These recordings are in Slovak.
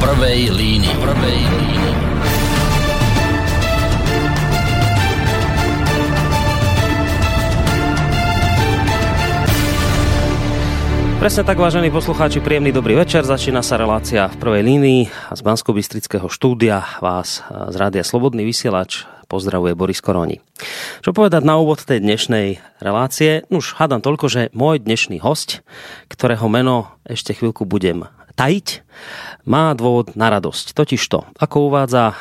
prvej línii. Prvej línii. Presne tak, vážení poslucháči, príjemný dobrý večer. Začína sa relácia v prvej línii a z bansko štúdia vás z Rádia Slobodný vysielač pozdravuje Boris Koroni. Čo povedať na úvod tej dnešnej relácie? Už hádam toľko, že môj dnešný host, ktorého meno ešte chvíľku budem tajiť, má dôvod na radosť. Totižto, ako uvádza e,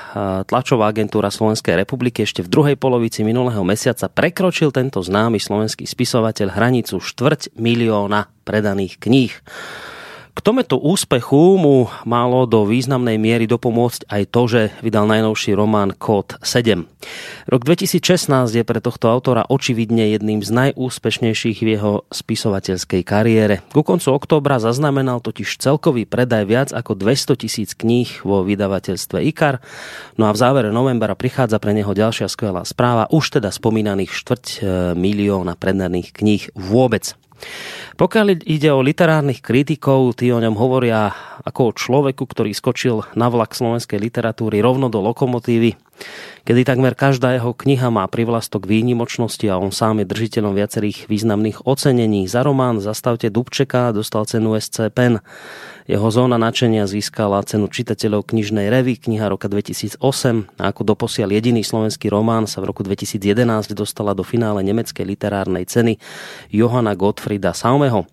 tlačová agentúra Slovenskej republiky, ešte v druhej polovici minulého mesiaca prekročil tento známy slovenský spisovateľ hranicu štvrť milióna predaných kníh. K tomuto úspechu mu malo do významnej miery dopomôcť aj to, že vydal najnovší román Kód 7. Rok 2016 je pre tohto autora očividne jedným z najúspešnejších v jeho spisovateľskej kariére. Ku koncu októbra zaznamenal totiž celkový predaj viac ako 200 tisíc kníh vo vydavateľstve IKAR. No a v závere novembra prichádza pre neho ďalšia skvelá správa, už teda spomínaných štvrť e, milióna predaných kníh vôbec. Pokiaľ ide o literárnych kritikov, tí o ňom hovoria ako o človeku, ktorý skočil na vlak slovenskej literatúry rovno do lokomotívy, kedy takmer každá jeho kniha má privlastok výnimočnosti a on sám je držiteľom viacerých významných ocenení. Za román Zastavte Dubčeka dostal cenu SC. Jeho zóna načenia získala cenu čitateľov knižnej revy kniha roka 2008 a ako doposiaľ jediný slovenský román sa v roku 2011 dostala do finále nemeckej literárnej ceny Johana Gottfrieda Saumeho.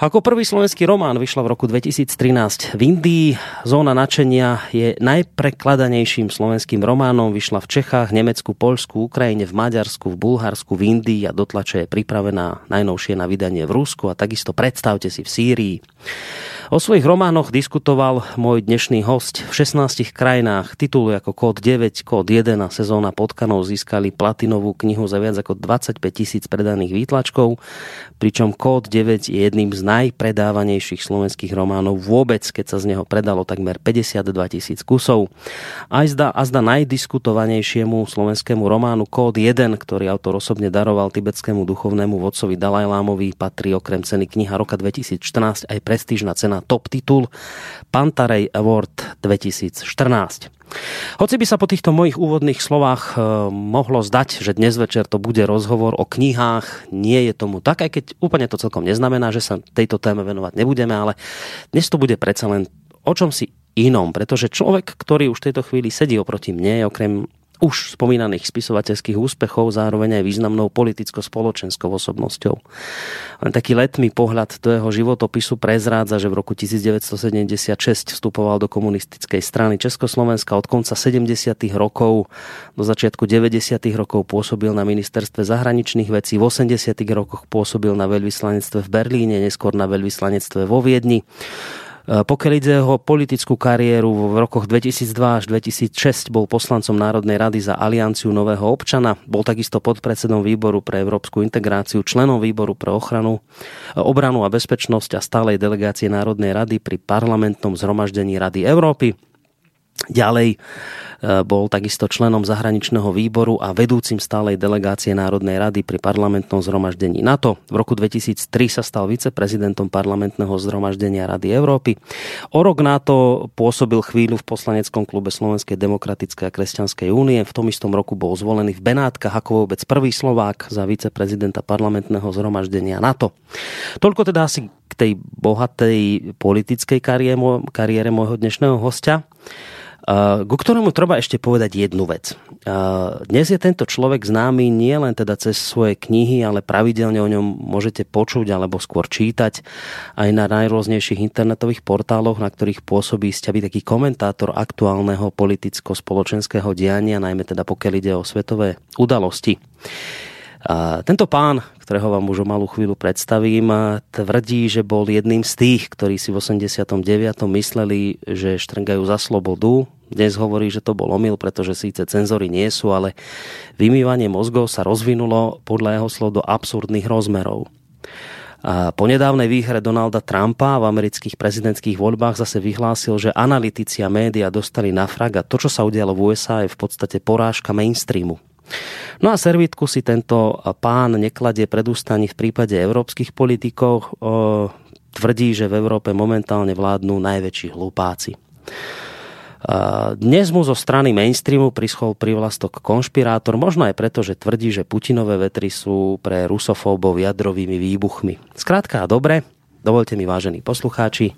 Ako prvý slovenský román vyšla v roku 2013 v Indii. Zóna načenia je najprekladanejším slovenským románom. Vyšla v Čechách, Nemecku, Poľsku, Ukrajine, v Maďarsku, v Bulharsku, v Indii a dotlače je pripravená najnovšie na vydanie v Rusku a takisto predstavte si v Sýrii. O svojich románoch diskutoval môj dnešný host v 16 krajinách. Tituly ako Kód 9, Kód 1 a sezóna potkanov získali platinovú knihu za viac ako 25 tisíc predaných výtlačkov, pričom Kód 9 je jedným z najpredávanejších slovenských románov vôbec, keď sa z neho predalo takmer 52 tisíc kusov. Aj zda, a zda najdiskutovanejšiemu slovenskému románu Kód 1, ktorý autor osobne daroval tibetskému duchovnému vodcovi Dalajlámovi, patrí okrem ceny kniha roka 2014 aj prestížna cena top titul Pantarej Award 2014. Hoci by sa po týchto mojich úvodných slovách e, mohlo zdať, že dnes večer to bude rozhovor o knihách, nie je tomu tak, aj keď úplne to celkom neznamená, že sa tejto téme venovať nebudeme, ale dnes to bude predsa len o čom si inom, pretože človek, ktorý už v tejto chvíli sedí oproti mne, okrem už spomínaných spisovateľských úspechov, zároveň aj významnou politicko-spoločenskou osobnosťou. Len taký letný pohľad do jeho životopisu prezrádza, že v roku 1976 vstupoval do komunistickej strany Československa od konca 70. rokov do začiatku 90. rokov pôsobil na ministerstve zahraničných vecí, v 80. rokoch pôsobil na veľvyslanectve v Berlíne, neskôr na veľvyslanectve vo Viedni. E, pokiaľ ide o politickú kariéru, v rokoch 2002 až 2006 bol poslancom Národnej rady za Alianciu nového občana, bol takisto podpredsedom výboru pre európsku integráciu, členom výboru pre ochranu, e, obranu a bezpečnosť a stálej delegácie Národnej rady pri parlamentnom zhromaždení Rady Európy. Ďalej E, bol takisto členom zahraničného výboru a vedúcim stálej delegácie Národnej rady pri parlamentnom zhromaždení NATO. V roku 2003 sa stal viceprezidentom parlamentného zhromaždenia Rady Európy. O rok na to pôsobil chvíľu v poslaneckom klube Slovenskej demokratickej a kresťanskej únie. V tom istom roku bol zvolený v Benátkach ako vôbec prvý Slovák za viceprezidenta parlamentného zhromaždenia NATO. Toľko teda asi k tej bohatej politickej kariére, kariére môjho dnešného hostia ku ktorému treba ešte povedať jednu vec. Dnes je tento človek známy nie len teda cez svoje knihy, ale pravidelne o ňom môžete počuť alebo skôr čítať aj na najrôznejších internetových portáloch, na ktorých pôsobí ste byť taký komentátor aktuálneho politicko-spoločenského diania, najmä teda pokiaľ ide o svetové udalosti. Tento pán, ktorého vám už o malú chvíľu predstavím, tvrdí, že bol jedným z tých, ktorí si v 89. mysleli, že štrngajú za slobodu. Dnes hovorí, že to bol omyl, pretože síce cenzory nie sú, ale vymývanie mozgov sa rozvinulo podľa jeho slov do absurdných rozmerov. Po nedávnej výhre Donalda Trumpa v amerických prezidentských voľbách zase vyhlásil, že analytici a média dostali na frag a to, čo sa udialo v USA, je v podstate porážka mainstreamu. No a servítku si tento pán nekladie pred ústani v prípade európskych politikov. Tvrdí, že v Európe momentálne vládnu najväčší hlupáci. Dnes mu zo strany mainstreamu prischol privlastok konšpirátor, možno aj preto, že tvrdí, že Putinové vetry sú pre rusofóbov jadrovými výbuchmi. Skrátka a dobre, dovolte mi vážení poslucháči,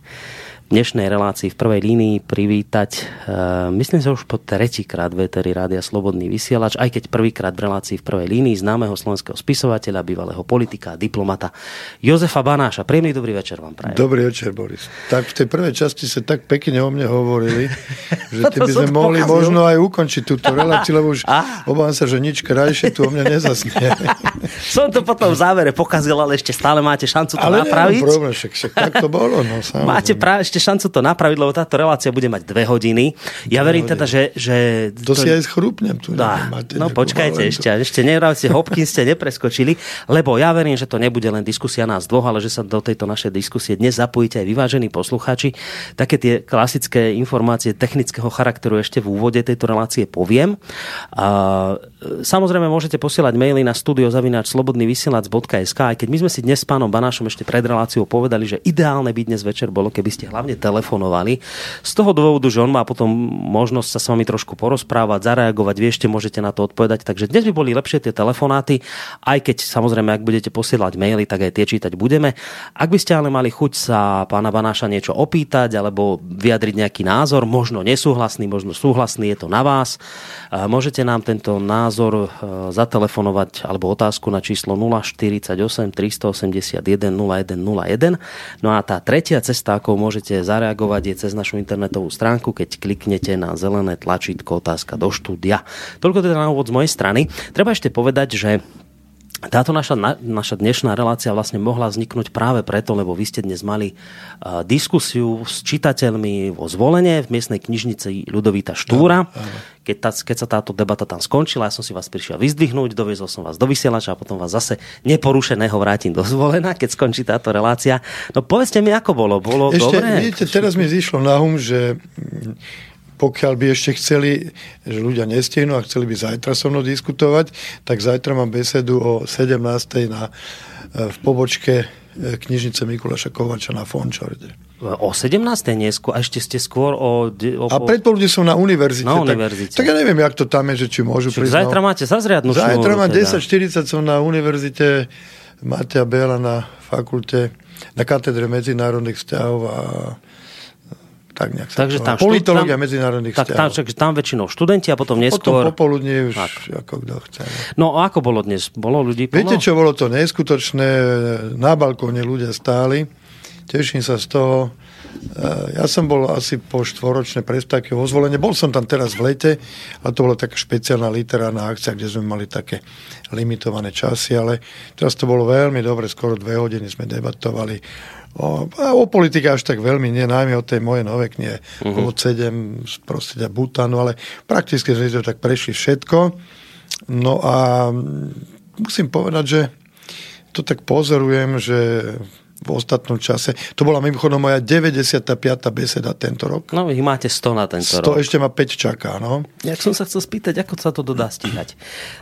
dnešnej relácii v prvej línii privítať, uh, myslím sa už po tretíkrát VTR Rádia Slobodný vysielač, aj keď prvýkrát v relácii v prvej línii známeho slovenského spisovateľa, bývalého politika a diplomata Jozefa Banáša. Príjemný dobrý večer vám prajem. Dobrý večer, Boris. Tak v tej prvej časti sa tak pekne o mne hovorili, že ty by sme mohli pokazil. možno aj ukončiť túto reláciu, lebo už obávam sa, že nič krajšie tu o mňa nezasnie. Som to potom v závere pokazil, ale ešte stále máte šancu to ale napraviť. Ale problém, však, však tak to bolo. No, máte pra- ešte šancu to napraviť, lebo táto relácia bude mať dve hodiny. Ja verím teda, že... že to, to si aj schrupnem tu. Dá. No počkajte ešte, ešte nevravte, Hopkins ste nepreskočili, lebo ja verím, že to nebude len diskusia nás dvoch, ale že sa do tejto našej diskusie dnes zapojíte aj vyvážení poslucháči. Také tie klasické informácie technického charakteru ešte v úvode tejto relácie poviem. A, e, samozrejme môžete posielať maily na studiozavináčslobodnyvysielac.sk aj keď my sme si dnes s pánom Banášom ešte pred reláciou povedali, že ideálne by dnes večer bolo, keby ste hlavne telefon telefonovali. Z toho dôvodu, že on má potom možnosť sa s vami trošku porozprávať, zareagovať, vy ešte môžete na to odpovedať. Takže dnes by boli lepšie tie telefonáty, aj keď samozrejme, ak budete posielať maily, tak aj tie čítať budeme. Ak by ste ale mali chuť sa pána Banáša niečo opýtať alebo vyjadriť nejaký názor, možno nesúhlasný, možno súhlasný, je to na vás. Môžete nám tento názor e, zatelefonovať alebo otázku na číslo 048 381 0101. No a tá tretia cesta, ako môžete zareagovať reagovať je cez našu internetovú stránku, keď kliknete na zelené tlačítko otázka do štúdia. Toľko teda na úvod z mojej strany. Treba ešte povedať, že táto naša, naša dnešná relácia vlastne mohla vzniknúť práve preto, lebo vy ste dnes mali uh, diskusiu s čitateľmi vo zvolenie v miestnej knižnici Ľudovíta Štúra. Keď, tá, keď sa táto debata tam skončila, ja som si vás prišiel vyzdvihnúť, doviezol som vás do vysielača a potom vás zase neporušeného vrátim do zvolena, keď skončí táto relácia. No povedzte mi, ako bolo. Bolo Ešte, dobré? Viete, teraz mi zišlo na hum, že pokiaľ by ešte chceli, že ľudia nestihnú a chceli by zajtra so mnou diskutovať, tak zajtra mám besedu o 17. Na, e, v pobočke e, knižnice Mikuláša Kovača na Fončorde. O 17. neskôr, a ešte ste skôr o... o a predpoludne som na univerzite. Na univerzite. Tak, tak ja neviem, jak to tam je, že či môžu prísť. Zajtra máte zazriadnú Zajtra mám teda. 10.40 som na univerzite Matia Bela na fakulte, na katedre medzinárodných vzťahov a tak nejak Takže tam Politológia medzinárodných tak, tam, tam väčšinou študenti a potom neskôr... Potom popoludne už tak. ako kto chce. No a ako bolo dnes? Bolo ľudí plno? Viete čo, bolo to neskutočné. Na balkóne ľudia stáli. Teším sa z toho. Eh, ja som bol asi po štvoročnej prestávke vo zvolenie. Bol som tam teraz v lete, ale to bola taká špeciálna literárna akcia, kde sme mali také limitované časy, ale teraz to bolo veľmi dobre, skoro dve hodiny sme debatovali O, a o politike až tak veľmi nie, najmä o tej mojej nové knihe uh-huh. od 7 z prostredia Butanu, ale prakticky sme to tak prešli všetko. No a musím povedať, že to tak pozorujem, že v ostatnom čase. To bola mimochodom moja 95. beseda tento rok. No vy máte 100 na tento 100 rok. ešte ma 5 čaká, no. Ja som sa chcel spýtať, ako sa to dodá stíhať.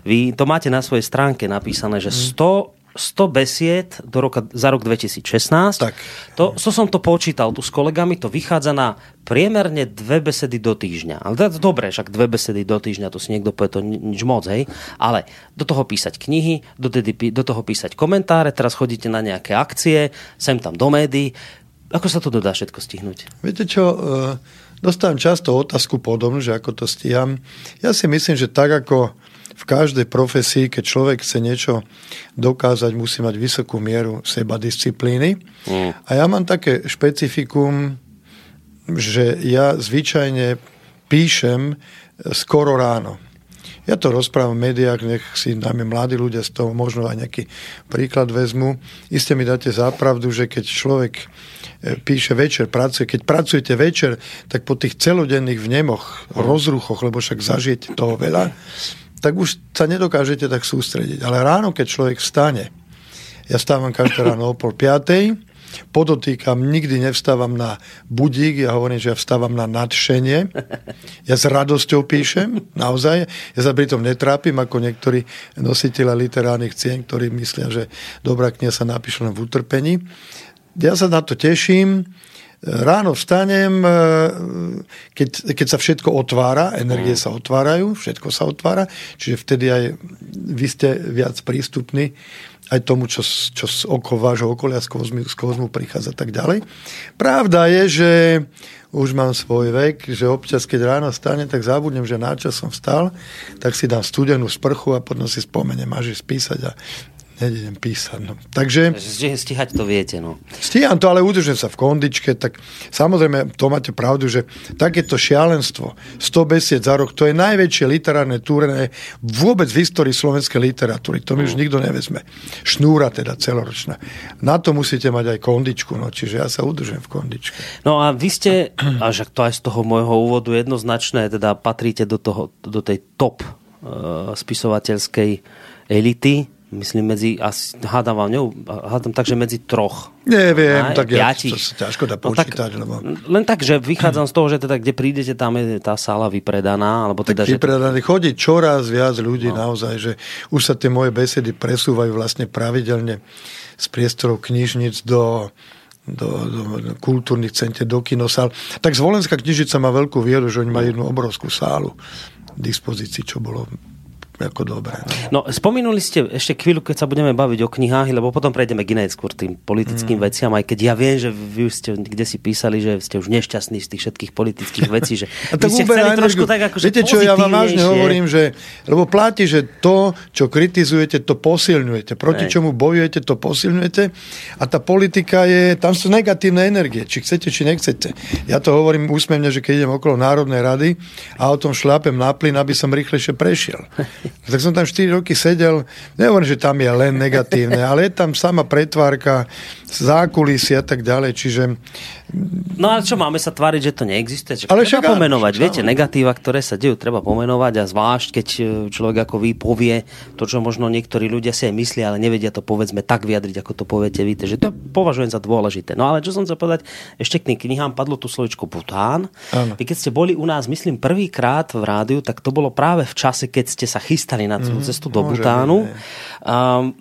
Vy to máte na svojej stránke napísané, že 100 100 besied do roka, za rok 2016. Tak. To, so som to počítal tu s kolegami, to vychádza na priemerne dve besedy do týždňa. Ale to je dobré, však dve besedy do týždňa, to si niekto povie, to nič moc, hej. Ale do toho písať knihy, do, tedy, do toho písať komentáre, teraz chodíte na nejaké akcie, sem tam do médií. Ako sa to dodá všetko stihnúť? Viete čo, e, dostávam často otázku podobnú, že ako to stíham. Ja si myslím, že tak ako v každej profesii, keď človek chce niečo dokázať, musí mať vysokú mieru seba disciplíny. Mm. A ja mám také špecifikum, že ja zvyčajne píšem skoro ráno. Ja to rozprávam v médiách, nech si najmä mladí ľudia z toho možno aj nejaký príklad vezmu. Isté mi dáte zápravdu, že keď človek e, píše večer, pracuje. Keď pracujete večer, tak po tých celodenných vnemoch, rozruchoch, lebo však zažijete toho veľa, tak už sa nedokážete tak sústrediť. Ale ráno, keď človek vstane, ja stávam každé ráno o pol piatej, podotýkam, nikdy nevstávam na budík, ja hovorím, že ja vstávam na nadšenie. Ja s radosťou píšem, naozaj. Ja sa pritom netrápim, ako niektorí nositeľa literárnych cien, ktorí myslia, že dobrá kniha sa napíše len v utrpení. Ja sa na to teším, ráno vstanem, e, keď, keď sa všetko otvára, energie mm. sa otvárajú, všetko sa otvára, čiže vtedy aj vy ste viac prístupní aj tomu, čo, čo z oko, vášho okolia, z kozmu, z kozmu prichádza tak ďalej. Pravda je, že už mám svoj vek, že občas, keď ráno stane, tak zabudnem, že na čas som vstal, tak si dám studenú sprchu a potom si spomeniem, máš spísať a nejdem písať. No. Takže... Stíhať to viete, no. Stíham to, ale udržujem sa v kondičke, tak samozrejme, to máte pravdu, že takéto šialenstvo, 100 besied za rok, to je najväčšie literárne túrené vôbec v histórii slovenskej literatúry. To mi už mm. nikto nevezme. Šnúra teda celoročná. Na to musíte mať aj kondičku, no, čiže ja sa udržujem v kondičke. No a vy ste, až to aj z toho môjho úvodu jednoznačné, teda patríte do, toho, do tej top uh, spisovateľskej elity, myslím medzi, asi, hádam vám, ňou, hádam tak, že medzi troch. Neviem, aj, tak ja, to sa ťažko dá počítať. No tak, lebo... Len tak, že vychádzam z toho, že teda, kde prídete, tam je tá sála vypredaná. Alebo teda, tak vypredaný, že... chodí čoraz viac ľudí no. naozaj, že už sa tie moje besedy presúvajú vlastne pravidelne z priestorov knižnic do do, do, do kultúrnych centier, do kinosál. Tak Zvolenská knižnica má veľkú vieru, že oni majú jednu obrovskú sálu v dispozícii, čo bolo ako dobré. No. no, spomínuli ste ešte chvíľu, keď sa budeme baviť o knihách, lebo potom prejdeme k inej skôr tým politickým mm. veciam, aj keď ja viem, že vy už ste kde si písali, že ste už nešťastní z tých všetkých politických vecí, že vy ste chceli trošku tak ako, Viete čo, ja vám vážne hovorím, že lebo platí, že to, čo kritizujete, to posilňujete. Proti Ej. čomu bojujete, to posilňujete. A tá politika je, tam sú negatívne energie, či chcete, či nechcete. Ja to hovorím úsmevne, že keď idem okolo Národnej rady a o tom šlápem na plyn, aby som rýchlejšie prešiel. Tak som tam 4 roky sedel, nehovorím, že tam je len negatívne, ale je tam sama pretvárka, zákulisy a tak ďalej, čiže... No ale čo, máme sa tváriť, že to neexistuje? Čo ale treba však, pomenovať, však, viete, negatíva, ktoré sa dejú, treba pomenovať a zvlášť, keď e, človek ako vy povie to, čo možno niektorí ľudia si aj myslia, ale nevedia to povedzme tak vyjadriť, ako to poviete vy, že to považujem za dôležité. No ale čo som chcel povedať, ešte k tým knihám padlo tu slovičko Bután. Ano. Vy keď ste boli u nás, myslím, prvýkrát v rádiu, tak to bolo práve v čase, keď ste sa chystali na tú mm, cestu do Butánu. Um,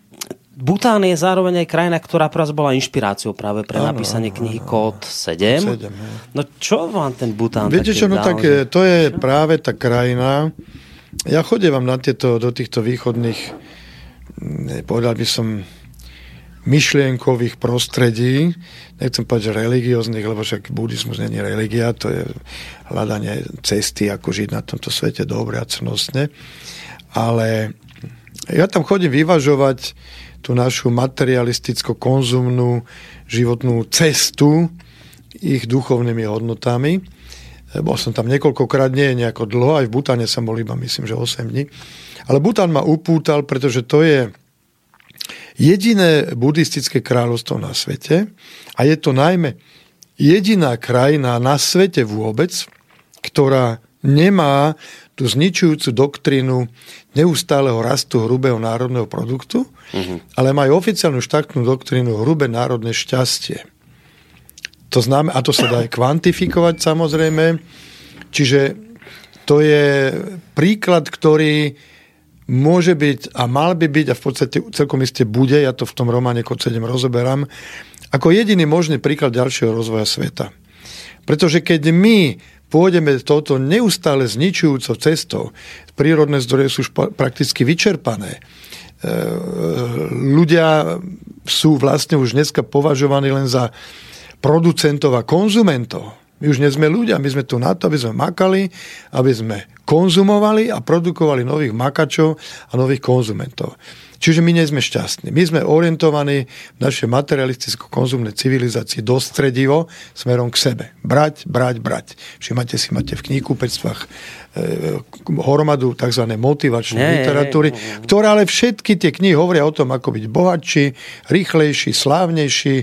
Bután je zároveň aj krajina, ktorá pre vás bola inšpiráciou práve pre ano, napísanie knihy Kód 7. 7 no čo vám ten Bután Viete čo, no tak že... to je práve tá krajina. Ja chodím na tieto, do týchto východných, povedal by som, myšlienkových prostredí, nechcem povedať, že religióznych, lebo však buddhizmus je religia, to je hľadanie cesty, ako žiť na tomto svete dobre a cnostne. Ale ja tam chodím vyvažovať tú našu materialisticko-konzumnú životnú cestu ich duchovnými hodnotami. Bol som tam niekoľkokrát, nie je nejako dlho, aj v Butane som bol iba myslím, že 8 dní. Ale Butan ma upútal, pretože to je jediné buddhistické kráľovstvo na svete a je to najmä jediná krajina na svete vôbec, ktorá nemá tú zničujúcu doktrínu neustáleho rastu hrubého národného produktu, uh-huh. ale majú oficiálnu štátnu doktrínu hrubé národné šťastie. To znamená, a to sa dá aj kvantifikovať samozrejme, čiže to je príklad, ktorý môže byť a mal by byť a v podstate celkom iste bude, ja to v tom románe Kod 7 rozoberám, ako jediný možný príklad ďalšieho rozvoja sveta. Pretože keď my pôjdeme touto neustále zničujúcou cestou, prírodné zdroje sú prakticky vyčerpané, e, ľudia sú vlastne už dneska považovaní len za producentov a konzumentov. My už nie sme ľudia, my sme tu na to, aby sme makali, aby sme konzumovali a produkovali nových makačov a nových konzumentov. Čiže my nie sme šťastní. My sme orientovaní v našej materialisticko-konzumnej civilizácii dostredivo smerom k sebe. Brať, brať, brať. Všimate si, máte v knihkupectvách e, hromadu tzv. motivačnej nie, literatúry, nie, nie. ktoré ale všetky tie knihy hovoria o tom, ako byť bohatší, rýchlejší, slávnejší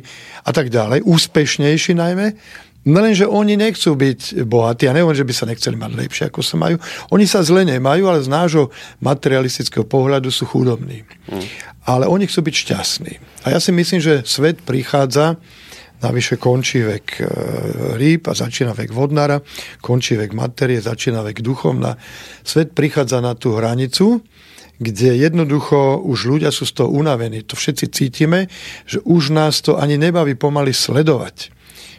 a tak ďalej, úspešnejší najmä. No lenže oni nechcú byť bohatí. A neviem, že by sa nechceli mať lepšie, ako sa majú. Oni sa zle nemajú, ale z nášho materialistického pohľadu sú chudobní. Hmm. Ale oni chcú byť šťastní. A ja si myslím, že svet prichádza, navyše končí vek e, rýb a začína vek vodnára, končí vek materie, začína vek duchovna. Svet prichádza na tú hranicu, kde jednoducho už ľudia sú z toho unavení. To všetci cítime, že už nás to ani nebaví pomaly sledovať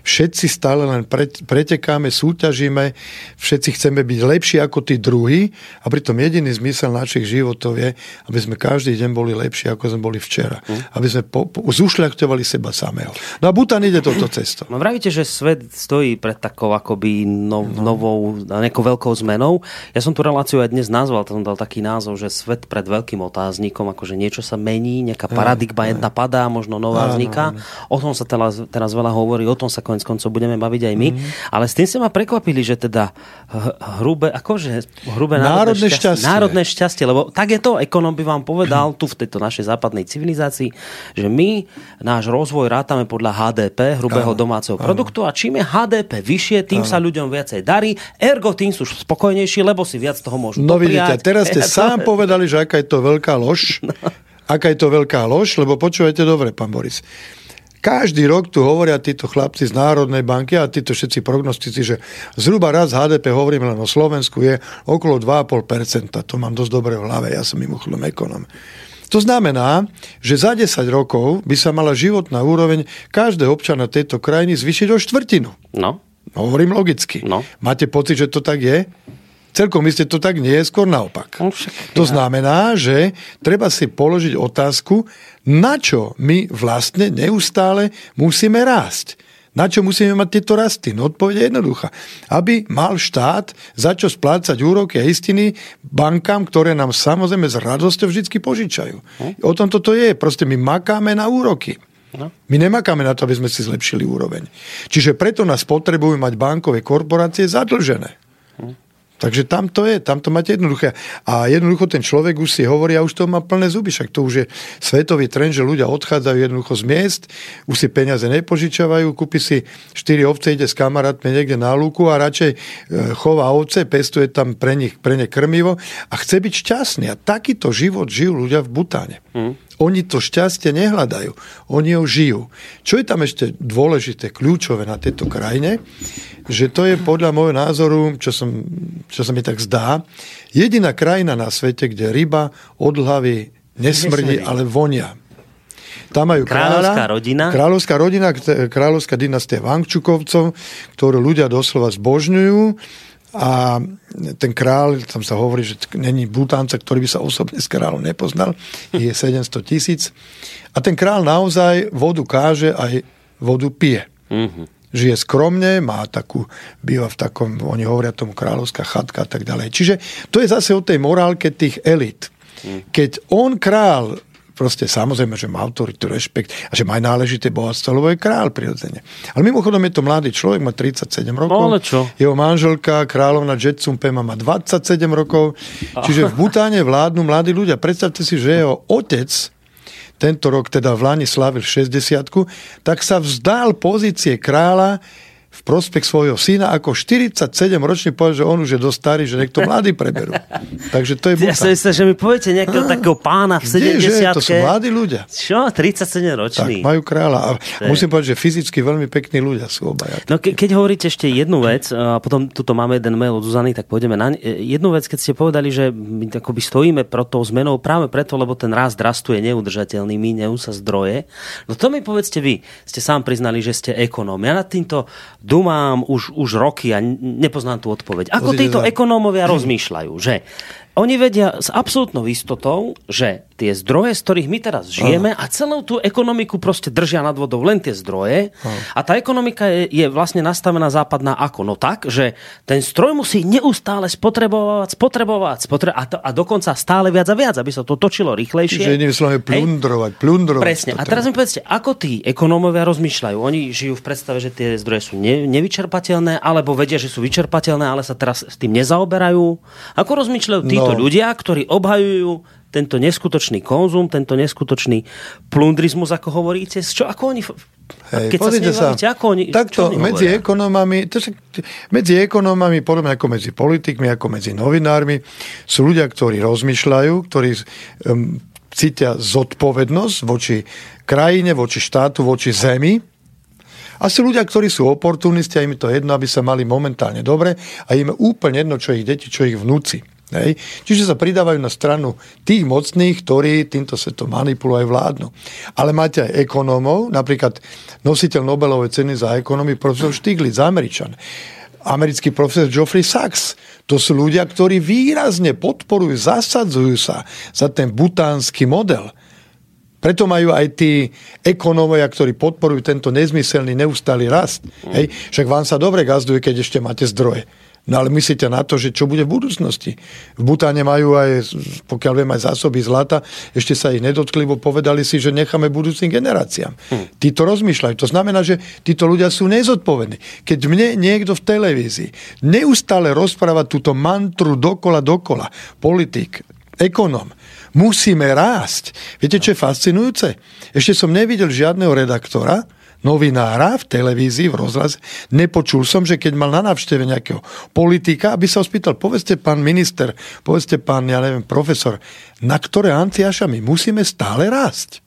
všetci stále len pre, pretekáme, súťažíme, všetci chceme byť lepší ako tí druhí a pritom jediný zmysel našich životov je, aby sme každý deň boli lepší, ako sme boli včera. Mm. Aby sme po, po, zušľachtovali seba samého. No a Butan ide touto cestou. No vravíte, že svet stojí pred takou akoby no, no. novou, nejakou veľkou zmenou. Ja som tú reláciu aj dnes nazval, som dal taký názov, že svet pred veľkým otáznikom, akože niečo sa mení, nejaká paradigma jedna padá, možno nová vzniká. O tom sa teraz, teraz veľa hovorí, o tom sa konec koncov budeme baviť aj my. Mm. Ale s tým sa ma prekvapili, že teda hrubé, akože hrubé národné, národné šťastie, šťastie. Národné šťastie, lebo tak je to, ekonom by vám povedal tu v tejto našej západnej civilizácii, že my náš rozvoj rátame podľa HDP, hrubého áno, domáceho áno. produktu a čím je HDP vyššie, tým áno. sa ľuďom viacej darí, ergo tým sú spokojnejší, lebo si viac toho môžu No vidíte, teraz ste sám povedali, že aká je to veľká lož. No. Aká je to veľká lož, lebo počúvajte dobre, pán Boris. Každý rok tu hovoria títo chlapci z Národnej banky a títo všetci prognostici, že zhruba raz HDP, hovoríme len o Slovensku, je okolo 2,5%. To mám dosť dobre v hlave, ja som mimochodom ekonom. To znamená, že za 10 rokov by sa mala životná úroveň každého občana tejto krajiny zvyšiť o štvrtinu. No. Hovorím logicky. No. Máte pocit, že to tak je? Celkom iste to tak nie je, skôr naopak. No, to znamená, že treba si položiť otázku, na čo my vlastne neustále musíme rásť. Na čo musíme mať tieto rasty? No odpoveď je jednoduchá. Aby mal štát za čo splácať úroky a istiny bankám, ktoré nám samozrejme s radosťou vždy požičajú. Hm? O tom toto je. Proste my makáme na úroky. No. My nemakáme na to, aby sme si zlepšili úroveň. Čiže preto nás potrebujú mať bankové korporácie zadlžené. Takže tam to je, tam to máte jednoduché. A jednoducho ten človek už si hovorí a už to má plné zuby, však to už je svetový trend, že ľudia odchádzajú jednoducho z miest, už si peniaze nepožičavajú, kúpi si 4 ovce, ide s kamarátmi niekde na lúku a radšej e, chová ovce, pestuje tam pre nich pre ne krmivo a chce byť šťastný. A takýto život žijú ľudia v Butáne. Mm. Oni to šťastie nehľadajú, oni ho žijú. Čo je tam ešte dôležité, kľúčové na tejto krajine, že to je podľa môjho názoru, čo, som, čo sa mi tak zdá, jediná krajina na svete, kde ryba od hlavy nesmrdí, ale vonia. Tam majú kráľa, kráľovská rodina. Kráľovská rodina, kráľovská dynastia Vangčukovcov, ktorú ľudia doslova zbožňujú a ten král, tam sa hovorí, že není Butánca, ktorý by sa osobne s kráľom nepoznal, je 700 tisíc. A ten král naozaj vodu káže, aj vodu pije. Mm-hmm. Žije skromne, má takú, býva v takom, oni hovoria tomu kráľovská chatka a tak ďalej. Čiže to je zase o tej morálke tých elit. Mm. Keď on král proste samozrejme, že má autoritu, rešpekt a že má aj náležité bohatstvo, lebo je král prirodzene. Ale mimochodom je to mladý človek, má 37 rokov. No, ale čo? Jeho manželka, kráľovna Jetsumpema, má 27 rokov. Čiže v Butáne vládnu mladí ľudia. Predstavte si, že jeho otec tento rok teda v Lani slavil 60 tak sa vzdal pozície kráľa v prospech svojho syna, ako 47 ročný povedal, že on už je dosť starý, že niekto mladý preberú. Takže to je buta. Ja som myslel, že mi poviete nejakého ah, takého pána v 70 To sú mladí ľudia. Čo? 37 ročný? Tak, majú kráľa. A musím povedať, že fyzicky veľmi pekní ľudia sú obaja. No ke, keď hovoríte ešte jednu vec, a potom tuto máme jeden mail od Zuzany, tak pôjdeme na e, jednu vec, keď ste povedali, že my akoby stojíme pro tou zmenou práve preto, lebo ten rast rastu je neudržateľný, minejú sa zdroje. No to mi povedzte vy, ste sám priznali, že ste ekonóm. Ja nad týmto dumám už, už roky a nepoznám tú odpoveď. Ako títo ekonómovia rozmýšľajú, že oni vedia s absolútnou istotou, že tie zdroje, z ktorých my teraz žijeme Aha. a celú tú ekonomiku proste držia nad vodou len tie zdroje Aha. a tá ekonomika je, je vlastne nastavená západná ako? No tak, že ten stroj musí neustále spotrebovať, spotrebovať, spotrebovať a, to, a dokonca stále viac a viac, aby sa to točilo rýchlejšie. Čiže inými slovami plundrovať, plundrovať. Presne. A teraz mi povedzte, ako tí ekonómovia rozmýšľajú? Oni žijú v predstave, že tie zdroje sú ne, nevyčerpateľné, alebo vedia, že sú vyčerpateľné, ale sa teraz s tým nezaoberajú. Ako rozmýšľajú títo títo ľudia, ktorí obhajujú tento neskutočný konzum, tento neskutočný plundrizmus, ako hovoríte, čo, ako oni Hej, keď sa, sa ako oni, takto oni medzi ekonomami, to, medzi ekonomami, podobne ako medzi politikmi, ako medzi novinármi, sú ľudia, ktorí rozmýšľajú, ktorí um, cítia zodpovednosť voči krajine, voči štátu, voči zemi. A sú ľudia, ktorí sú oportunisti a im to jedno, aby sa mali momentálne dobre a im úplne jedno, čo ich deti, čo ich vnúci. Hej? Čiže sa pridávajú na stranu tých mocných, ktorí týmto svetom manipulujú aj vládnu. Ale máte aj ekonómov, napríklad nositeľ Nobelovej ceny za ekonomii, profesor Stiglitz, Američan americký profesor Geoffrey Sachs. To sú ľudia, ktorí výrazne podporujú, zasadzujú sa za ten butánsky model. Preto majú aj tí ekonómovia, ktorí podporujú tento nezmyselný neustály rast. Hej? Však vám sa dobre gazduje, keď ešte máte zdroje. No ale myslíte na to, že čo bude v budúcnosti? V Butáne majú aj, pokiaľ viem, aj zásoby zlata, ešte sa ich nedotkli, bo povedali si, že necháme budúcim generáciám. Hm. Tí to rozmýšľajú. To znamená, že títo ľudia sú nezodpovední. Keď mne niekto v televízii neustále rozpráva túto mantru dokola, dokola, politik, ekonom, musíme rásť. Viete, čo je fascinujúce? Ešte som nevidel žiadneho redaktora, novinára v televízii, v rozhlase, nepočul som, že keď mal na návšteve nejakého politika, aby sa ho spýtal, povedzte pán minister, povedzte pán, ja neviem, profesor, na ktoré antiaša my musíme stále rásť?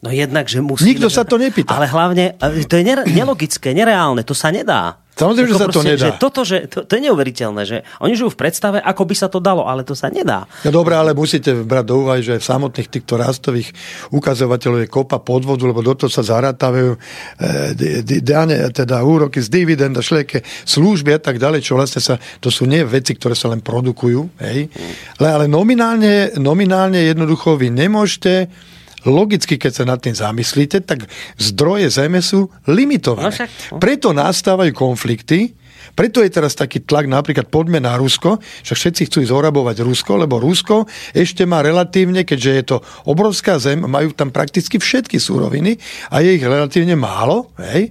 No jednak, že musíme... Nikto sa to nepýta. Ale hlavne, to je nelogické, nereálne, to sa nedá. Samozrejme, že sa proste, to nedá. Že toto, že, to, to je neuveriteľné, že oni žijú v predstave, ako by sa to dalo, ale to sa nedá. No dobré, ale musíte brať do úvahy, že v samotných týchto rastových ukazovateľov je kopa podvodu, lebo do toho sa zarátajú e, teda úroky z dividend a šleke služby a tak ďalej, čo vlastne sa, to sú nie veci, ktoré sa len produkujú, hej. Ale, ale nominálne, nominálne jednoducho vy nemôžete logicky, keď sa nad tým zamyslíte, tak zdroje zeme sú limitované. No no. Preto nastávajú konflikty, preto je teraz taký tlak napríklad poďme na Rusko, však všetci chcú ísť orabovať Rusko, lebo Rusko ešte má relatívne, keďže je to obrovská zem, majú tam prakticky všetky súroviny a je ich relatívne málo, hej,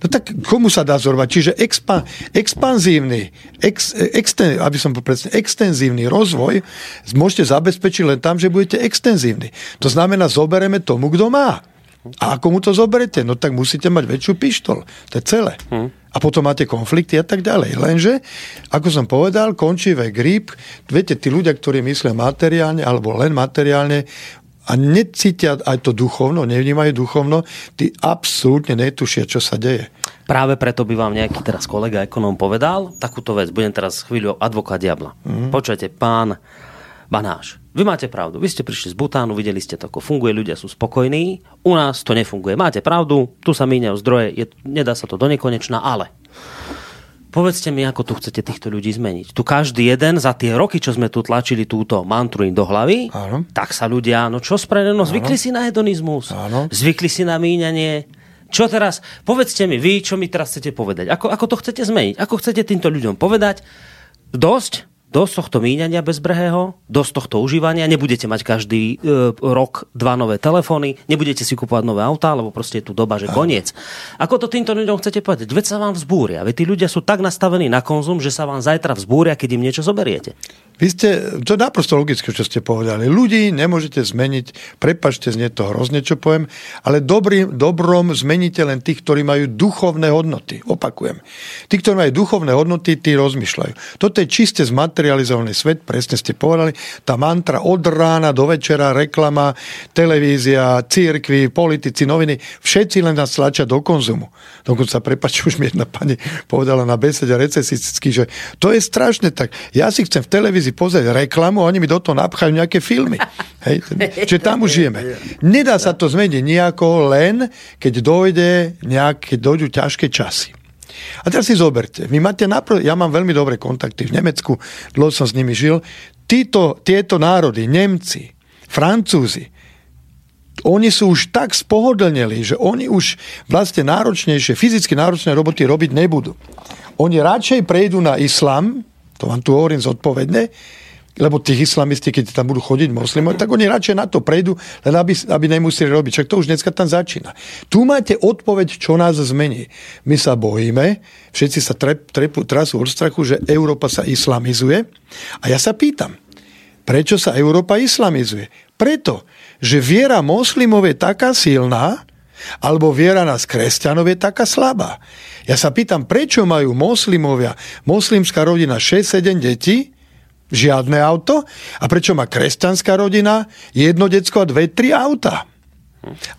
No tak komu sa dá zorovať? Čiže expa, expanzívny, ex, exten, aby som povedal, extenzívny rozvoj môžete zabezpečiť len tam, že budete extenzívni. To znamená, zobereme tomu, kto má. A ako mu to zoberete? No tak musíte mať väčšiu pištol. To je celé. Hm. A potom máte konflikty a tak ďalej. Lenže, ako som povedal, končivé grip, viete, tí ľudia, ktorí myslia materiálne alebo len materiálne, a necítia aj to duchovno, nevnímajú duchovno, tí absolútne netušia, čo sa deje. Práve preto by vám nejaký teraz kolega ekonóm povedal takúto vec. Budem teraz chvíľu advokát diabla. Mm-hmm. Počujete, pán Banáš, vy máte pravdu. Vy ste prišli z Butánu, videli ste to, ako funguje, ľudia sú spokojní. U nás to nefunguje. Máte pravdu, tu sa míňajú zdroje, je, nedá sa to do nekonečna, ale Povedzte mi, ako tu chcete týchto ľudí zmeniť. Tu každý jeden za tie roky, čo sme tu tlačili túto mantru im do hlavy, Áno. tak sa ľudia, no čo spravené, no zvykli si na hedonizmus, Áno. zvykli si na míňanie. Čo teraz, povedzte mi vy, čo mi teraz chcete povedať. Ako, ako to chcete zmeniť? Ako chcete týmto ľuďom povedať? Dosť? Dosť tohto míňania bezbrehého, dosť tohto užívania, nebudete mať každý e, rok dva nové telefóny, nebudete si kupovať nové autá, lebo proste je tu doba, že koniec. Ako to týmto ľuďom chcete povedať? Veď sa vám vzbúria, veď tí ľudia sú tak nastavení na konzum, že sa vám zajtra vzbúria, keď im niečo zoberiete. Vy ste, to je naprosto logické, čo ste povedali. Ľudí nemôžete zmeniť, prepačte, znie to hrozne, čo poviem, ale dobrý, dobrom zmeníte len tých, ktorí majú duchovné hodnoty. Opakujem. Tí, ktorí majú duchovné hodnoty, tí rozmýšľajú. Toto je čiste zmaterializovaný svet, presne ste povedali. Tá mantra od rána do večera, reklama, televízia, církvy, politici, noviny, všetci len nás tlačia do konzumu. Dokonca, prepačte, už mi jedna pani povedala na besede recesisticky, že to je strašné, tak ja si chcem v televízii si pozrieť reklamu a oni mi do toho napchajú nejaké filmy. Hej? Čiže tam už žijeme. Nedá sa to zmeniť nejako len, keď dojde nejak, keď dojdú ťažké časy. A teraz si zoberte, vy máte napr- ja mám veľmi dobré kontakty v Nemecku, dlho som s nimi žil. Títo, tieto národy, Nemci, Francúzi, oni sú už tak spohodlneli, že oni už vlastne náročnejšie, fyzicky náročné roboty robiť nebudú. Oni radšej prejdú na islam, to vám tu hovorím zodpovedne, lebo tých islamisti, keď tam budú chodiť moslimov, tak oni radšej na to prejdú, len aby, aby nemuseli robiť. Čak to už dneska tam začína. Tu máte odpoveď, čo nás zmení. My sa bojíme, všetci sa trep, trepu, trasú od strachu, že Európa sa islamizuje. A ja sa pýtam, prečo sa Európa islamizuje? Preto, že viera moslimov je taká silná, alebo viera nás kresťanov je taká slabá. Ja sa pýtam, prečo majú moslimovia, moslimská rodina 6-7 detí, žiadne auto, a prečo má kresťanská rodina jedno decko a dve, tri auta.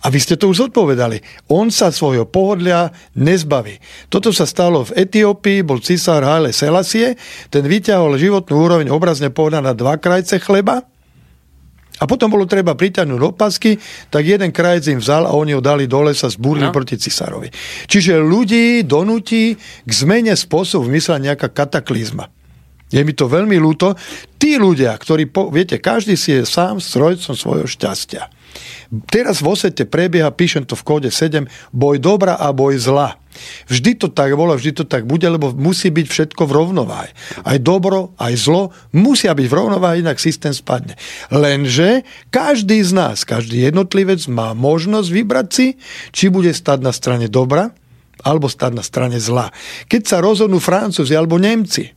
A vy ste to už odpovedali. On sa svojho pohodlia nezbaví. Toto sa stalo v Etiópii, bol cisár Haile Selassie, ten vyťahol životnú úroveň obrazne povedané na dva krajce chleba, a potom bolo treba priťahnuť opasky, tak jeden krajec im vzal a oni ho dali dole sa zbúrili no. proti cisárovi. Čiže ľudí donúti k zmene spôsobu myslenia nejaká kataklizma. Je mi to veľmi ľúto. Tí ľudia, ktorí, po, viete, každý si je sám strojcom svojho šťastia. Teraz v osete prebieha, píšem to v kóde 7, boj dobra a boj zla. Vždy to tak bolo, vždy to tak bude, lebo musí byť všetko v rovnováhe. Aj dobro, aj zlo musia byť v rovnováhe, inak systém spadne. Lenže každý z nás, každý jednotlivec má možnosť vybrať si, či bude stať na strane dobra, alebo stať na strane zla. Keď sa rozhodnú Francúzi alebo Nemci,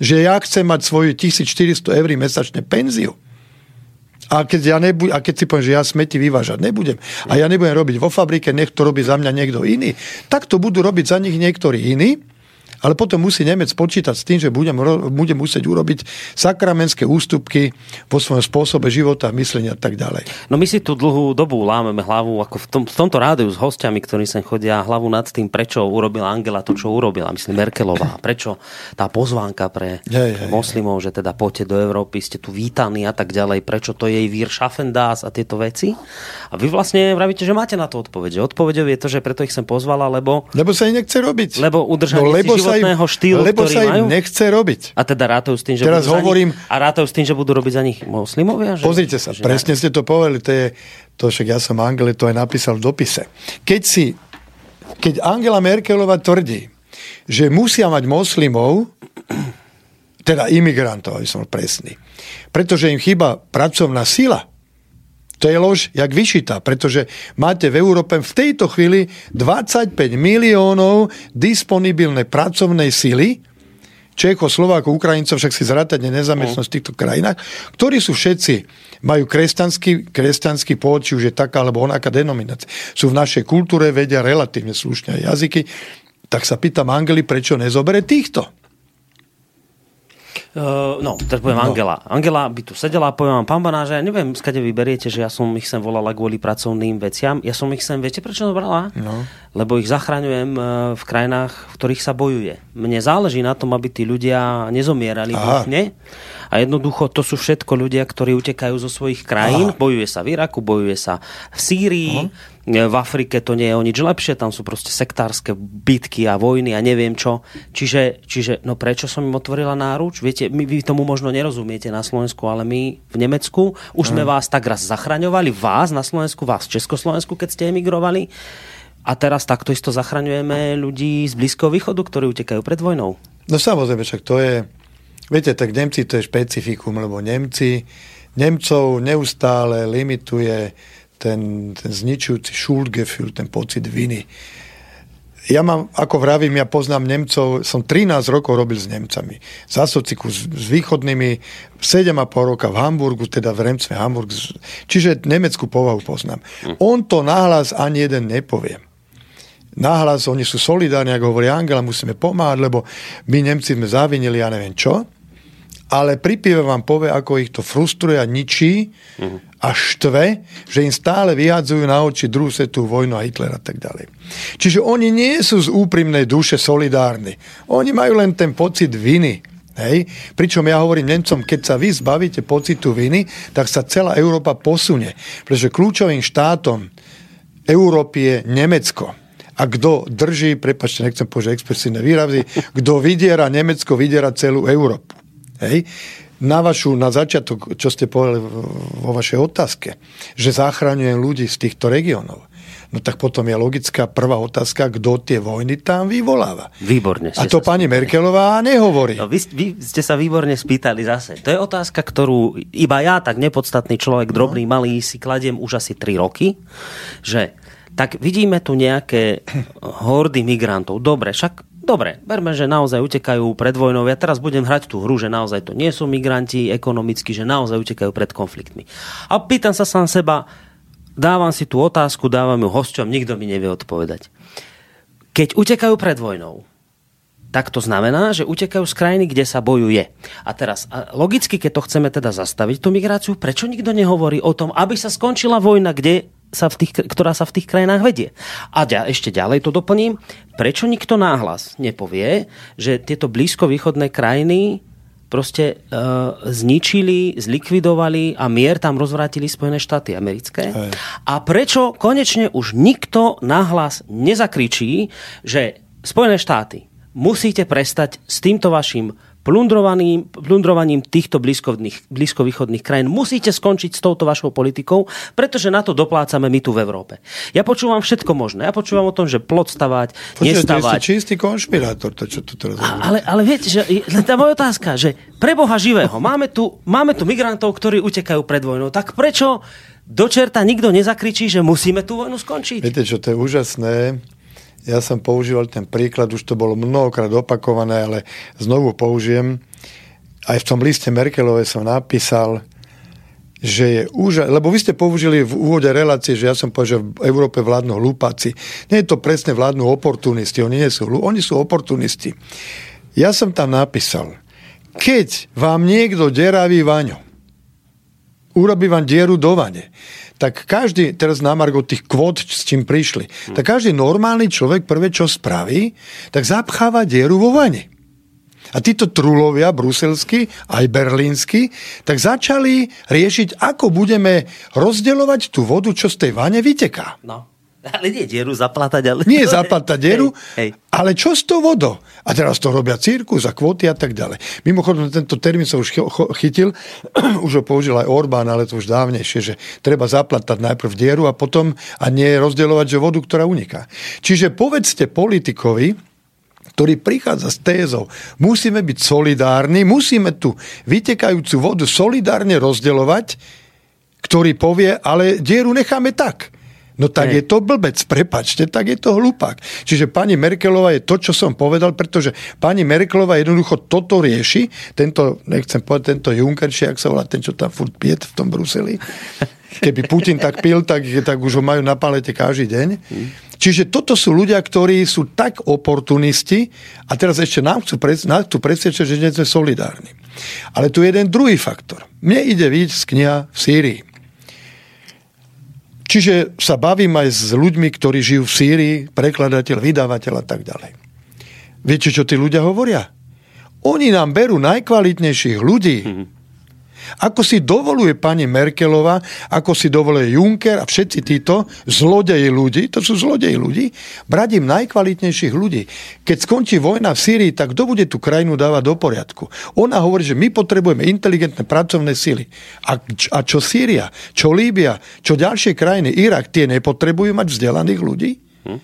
že ja chcem mať svoju 1400 eur mesačne penziu, a keď, ja nebu- a keď si poviem, že ja smeti vyvážať nebudem a ja nebudem robiť vo fabrike, nech to robí za mňa niekto iný, tak to budú robiť za nich niektorí iní ale potom musí Nemec počítať s tým, že bude, bude musieť urobiť sakramenské ústupky vo svojom spôsobe života, myslenia a tak ďalej. No my si tu dlhú dobu lámeme hlavu, ako v, tom, v tomto rádiu s hostiami, ktorí sem chodia, hlavu nad tým, prečo urobila Angela to, čo urobila, myslím Merkelová. Prečo tá pozvánka pre hej, hej, moslimov, že teda poďte do Európy, ste tu vítaní a tak ďalej, prečo to jej vír Schaffendas a tieto veci. A vy vlastne vravíte, že máte na to odpoveď. Odpovedou je to, že preto ich sem pozvala, lebo... Lebo sa ich nechce robiť. Lebo udržanie no, lebo si životného im, štýlu, lebo ktorý sa im majú? nechce robiť. A teda rátajú s tým, že Teraz budú hovorím, za nich, a rátajú s tým, že budú robiť za nich moslimovia? Že, pozrite sa, že presne ste to povedali, to je, to však ja som Angele to aj napísal v dopise. Keď si, keď Angela Merkelová tvrdí, že musia mať moslimov, teda imigrantov, aby som presný, pretože im chýba pracovná sila, to je lož jak vyšitá, pretože máte v Európe v tejto chvíli 25 miliónov disponibilnej pracovnej sily, Čecho, Slovákov, Ukrajincov, však si zrátať nezamestnosť v týchto krajinách, ktorí sú všetci, majú kresťanský, kresťanský pôvod, či už je taká alebo onaká denominácia. Sú v našej kultúre, vedia relatívne slušne jazyky. Tak sa pýtam Angeli, prečo nezobere týchto? Uh, no, teraz poviem no. Angela. Angela by tu sedela a poviem vám, pán Baná, že ja neviem, skade vyberiete, že ja som ich sem volala kvôli pracovným veciam. Ja som ich sem, viete prečo zobrala? No. Lebo ich zachraňujem uh, v krajinách, v ktorých sa bojuje. Mne záleží na tom, aby tí ľudia nezomierali duchne. A jednoducho to sú všetko ľudia, ktorí utekajú zo svojich krajín. Aha. Bojuje sa v Iraku, bojuje sa v Sýrii. Aha v Afrike to nie je o nič lepšie, tam sú proste sektárske bitky a vojny a neviem čo. Čiže, čiže no prečo som im otvorila náruč? Viete, my, vy tomu možno nerozumiete na Slovensku, ale my v Nemecku už sme vás tak raz zachraňovali, vás na Slovensku, vás v Československu, keď ste emigrovali. A teraz takto isto zachraňujeme ľudí z Blízkoho východu, ktorí utekajú pred vojnou. No samozrejme, však to je... Viete, tak Nemci to je špecifikum, lebo Nemci, Nemcov neustále limituje ten, ten zničujúci Schuldgefühl, ten pocit viny. Ja mám, ako vravím, ja poznám Nemcov, som 13 rokov robil s Nemcami. Z asociku s, s východnými, 7,5 roka v Hamburgu, teda v Remcve Hamburg. Čiže nemeckú povahu poznám. Hm. On to nahlas ani jeden nepovie. Nahlas oni sú solidárni, ako hovorí Angela, musíme pomáhať, lebo my Nemci sme zavinili, ja neviem čo ale pri pive vám povie, ako ich to frustruje a ničí a štve, že im stále vyhadzujú na oči druhú svetú vojnu a Hitler a tak ďalej. Čiže oni nie sú z úprimnej duše solidárni. Oni majú len ten pocit viny. Hej? Pričom ja hovorím Nemcom, keď sa vy zbavíte pocitu viny, tak sa celá Európa posunie. Pretože kľúčovým štátom Európy je Nemecko. A kto drží, prepačte, nechcem povedať expresívne výrazy, kto vydiera Nemecko, vydiera celú Európu. Hej? Na, vašu, na začiatok, čo ste povedali vo vašej otázke, že zachraňujem ľudí z týchto regiónov. No tak potom je logická prvá otázka, kto tie vojny tam vyvoláva. Výborne. A to pani spýtali. Merkelová nehovorí. No, vy, vy ste sa výborne spýtali zase. To je otázka, ktorú iba ja, tak nepodstatný človek, no. drobný, malý, si kladiem už asi 3 roky, že tak vidíme tu nejaké hordy migrantov. Dobre, však Dobre, berme, že naozaj utekajú pred vojnou. Ja teraz budem hrať tú hru, že naozaj to nie sú migranti ekonomicky, že naozaj utekajú pred konfliktmi. A pýtam sa sám seba, dávam si tú otázku, dávam ju hosťom, nikto mi nevie odpovedať. Keď utekajú pred vojnou, tak to znamená, že utekajú z krajiny, kde sa bojuje. A teraz, logicky, keď to chceme teda zastaviť, tú migráciu, prečo nikto nehovorí o tom, aby sa skončila vojna, kde sa v tých, ktorá sa v tých krajinách vedie. A ďa, ešte ďalej to doplním. Prečo nikto náhlas nepovie, že tieto blízkovýchodné krajiny proste e, zničili, zlikvidovali a mier tam rozvrátili Spojené štáty americké. Aj. A prečo konečne už nikto nahlas nezakričí, že Spojené štáty musíte prestať s týmto vašim plundrovaním, plundrovaním týchto blízkovýchodných krajín. Musíte skončiť s touto vašou politikou, pretože na to doplácame my tu v Európe. Ja počúvam všetko možné. Ja počúvam o tom, že plot stavať, nestavať. To je čistý konšpirátor, to čo tu teraz ale, ale viete, že tá moja otázka, že pre Boha živého, máme tu, máme tu migrantov, ktorí utekajú pred vojnou, tak prečo do čerta nikto nezakričí, že musíme tú vojnu skončiť? Viete čo, to je úžasné ja som používal ten príklad, už to bolo mnohokrát opakované, ale znovu použijem. Aj v tom liste Merkelovej som napísal, že je úžasné, lebo vy ste použili v úvode relácie, že ja som povedal, že v Európe vládnu hlúpaci. Nie je to presne vládnu oportunisti, oni nie sú oni sú oportunisti. Ja som tam napísal, keď vám niekto deraví vaňo, urobí vám dieru do vane, tak každý, teraz na Margo tých kvót, s čím prišli, tak každý normálny človek prvé, čo spraví, tak zapcháva dieru vo vane. A títo trulovia, bruselskí, aj berlínsky, tak začali riešiť, ako budeme rozdeľovať tú vodu, čo z tej vane vyteká. No. Ale nie dieru zaplatať, ale... Nie zaplatať dieru, hej, hej. ale čo s tou vodou? A teraz to robia cirkus a kvóty a tak ďalej. Mimochodom, tento termín sa už chytil, už ho použil aj Orbán, ale to už dávnejšie, že treba zaplatať najprv dieru a potom a nie rozdielovať, že vodu, ktorá uniká. Čiže povedzte politikovi, ktorý prichádza s tézou, musíme byť solidárni, musíme tu vytekajúcu vodu solidárne rozdielovať, ktorý povie, ale dieru necháme tak No tak je to blbec, prepačte, tak je to hlupák. Čiže pani Merkelová je to, čo som povedal, pretože pani Merkelová jednoducho toto rieši, tento, nechcem povedať, tento Juncker, či ak sa volá ten, čo tam furt pije v tom Bruseli. Keby Putin tak pil, tak, tak už ho majú na palete každý deň. Čiže toto sú ľudia, ktorí sú tak oportunisti a teraz ešte nám chcú, pred, nám chcú presvedčať, že nie sme solidárni. Ale tu je jeden druhý faktor. Mne ide víc z kniha v Sýrii. Čiže sa bavím aj s ľuďmi, ktorí žijú v Sýrii, prekladateľ, vydavateľ a tak ďalej. Viete, čo tí ľudia hovoria? Oni nám berú najkvalitnejších ľudí. Mm-hmm ako si dovoluje pani Merkelová, ako si dovoluje Juncker a všetci títo zlodeji ľudí, to sú zlodeji ľudí, brať im najkvalitnejších ľudí. Keď skončí vojna v Sýrii, tak kto bude tú krajinu dávať do poriadku? Ona hovorí, že my potrebujeme inteligentné pracovné sily. A, a čo Sýria, čo Líbia, čo ďalšie krajiny, Irak, tie nepotrebujú mať vzdelaných ľudí? Hm?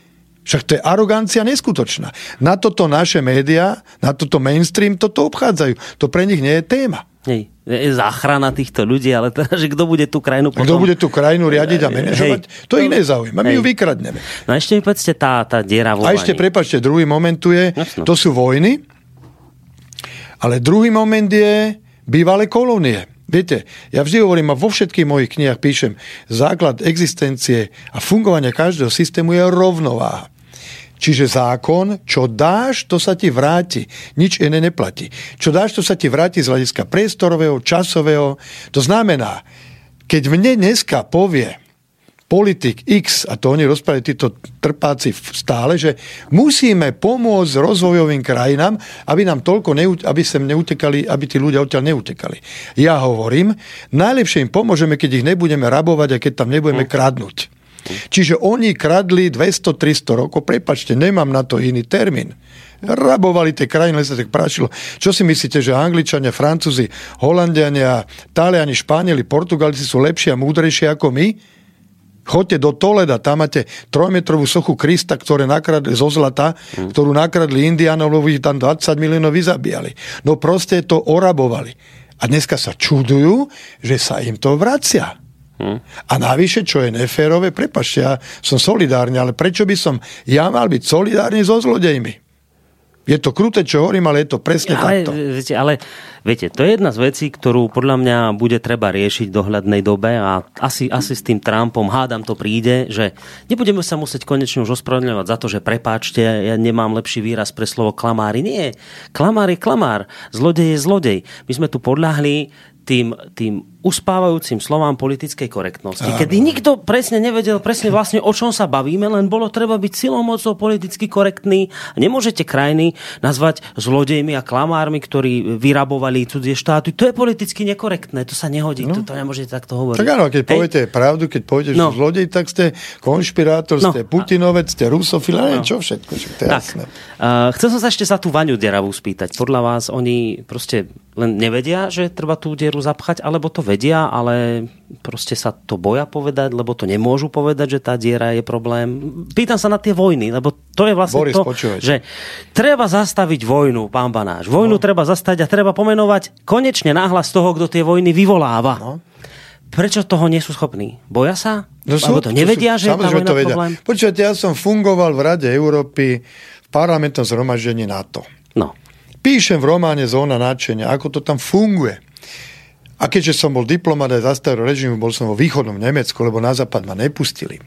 Však to je arogancia neskutočná. Na toto naše médiá, na toto mainstream toto obchádzajú. To pre nich nie je téma. Hej záchrana týchto ľudí, ale teda, že kto bude tú krajinu potom... Kto bude tú krajinu riadiť a manažovať, hej, to ich nezaujíma. My hej. ju vykradneme. No a ešte mi povedzte tá, tá diera vo A ešte, prepačte, druhý moment tu je, Jasno. to sú vojny, ale druhý moment je bývalé kolónie. Viete, ja vždy hovorím a vo všetkých mojich knihách píšem, základ existencie a fungovania každého systému je rovnováha. Čiže zákon, čo dáš, to sa ti vráti. Nič iné neplatí. Čo dáš, to sa ti vráti z hľadiska priestorového, časového. To znamená, keď mne dneska povie politik X, a to oni rozprávajú títo trpáci stále, že musíme pomôcť rozvojovým krajinám, aby nám toľko, neut- aby sem neutekali, aby tí ľudia odtiaľ neutekali. Ja hovorím, najlepšie im pomôžeme, keď ich nebudeme rabovať a keď tam nebudeme hm. kradnúť. Čiže oni kradli 200-300 rokov, prepačte, nemám na to iný termín. Rabovali tie krajiny, sa tak prašilo. Čo si myslíte, že Angličania, Francúzi, Holandiania, Taliani, Španieli, Portugalci sú lepšie a múdrejšie ako my? Choďte do Toleda, tam máte trojmetrovú sochu Krista, ktoré nakradli zo zlata, mm. ktorú nakradli Indianov, lebo ich tam 20 miliónov vyzabíjali. No proste to orabovali. A dneska sa čudujú, že sa im to vracia. Hmm. A navyše, čo je neférové, prepašte, ja som solidárny, ale prečo by som ja mal byť solidárny so zlodejmi? Je to kruté, čo hovorím, ale je to presne ale, takto. Viete, ale viete, to je jedna z vecí, ktorú podľa mňa bude treba riešiť v dohľadnej dobe a asi, asi s tým Trumpom hádam to príde, že nebudeme sa musieť konečne už ospravedlňovať za to, že prepáčte, ja nemám lepší výraz pre slovo klamári. Nie, klamár je klamár, zlodej je zlodej. My sme tu podľahli tým, tým uspávajúcim slovám politickej korektnosti, Áno. kedy nikto presne nevedel presne vlastne o čom sa bavíme, len bolo treba byť silou mocou politicky korektný. Nemôžete krajiny nazvať zlodejmi a klamármi, ktorí vyrabovali cudzie štáty. To je politicky nekorektné, to sa nehodí, no. to, to nemôžete takto hovoriť. Tak áno, keď Hej. poviete pravdu, keď poviete, no. že zlodej, tak ste konšpirátor, no. ste Putinovec, ste rusofil, no. čo všetko, čo, to je tak. jasné. Uh, chcel som sa ešte za tú Vaňu Deravú spýtať. Podľa vás oni proste len nevedia, že treba tú dieru zapchať, alebo to vedia, ale proste sa to boja povedať, lebo to nemôžu povedať, že tá diera je problém. Pýtam sa na tie vojny, lebo to je vlastne Boris, to, počúvajte. že treba zastaviť vojnu, pán Banáš. Vojnu no. treba zastaviť a treba pomenovať konečne náhlas toho, kto tie vojny vyvoláva. No. Prečo toho nie sú schopní? Boja sa? No sú, to nevedia, sú, že je tá vojna to vedia. problém? Počujete, ja som fungoval v Rade Európy v parlamentnom zhromaždení NATO. No. Píšem v románe Zóna náčenia, ako to tam funguje. A keďže som bol diplomat aj za starého režimu, bol som vo východnom Nemecku, lebo na západ ma nepustili.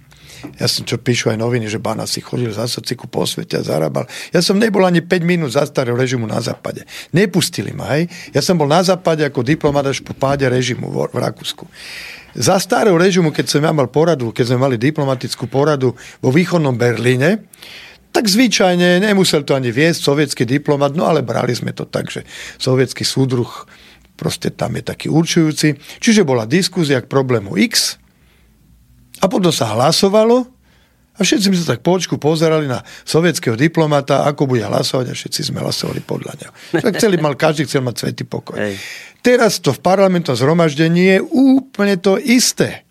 Ja som, čo píšu aj noviny, že Bana si chodil za sociku po svete a zarábal. Ja som nebol ani 5 minút za starého režimu na západe. Nepustili ma, hej. Ja som bol na západe ako diplomat až po páde režimu v, v Rakúsku. Za starého režimu, keď som ja mal poradu, keď sme mali diplomatickú poradu vo východnom Berlíne, tak zvyčajne nemusel to ani viesť sovietský diplomat, no ale brali sme to tak, že sovietský súdruh proste tam je taký určujúci. Čiže bola diskúzia k problému X a potom sa hlasovalo a všetci sme sa tak po očku pozerali na sovietského diplomata, ako bude hlasovať a všetci sme hlasovali podľa neho. Tak chceli mal, každý chcel mať svetý pokoj. Hej. Teraz to v parlamentnom zhromaždení je úplne to isté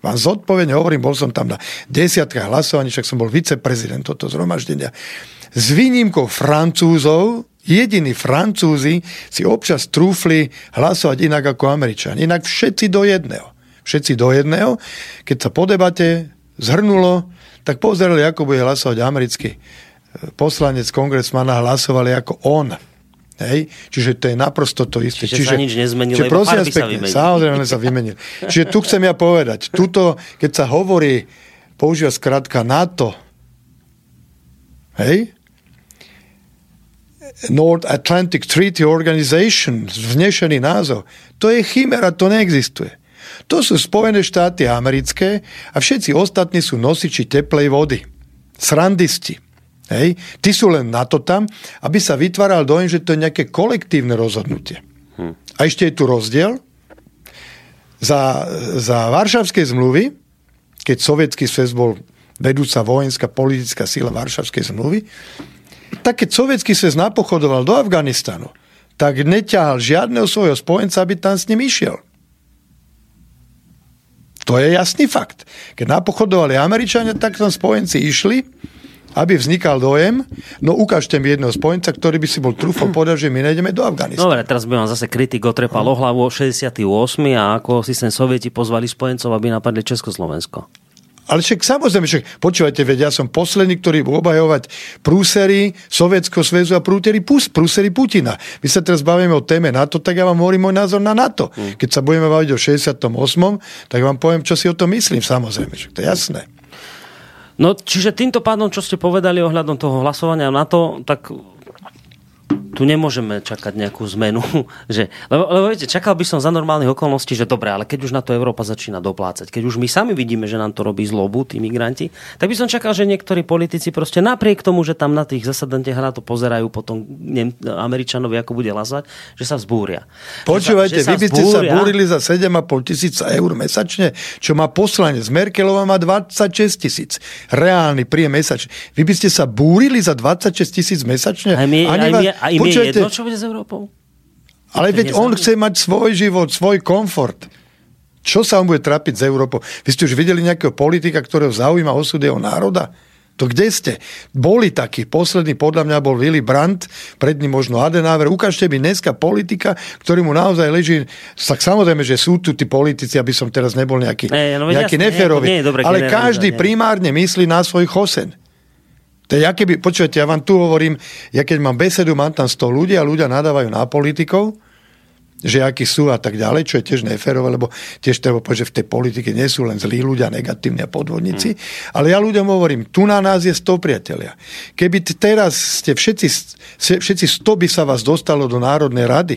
vám zodpovedne hovorím, bol som tam na desiatkách hlasovaní, však som bol viceprezident toto zhromaždenia. S výnimkou Francúzov, jediní Francúzi si občas trúfli hlasovať inak ako Američani. Inak všetci do jedného. Všetci do jedného. Keď sa po debate zhrnulo, tak pozerali, ako bude hlasovať americký poslanec kongresmana, hlasovali ako on. Hej? Čiže to je naprosto to isté. Čiže, Čiže sa nič nezmenilo, čiže, prosím pekne, sa. Samozrejme sa vymenil. Čiže tu chcem ja povedať, tuto, keď sa hovorí, používa skratka NATO, hej? North Atlantic Treaty Organization, vznešený názov, to je chimera, to neexistuje. To sú Spojené štáty americké a všetci ostatní sú nosiči teplej vody. Srandisti. Hej? Ty sú len na to tam, aby sa vytváral dojem, že to je nejaké kolektívne rozhodnutie. Hm. A ešte je tu rozdiel. Za, za Varšavskej zmluvy, keď sovietský sväz bol vedúca vojenská politická sila Varšavskej zmluvy, tak keď sovietský sväz napochodoval do Afganistanu, tak neťahal žiadneho svojho spojenca, aby tam s ním išiel. To je jasný fakt. Keď napochodovali Američania, tak tam spojenci išli aby vznikal dojem, no ukážte mi jedného spojenca, ktorý by si bol trúfol povedať, že my nejdeme do Afganistanu. Dobre, teraz by vám zase kritik otrepal o hlavu 68. a ako si sem sovieti pozvali spojencov, aby napadli Československo. Ale však samozrejme, však počúvajte, veď ja som posledný, ktorý bude obhajovať prúsery Sovietského zväzu a prúsery, prúsery Putina. My sa teraz bavíme o téme NATO, tak ja vám hovorím môj názor na NATO. Hmm. Keď sa budeme baviť o 68., tak vám poviem, čo si o tom myslím, samozrejme. Však to je jasné. No, čiže týmto pádom, čo ste povedali ohľadom toho hlasovania na to, tak tu nemôžeme čakať nejakú zmenu. Že, lebo, lebo viete, čakal by som za normálnych okolností, že dobre, ale keď už na to Európa začína doplácať, keď už my sami vidíme, že nám to robí zlobu, tí migranti, tak by som čakal, že niektorí politici proste napriek tomu, že tam na tých zasadnutiach na to pozerajú potom nem, Američanovi, ako bude hlasovať, že sa vzbúria. Počúvajte, vy by ste sa búrili za 7,5 tisíca eur mesačne, čo má poslanec. Merkelová má 26 tisíc. Reálny príjem mesačne. Vy by ste sa búrili za 26 tisíc mesačne? Aj my, aj my, aj im je jedno, čo bude s Európou? Ale veď on chce mať svoj život, svoj komfort. Čo sa on bude trapiť s Európou? Vy ste už videli nejakého politika, ktorého zaujíma osud jeho národa? To kde ste? Boli takí. Posledný podľa mňa bol Willy Brandt, pred ním možno Adenauer. Ukážte mi dneska politika, ktorý mu naozaj leží. Tak samozrejme, že sú tu tí politici, aby som teraz nebol nejaký, e, no, nejaký jasne, neferový. Nie, nie, dobre, ale každý primárne myslí na svoj chosen. To je, keby, počujete, ja vám tu hovorím, ja keď mám besedu, mám tam 100 ľudí a ľudia nadávajú na politikov, že akí sú a tak ďalej, čo je tiež neférové, lebo tiež treba povedať, že v tej politike nie sú len zlí ľudia, negatívni a podvodníci, mm. ale ja ľuďom hovorím, tu na nás je 100 priatelia. Keby teraz ste všetci, všetci 100 by sa vás dostalo do Národnej rady,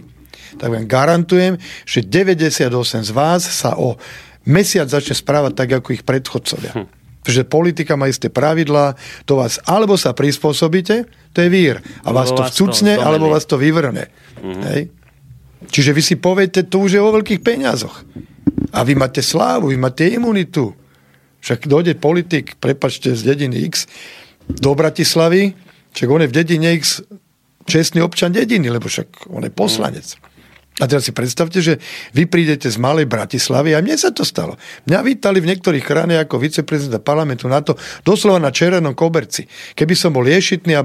tak vám garantujem, že 98 z vás sa o mesiac začne správať tak, ako ich predchodcovia. Hm. Že politika má isté pravidlá, to vás alebo sa prispôsobíte, to je vír, a vás to vcucne, alebo vás to vyvrne. Mm-hmm. Hej? Čiže vy si poviete, to už je o veľkých peniazoch. A vy máte slávu, vy máte imunitu. Však dojde politik, prepačte, z dediny X do Bratislavy, však on je v dedine X čestný občan dediny, lebo však on je poslanec. Mm. A teraz si predstavte, že vy prídete z malej Bratislavy a mne sa to stalo. Mňa vítali v niektorých krajinách ako viceprezidenta parlamentu na to doslova na červenom koberci. Keby som bol ješitný a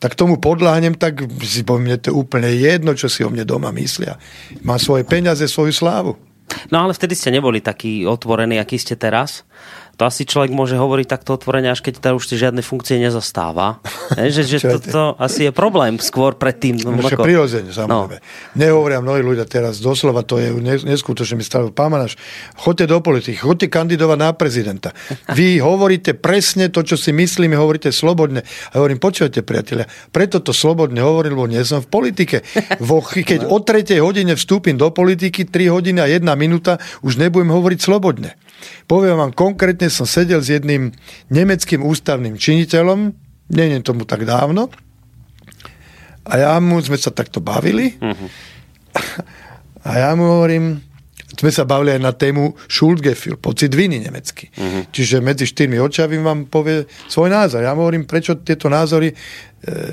tak tomu podláhnem, tak si poviem, mne to úplne jedno, čo si o mne doma myslia. Má svoje peniaze, svoju slávu. No ale vtedy ste neboli takí otvorení, aký ste teraz to asi človek môže hovoriť takto otvorene, až keď teda už si žiadne funkcie nezastáva. Je, že, že to, to asi je problém skôr pred tým. No, ako... prirodzene, samozrejme. No. Nehovoria mnohí ľudia teraz, doslova to je neskutočne mi stalo. Pán Manaš, chodte do politiky, chodte kandidovať na prezidenta. Vy hovoríte presne to, čo si myslíme, hovoríte slobodne. A hovorím, počujete, priatelia, preto to slobodne hovorím, lebo nie som v politike. Vo, keď o tretej hodine vstúpim do politiky, 3 hodiny a 1 minúta, už nebudem hovoriť slobodne. Poviem vám, konkrétne som sedel s jedným nemeckým ústavným činiteľom, nie je tomu tak dávno, a ja mu, sme sa takto bavili, uh-huh. a ja mu hovorím, sme sa bavili aj na tému Schuldgefühl, pocit viny nemecký. Uh-huh. Čiže medzi štyrmi očami vám povie svoj názor. Ja mu hovorím, prečo tieto názory e,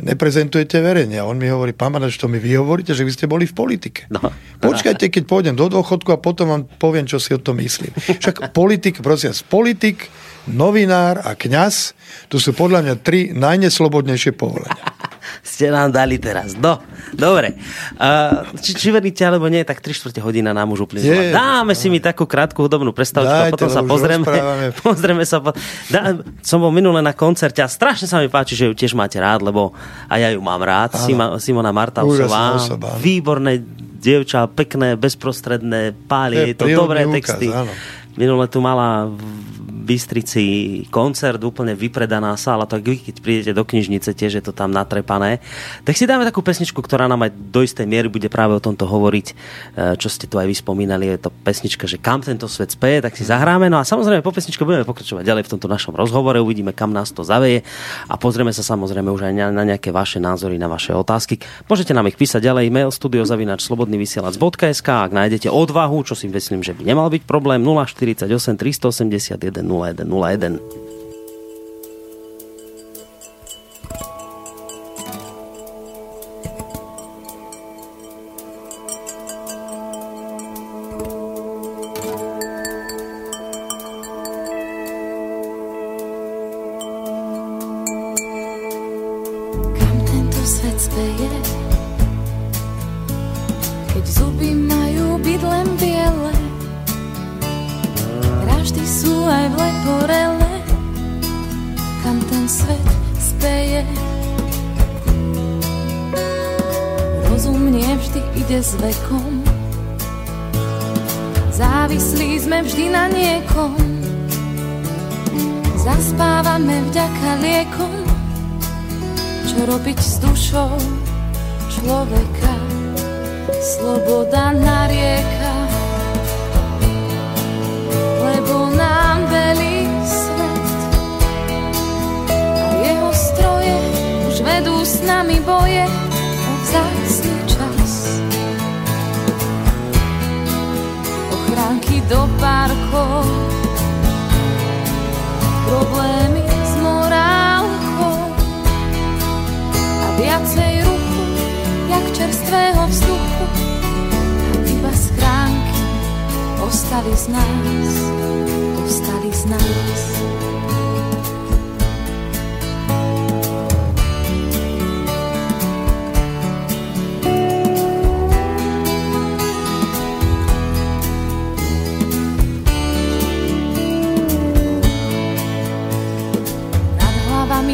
neprezentujete verejne. A on mi hovorí, Manač, to mi vy hovoríte, že vy ste boli v politike. No. Počkajte, keď pôjdem do dôchodku a potom vám poviem, čo si o tom myslím. Však politik, prosím politik, novinár a kňaz, to sú podľa mňa tri najneslobodnejšie povolenia ste nám dali teraz. No, dobre. Uh, či, či veríte alebo nie, tak 3 čtvrte hodina nám už uplynulo. Dáme si mi takú krátku hudobnú prestávku a potom sa pozrieme. pozrieme sa po... Dá, som bol minule na koncerte a strašne sa mi páči, že ju tiež máte rád, lebo aj ja ju mám rád. Sima, Simona Martausová. Výborné dievča, pekné, bezprostredné, páli, je to dobré úkaz, texty. Áno. Minule tu mala Bystrici koncert, úplne vypredaná sála, tak vy keď prídete do knižnice, tiež je to tam natrepané. Tak si dáme takú pesničku, ktorá nám aj do istej miery bude práve o tomto hovoriť, e, čo ste tu aj vyspomínali, je to pesnička, že kam tento svet speje, tak si zahráme. No a samozrejme po pesničke budeme pokračovať ďalej v tomto našom rozhovore, uvidíme, kam nás to zaveje a pozrieme sa samozrejme už aj na nejaké vaše názory, na vaše otázky. Môžete nám ich písať ďalej, mail studiozavinač.slobodnyvysielac.sk ak nájdete odvahu, čo si myslím, že by nemal byť problém, 048 381 0101. rieka, sloboda na rieka, lebo nám velí svet a jeho stroje už vedú s nami boje o vzácný čas. Ochránky do parkov, problémy čerstvého vzduchu iba schránky ostali z nás, ostali z nás.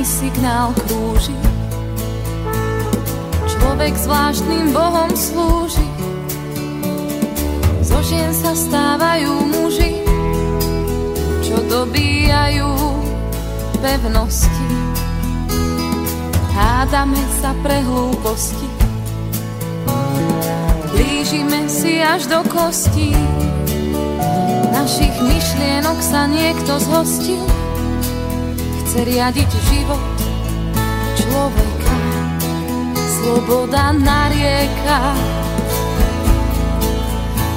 signál krúži hádame sa pre hlúposti. Blíž Ublížime si až do kostí, našich myšlienok sa niekto zhostil, chce riadiť život človeka, sloboda narieka,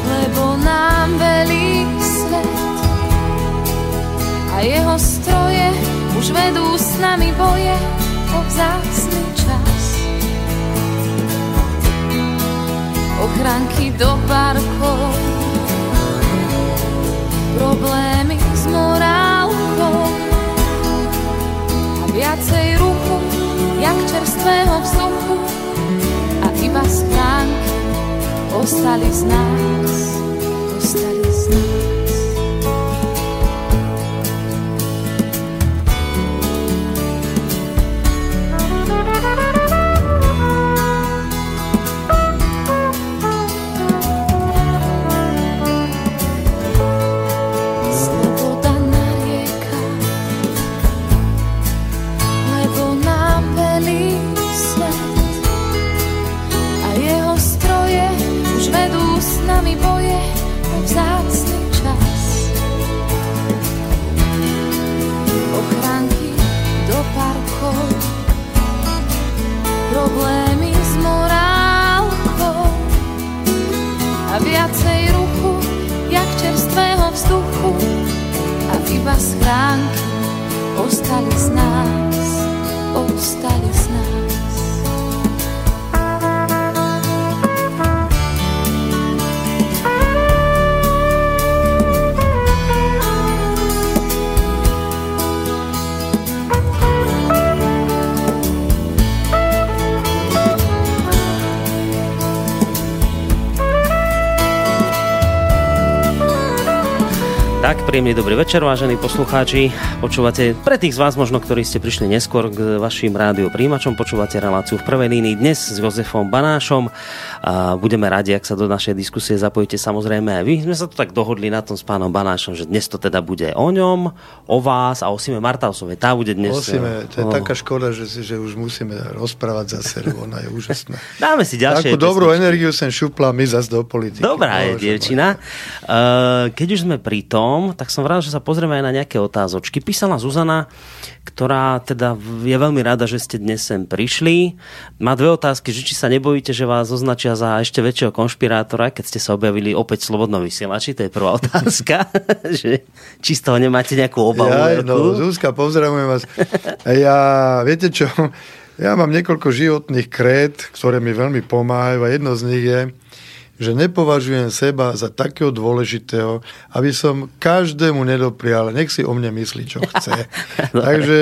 lebo nám velí svet. A jeho stroje už vedú s nami boje o vzácný čas. Ochranky do parkov, problémy s morálkou. A viacej ruchu, jak čerstvého vzduchu a iba schránky ostali z príjemný dobrý večer, vážení poslucháči. Počúvate, pre tých z vás možno, ktorí ste prišli neskôr k vašim rádio príjimačom, počúvate reláciu v prvej línii dnes s Jozefom Banášom. A budeme radi, ak sa do našej diskusie zapojíte samozrejme aj vy. Sme sa tu tak dohodli na tom s pánom Banášom, že dnes to teda bude o ňom, o vás a o Sime Martausovej. Tá bude dnes... Osime, to je oh. taká škoda, že, že už musíme rozprávať zase, lebo ona je úžasná. Dáme si ďalšie. Takú dobrú energiu sem šupla my zase do politiky. Dobrá je, dievčina. Uh, keď už sme pri tom, tak som rád, že sa pozrieme aj na nejaké otázočky. Písala Zuzana, ktorá teda je veľmi rada, že ste dnes sem prišli. Má dve otázky, že či sa nebojíte, že vás označia za ešte väčšieho konšpirátora, keď ste sa objavili opäť v Slobodnom vysielači, to je prvá otázka. že, či z toho nemáte nejakú obavu? Ja, no, Zuzka, pozdravujem vás. Ja, viete čo, ja mám niekoľko životných krét, ktoré mi veľmi pomáhajú a jedno z nich je, že nepovažujem seba za takého dôležitého, aby som každému nedoprial, nech si o mne myslí, čo chce. takže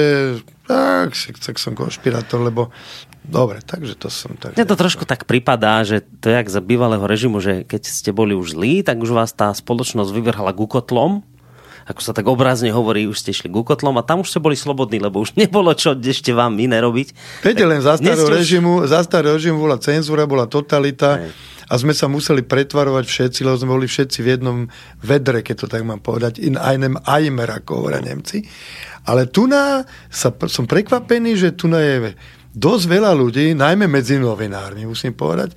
tak, tak som konšpirátor, lebo dobre, takže to som tak. Mne to trošku tak pripadá, že to je jak za bývalého režimu, že keď ste boli už zlí, tak už vás tá spoločnosť vyvrhala gukotlom, ako sa tak obrazne hovorí, už ste išli k a tam už ste boli slobodní, lebo už nebolo čo ešte vám iné robiť. Viete, len za starého režimu, za starého režimu bola cenzúra, bola totalita. Aj a sme sa museli pretvarovať všetci, lebo sme boli všetci v jednom vedre, keď to tak mám povedať, in einem Eimer, ako hovoria Nemci. Ale tu na, sa, som prekvapený, že tu na je dosť veľa ľudí, najmä medzi novinármi, musím povedať,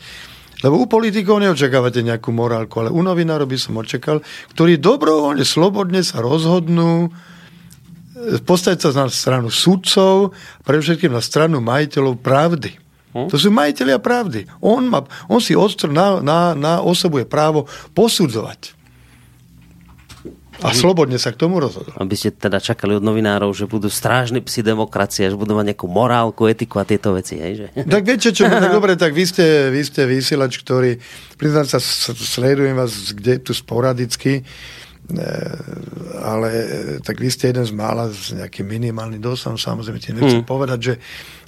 lebo u politikov neočakávate nejakú morálku, ale u novinárov by som očakal, ktorí dobrovoľne, slobodne sa rozhodnú e, postaviť sa na stranu sudcov, pre všetkým na stranu majiteľov pravdy. Hm? To sú majiteľia pravdy. On, má, on si odstr na, na, na osobu je právo posudzovať. A slobodne sa k tomu rozhodol. Aby ste teda čakali od novinárov, že budú strážni psi demokracie, že budú mať nejakú morálku, etiku a tieto veci. Hej, že? Tak viete čo, tak dobre, tak vy ste, vy ste vysielač, ktorý, priznám sa, sledujem vás kde tu sporadicky, e, ale tak vy ste jeden z mála s nejakým minimálnym dosahom, samozrejme ti nechcem hmm. povedať, že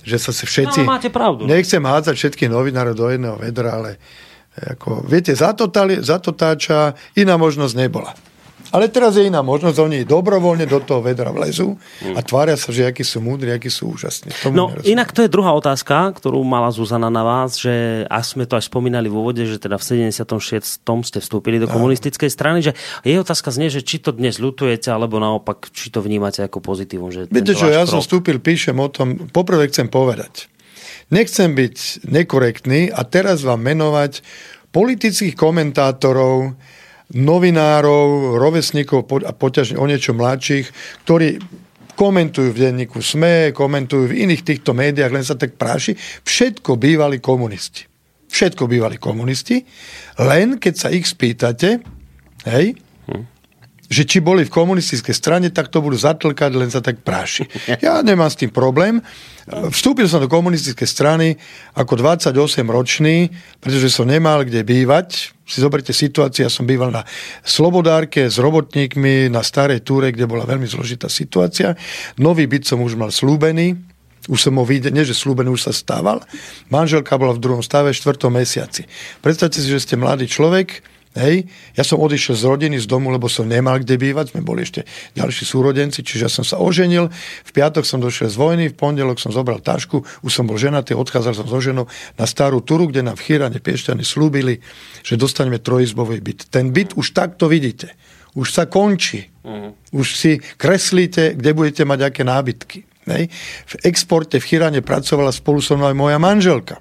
že sa všetci... No, máte pravdu. Nechcem hádzať všetkých novinárov do jedného vedra, ale ako, viete, zatotáča iná možnosť nebola. Ale teraz je iná možnosť, oni dobrovoľne do toho vedra vlezú a tvária sa, že akí sú múdri, akí sú úžasní. Tomu no nerozumiem. inak to je druhá otázka, ktorú mala Zuzana na vás, že a sme to až spomínali v úvode, že teda v 76. ste vstúpili do komunistickej strany, že jej otázka znie, že či to dnes ľutujete, alebo naopak, či to vnímate ako pozitívum. Že Viete čo, ja krok... som vstúpil, píšem o tom, poprvé chcem povedať. Nechcem byť nekorektný a teraz vám menovať politických komentátorov, novinárov, rovesníkov a poťažne o niečo mladších, ktorí komentujú v denníku SME, komentujú v iných týchto médiách, len sa tak práši, všetko bývali komunisti. Všetko bývali komunisti, len keď sa ich spýtate, hej, že či boli v komunistickej strane, tak to budú zatlkať, len sa tak práši. Ja nemám s tým problém. Vstúpil som do komunistickej strany ako 28 ročný, pretože som nemal kde bývať. Si zoberte situáciu, ja som býval na Slobodárke s robotníkmi na Starej Túre, kde bola veľmi zložitá situácia. Nový byt som už mal slúbený, už som ho videl, nie že slúbený už sa stával. Manželka bola v druhom stave, v štvrtom mesiaci. Predstavte si, že ste mladý človek, Hej. Ja som odišiel z rodiny, z domu, lebo som nemal kde bývať. Sme boli ešte ďalší súrodenci, čiže ja som sa oženil. V piatok som došiel z vojny, v pondelok som zobral tašku, už som bol ženatý, odchádzal som so ženou na starú turu, kde nám v Chýrane Piešťany slúbili, že dostaneme trojizbový byt. Ten byt už takto vidíte. Už sa končí. Uh-huh. Už si kreslíte, kde budete mať aké nábytky. Hej. V exporte v Chýrane pracovala spolu so mnou aj moja manželka.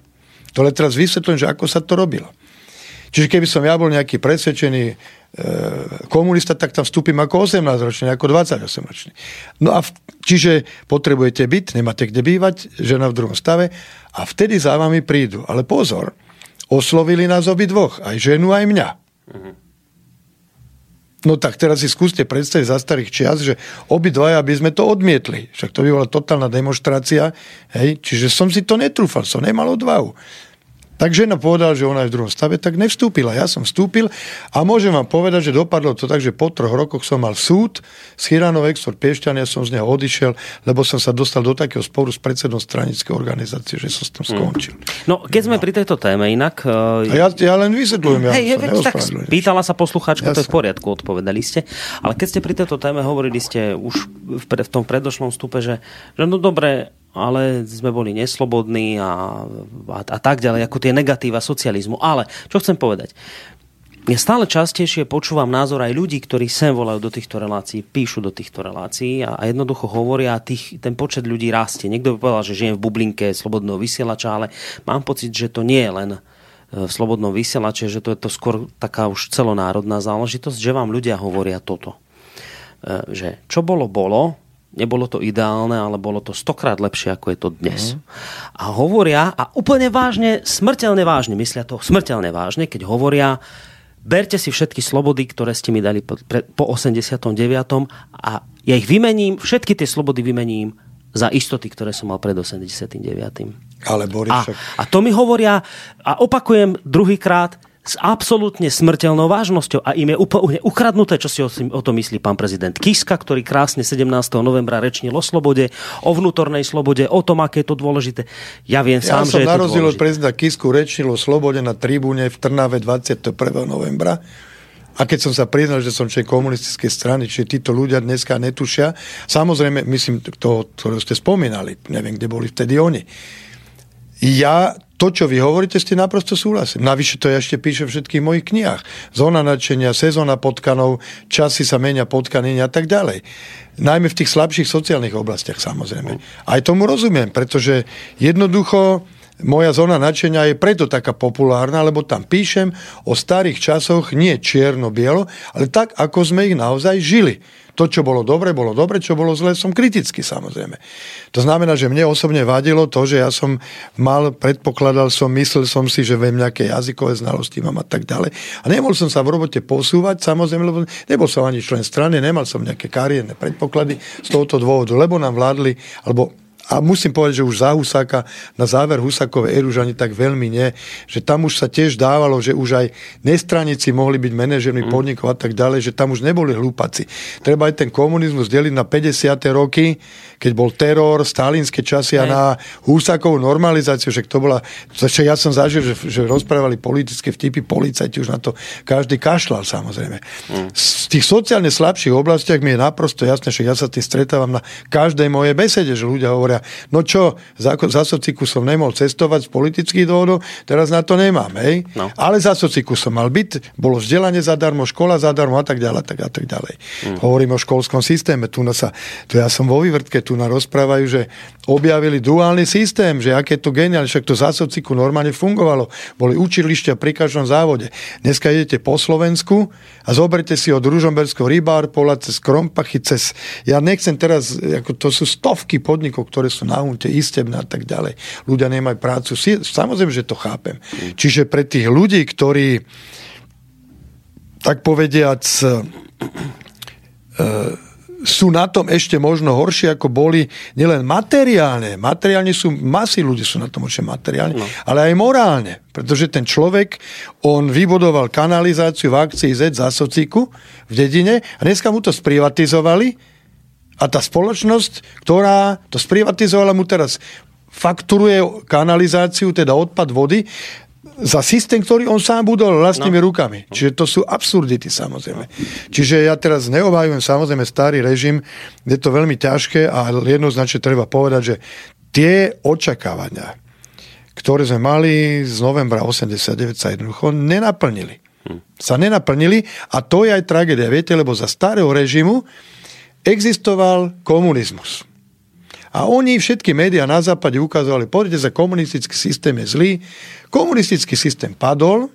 To teraz vysvetlím, že ako sa to robilo. Čiže keby som ja bol nejaký presvedčený e, komunista, tak tam vstúpim ako 18 ročný, ako 28 ročný. No a v, čiže potrebujete byť, nemáte kde bývať, žena v druhom stave a vtedy za vami prídu. Ale pozor, oslovili nás obi dvoch, aj ženu, aj mňa. No tak teraz si skúste predstaviť za starých čias, že obidvaja by sme to odmietli. Však to by bola totálna demonstrácia. Hej? Čiže som si to netrúfal, som nemal odvahu. Tak žena povedala, že ona je v druhom stave, tak nevstúpila. Ja som vstúpil a môžem vám povedať, že dopadlo to tak, že po troch rokoch som mal súd s Chiranov Export Piešťania, som z neho odišiel, lebo som sa dostal do takého sporu s predsedom stranickej organizácie, že som s tom Hmm. skončil. No, keď sme pri tejto téme inak... Uh, ja, ja len vysvetľujem, ja Hej, sa tak pýtala sa poslucháčka, to je v poriadku, odpovedali ste. Ale keď ste pri tejto téme hovorili ste už v, pre, v tom predošlom stupe, že, že no dobre, ale sme boli neslobodní a, a, a tak ďalej, ako tie negatíva socializmu. Ale, čo chcem povedať, ja stále častejšie počúvam názor aj ľudí, ktorí sem volajú do týchto relácií, píšu do týchto relácií a, a jednoducho hovoria, tých, ten počet ľudí rastie. Niekto by povedal, že žijem v bublinke slobodného vysielača, ale mám pocit, že to nie je len e, v slobodnom vysielače, že to je to skôr taká už celonárodná záležitosť, že vám ľudia hovoria toto. E, Že čo bolo, bolo, nebolo to ideálne, ale bolo to stokrát lepšie, ako je to dnes. A hovoria, a úplne vážne, smrteľne vážne, myslia to smrteľne vážne, keď hovoria, berte si všetky slobody, ktoré ste mi dali po, pre, po 89. a ja ich vymením, všetky tie slobody vymením za istoty, ktoré som mal pred 89. Ale Boris, A, a to mi hovoria, a opakujem druhýkrát, s absolútne smrteľnou vážnosťou a im je úplne ukradnuté, čo si o, o to myslí pán prezident Kiska, ktorý krásne 17. novembra rečnil o slobode, o vnútornej slobode, o tom, aké je to dôležité. Ja viem ja sám, som že je to od prezidenta Kisku rečnil o slobode na tribúne v Trnave 21. novembra. A keď som sa priznal, že som člen komunistickej strany, čiže títo ľudia dneska netušia, samozrejme, myslím, toho, ktorého ste spomínali, neviem, kde boli vtedy oni. Ja to, čo vy hovoríte, ste naprosto súhlasím. Navyše to ja ešte píšem v všetkých mojich knihách. Zóna nadšenia, sezóna potkanov, časy sa menia potkaniny a tak ďalej. Najmä v tých slabších sociálnych oblastiach samozrejme. Aj tomu rozumiem, pretože jednoducho moja zóna nadšenia je preto taká populárna, lebo tam píšem o starých časoch nie čierno-bielo, ale tak, ako sme ich naozaj žili. To, čo bolo dobre, bolo dobre, čo bolo zle, som kritický samozrejme. To znamená, že mne osobne vadilo to, že ja som mal, predpokladal som, myslel som si, že viem nejaké jazykové znalosti mám a tak ďalej. A nemohol som sa v robote posúvať, samozrejme, lebo nebol som ani člen strany, nemal som nejaké kariérne predpoklady z tohoto dôvodu, lebo nám vládli, alebo a musím povedať, že už za Husáka, na záver Husákovej éry už ani tak veľmi nie, že tam už sa tiež dávalo, že už aj nestranici mohli byť manažermi mm. podnikov a tak ďalej, že tam už neboli hlúpaci. Treba aj ten komunizmus deliť na 50. roky, keď bol teror, stalinské časy a na Husákovú normalizáciu, že to bola, že ja som zažil, že, že rozprávali politické vtipy, policajti už na to každý kašľal samozrejme. Mm. Z tých sociálne slabších oblastiach mi je naprosto jasné, že ja sa tým stretávam na každej mojej besede, že ľudia hovoria, hovoria, no čo, za, za sociku som nemohol cestovať z politických dôvodov, teraz na to nemám, hej? No. Ale za sociku som mal byť, bolo vzdelanie zadarmo, škola zadarmo a tak ďalej, tak, a tak ďalej. Mm. Hovorím o školskom systéme, tu, na sa, tu ja som vo vývrtke, tu na rozprávajú, že objavili duálny systém, že aké to geniálne, však to za sociku normálne fungovalo. Boli učilišťa pri každom závode. Dneska idete po Slovensku a zoberte si od Ružomberského rybár pola cez Krompachy, cez... Ja nechcem teraz, ako to sú stovky podnikov, ktoré sú na hunte, istebné a tak ďalej. Ľudia nemajú prácu. Samozrejme, že to chápem. Čiže pre tých ľudí, ktorí tak povediac sú na tom ešte možno horšie, ako boli nielen materiálne. Materiálne sú, masy ľudí sú na tom horšie materiálne, no. ale aj morálne. Pretože ten človek, on vybudoval kanalizáciu v akcii Z za sociku v dedine a dneska mu to sprivatizovali a tá spoločnosť, ktorá to sprivatizovala, mu teraz fakturuje kanalizáciu, teda odpad vody, za systém, ktorý on sám budol vlastnými no. rukami. Čiže to sú absurdity samozrejme. Čiže ja teraz neobhajujem samozrejme starý režim, je to veľmi ťažké a jednoznačne treba povedať, že tie očakávania, ktoré sme mali z novembra 89 sa jednoducho nenaplnili. Hm. Sa nenaplnili a to je aj tragédia, viete, lebo za starého režimu existoval komunizmus. A oni, všetky médiá na západe ukázali, pozrite sa, komunistický systém je zlý. Komunistický systém padol,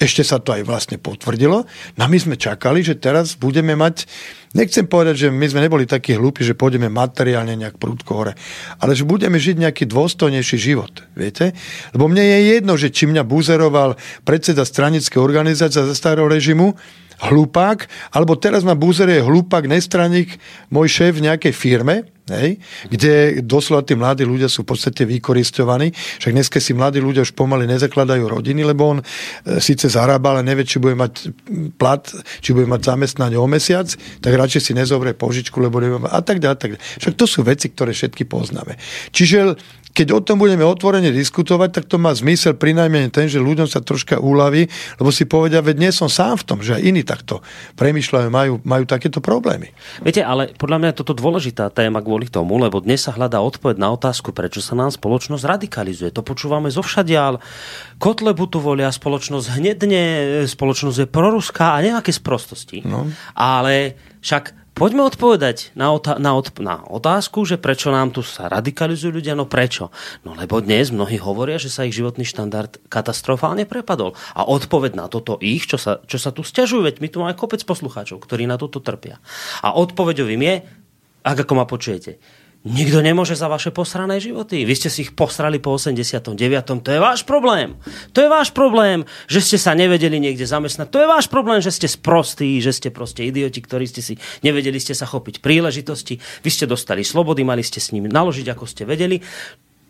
ešte sa to aj vlastne potvrdilo. No my sme čakali, že teraz budeme mať, nechcem povedať, že my sme neboli takí hlúpi, že pôjdeme materiálne nejak prúdko hore, ale že budeme žiť nejaký dôstojnejší život, viete? Lebo mne je jedno, že či mňa buzeroval predseda stranickej organizácie za starého režimu, hlupák, alebo teraz ma búzeruje hlupák, nestraník, môj šéf v nejakej firme, hej, kde doslova tí mladí ľudia sú v podstate vykoristovaní. Však dneska si mladí ľudia už pomaly nezakladajú rodiny, lebo on e, síce zarába, ale nevie, či bude mať plat, či bude mať zamestnanie o mesiac, tak radšej si nezobrie požičku, lebo nevie, a tak ďalej. Tak ďalej. Však to sú veci, ktoré všetky poznáme. Čiže keď o tom budeme otvorene diskutovať, tak to má zmysel pri najmenej ten, že ľuďom sa troška uľaví, lebo si povedia, veď nie som sám v tom, že aj iní takto premyšľajú, majú, majú takéto problémy. Viete, ale podľa mňa je toto dôležitá téma kvôli tomu, lebo dnes sa hľadá odpoveď na otázku, prečo sa nám spoločnosť radikalizuje. To počúvame zo všadiaľ. Kotlebu tu volia, spoločnosť hnedne, spoločnosť je proruská a nejaké sprostosti. No. Ale však Poďme odpovedať na, otá- na, od- na otázku, že prečo nám tu sa radikalizujú ľudia. No prečo? No lebo dnes mnohí hovoria, že sa ich životný štandard katastrofálne prepadol. A odpoveď na toto ich, čo sa, čo sa tu stiažujú, veď my tu máme kopec poslucháčov, ktorí na toto trpia. A odpoveďovým je, ak ako ma počujete, Nikto nemôže za vaše posrané životy. Vy ste si ich posrali po 89. To je váš problém. To je váš problém, že ste sa nevedeli niekde zamestnať. To je váš problém, že ste sprostí, že ste proste idioti, ktorí ste si nevedeli ste sa chopiť príležitosti. Vy ste dostali slobody, mali ste s ním naložiť, ako ste vedeli.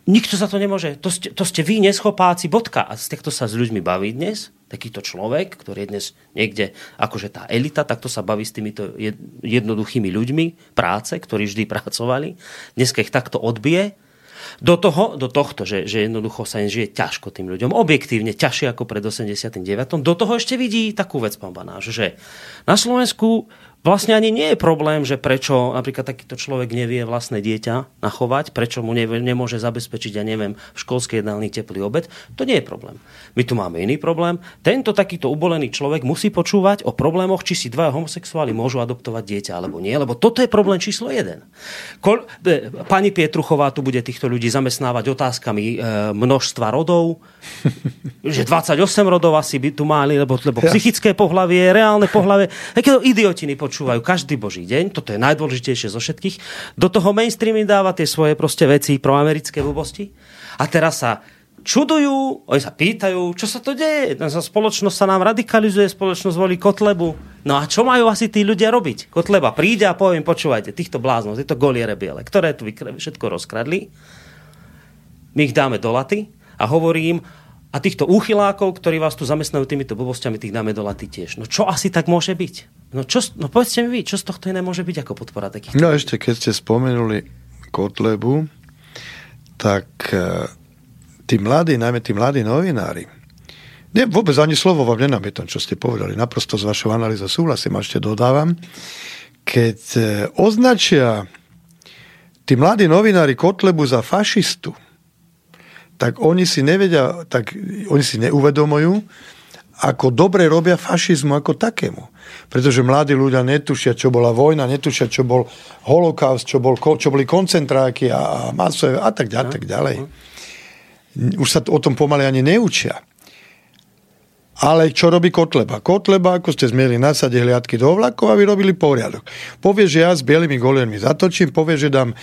Nikto za to nemôže. To ste, to ste vy, neschopáci, bodka. A takto sa s ľuďmi baví dnes. Takýto človek, ktorý je dnes niekde, akože tá elita, takto sa baví s týmito jed- jednoduchými ľuďmi práce, ktorí vždy pracovali. Dneska ich takto odbije. Do, toho, do tohto, že, že jednoducho sa im žije ťažko tým ľuďom, objektívne ťažšie ako pred 89. Do toho ešte vidí takú vec, pán Banáš, že na Slovensku vlastne ani nie je problém, že prečo napríklad takýto človek nevie vlastné dieťa nachovať, prečo mu nevie, nemôže zabezpečiť, ja neviem, v školskej jednálni teplý obed. To nie je problém. My tu máme iný problém. Tento takýto ubolený človek musí počúvať o problémoch, či si dva homosexuáli môžu adoptovať dieťa alebo nie, lebo toto je problém číslo jeden. Kol, e, pani Pietruchová tu bude týchto ľudí zamestnávať otázkami e, množstva rodov, že 28 rodov asi by tu mali, lebo, lebo psychické pohlavie, reálne pohlavie, takéto idiotiny počúvajú každý boží deň, toto je najdôležitejšie zo všetkých. Do toho mainstreamy dáva tie svoje proste veci proamerické blbosti. A teraz sa čudujú, oni sa pýtajú, čo sa to deje. Spoločnosť sa nám radikalizuje, spoločnosť volí Kotlebu. No a čo majú asi tí ľudia robiť? Kotleba príde a poviem, počúvajte, týchto bláznov, tieto goliere biele, ktoré tu všetko rozkradli, my ich dáme do laty a hovorím, a týchto úchylákov, ktorí vás tu zamestnajú týmito blbostiami, tých dáme do laty tiež. No čo asi tak môže byť? No, čo, no povedzte mi vy, čo z tohto iné môže byť ako podpora takýchto? No ešte keď ste spomenuli Kotlebu, tak e, tí mladí, najmä tí mladí novinári, nie, vôbec ani slovo vám nenamietam, čo ste povedali. Naprosto s vašou analýzou súhlasím, a ešte dodávam. Keď e, označia tí mladí novinári Kotlebu za fašistu, tak oni si nevedia, tak oni si neuvedomujú, ako dobre robia fašizmu ako takému. Pretože mladí ľudia netušia, čo bola vojna, netušia, čo bol holokaust, čo, bol, čo boli koncentráky a, a masové a tak ďalej. A tak ďalej. Už sa o tom pomaly ani neučia. Ale čo robí Kotleba? Kotleba, ako ste zmieli, nasadí hliadky do vlakov a vyrobili poriadok. Povie, že ja s bielými goliermi zatočím, povie, že dám e,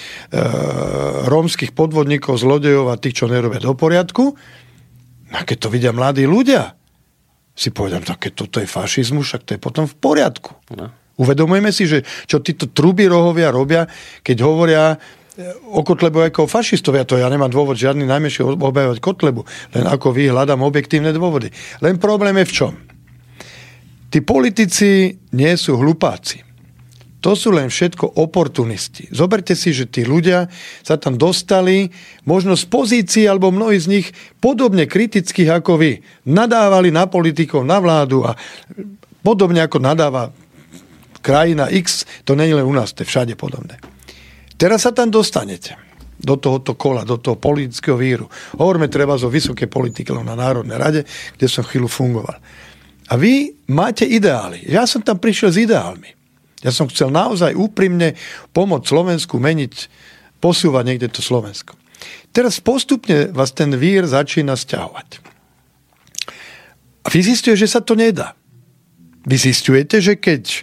rómskych podvodníkov, zlodejov a tých, čo nerobia do poriadku. A keď to vidia mladí ľudia, si povedám, tak keď toto je fašizmus, však to je potom v poriadku. No. Uvedomujeme si, že čo títo truby rohovia robia, keď hovoria o Kotlebu ako fašistovia, to ja nemám dôvod žiadny najmenší objavovať Kotlebu, len ako vy hľadám objektívne dôvody. Len problém je v čom? Tí politici nie sú hlupáci. To sú len všetko oportunisti. Zoberte si, že tí ľudia sa tam dostali možno z pozícií, alebo mnohí z nich podobne kritických ako vy. Nadávali na politikov, na vládu a podobne ako nadáva krajina X, to nie je len u nás, to je všade podobné. Teraz sa tam dostanete do tohoto kola, do toho politického víru. Hovoríme treba zo vysoké politiky na Národnej rade, kde som chvíľu fungoval. A vy máte ideály. Ja som tam prišiel s ideálmi. Ja som chcel naozaj úprimne pomôcť Slovensku meniť, posúvať niekde to Slovensko. Teraz postupne vás ten vír začína stiahovať. A vy zistujete, že sa to nedá. Vy zistujete, že keď e,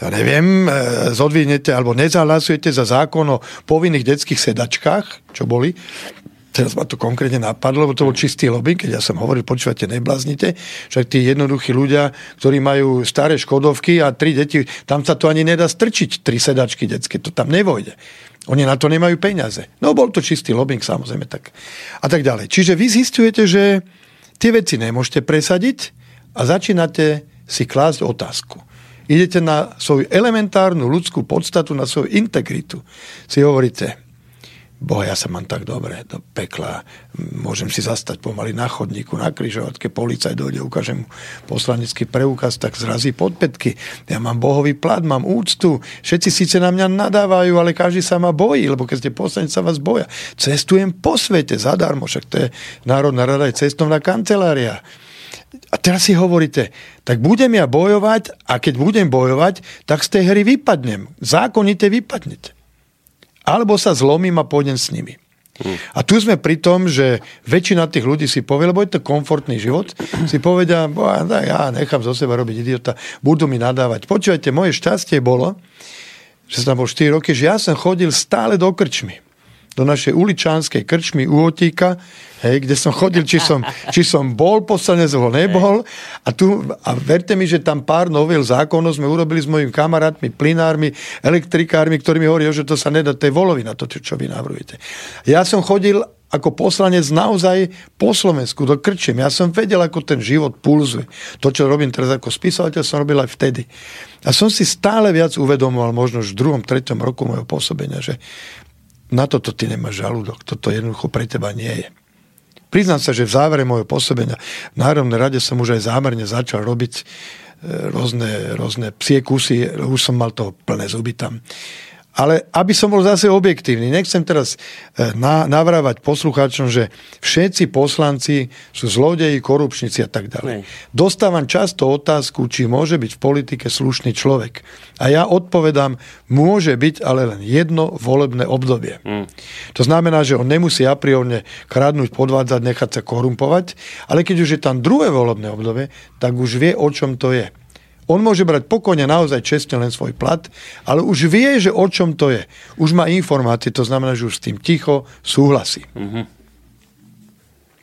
ja neviem, e, zodvihnete alebo nezahlasujete za zákon o povinných detských sedačkách, čo boli, teraz ma to konkrétne napadlo, lebo to bol čistý lobby, keď ja som hovoril, počúvate, neblaznite, však tí jednoduchí ľudia, ktorí majú staré škodovky a tri deti, tam sa to ani nedá strčiť, tri sedačky detské, to tam nevojde. Oni na to nemajú peniaze. No bol to čistý lobbying, samozrejme, tak. A tak ďalej. Čiže vy zistujete, že tie veci nemôžete presadiť a začínate si klásť otázku idete na svoju elementárnu ľudskú podstatu, na svoju integritu. Si hovoríte, Boha, ja sa mám tak dobre, do pekla, môžem si zastať pomaly na chodníku, na križovatke, policaj dojde, ukáže mu poslanecký preukaz, tak zrazí podpätky. Ja mám bohový plat, mám úctu, všetci síce na mňa nadávajú, ale každý sa ma bojí, lebo keď ste poslanec, sa vás boja. Cestujem po svete zadarmo, však to je Národná rada, je cestovná kancelária. A teraz si hovoríte, tak budem ja bojovať a keď budem bojovať, tak z tej hry vypadnem. Zákonite vypadnete. Alebo sa zlomím a pôjdem s nimi. Hmm. A tu sme pri tom, že väčšina tých ľudí si povie, lebo je to komfortný život, si povedia, ja nechám zo seba robiť idiota, budú mi nadávať. Počúvajte, moje šťastie bolo, že som tam bol 4 roky, že ja som chodil stále do krčmy do našej uličanskej krčmy u Otíka, hej, kde som chodil, či som, či som bol poslanec, ho nebol. A, tu, a verte mi, že tam pár novel zákonov sme urobili s mojimi kamarátmi, plinármi, elektrikármi, ktorí mi hovorí, že to sa nedá, to je volovina, to, čo vy navrhujete. Ja som chodil ako poslanec naozaj po Slovensku do Krčem. Ja som vedel, ako ten život pulzuje. To, čo robím teraz ako spisovateľ, som robil aj vtedy. A som si stále viac uvedomoval, možno už v druhom, treťom roku mojho pôsobenia, že na toto ty nemáš žalúdok. Toto jednoducho pre teba nie je. Priznám sa, že v závere môjho pôsobenia v Národnej rade som už aj zámerne začal robiť e, rôzne, rôzne psie kusy, už som mal toho plné zuby tam. Ale aby som bol zase objektívny, nechcem teraz e, navrávať poslucháčom, že všetci poslanci sú zlodeji, korupčníci a tak ďalej. Dostávam často otázku, či môže byť v politike slušný človek. A ja odpovedám, môže byť, ale len jedno volebné obdobie. Mm. To znamená, že on nemusí apriorne kradnúť, podvádzať, nechať sa korumpovať, ale keď už je tam druhé volebné obdobie, tak už vie, o čom to je. On môže brať pokojne naozaj čestne len svoj plat, ale už vie, že o čom to je. Už má informácie, to znamená, že už s tým ticho súhlasí. Mm-hmm.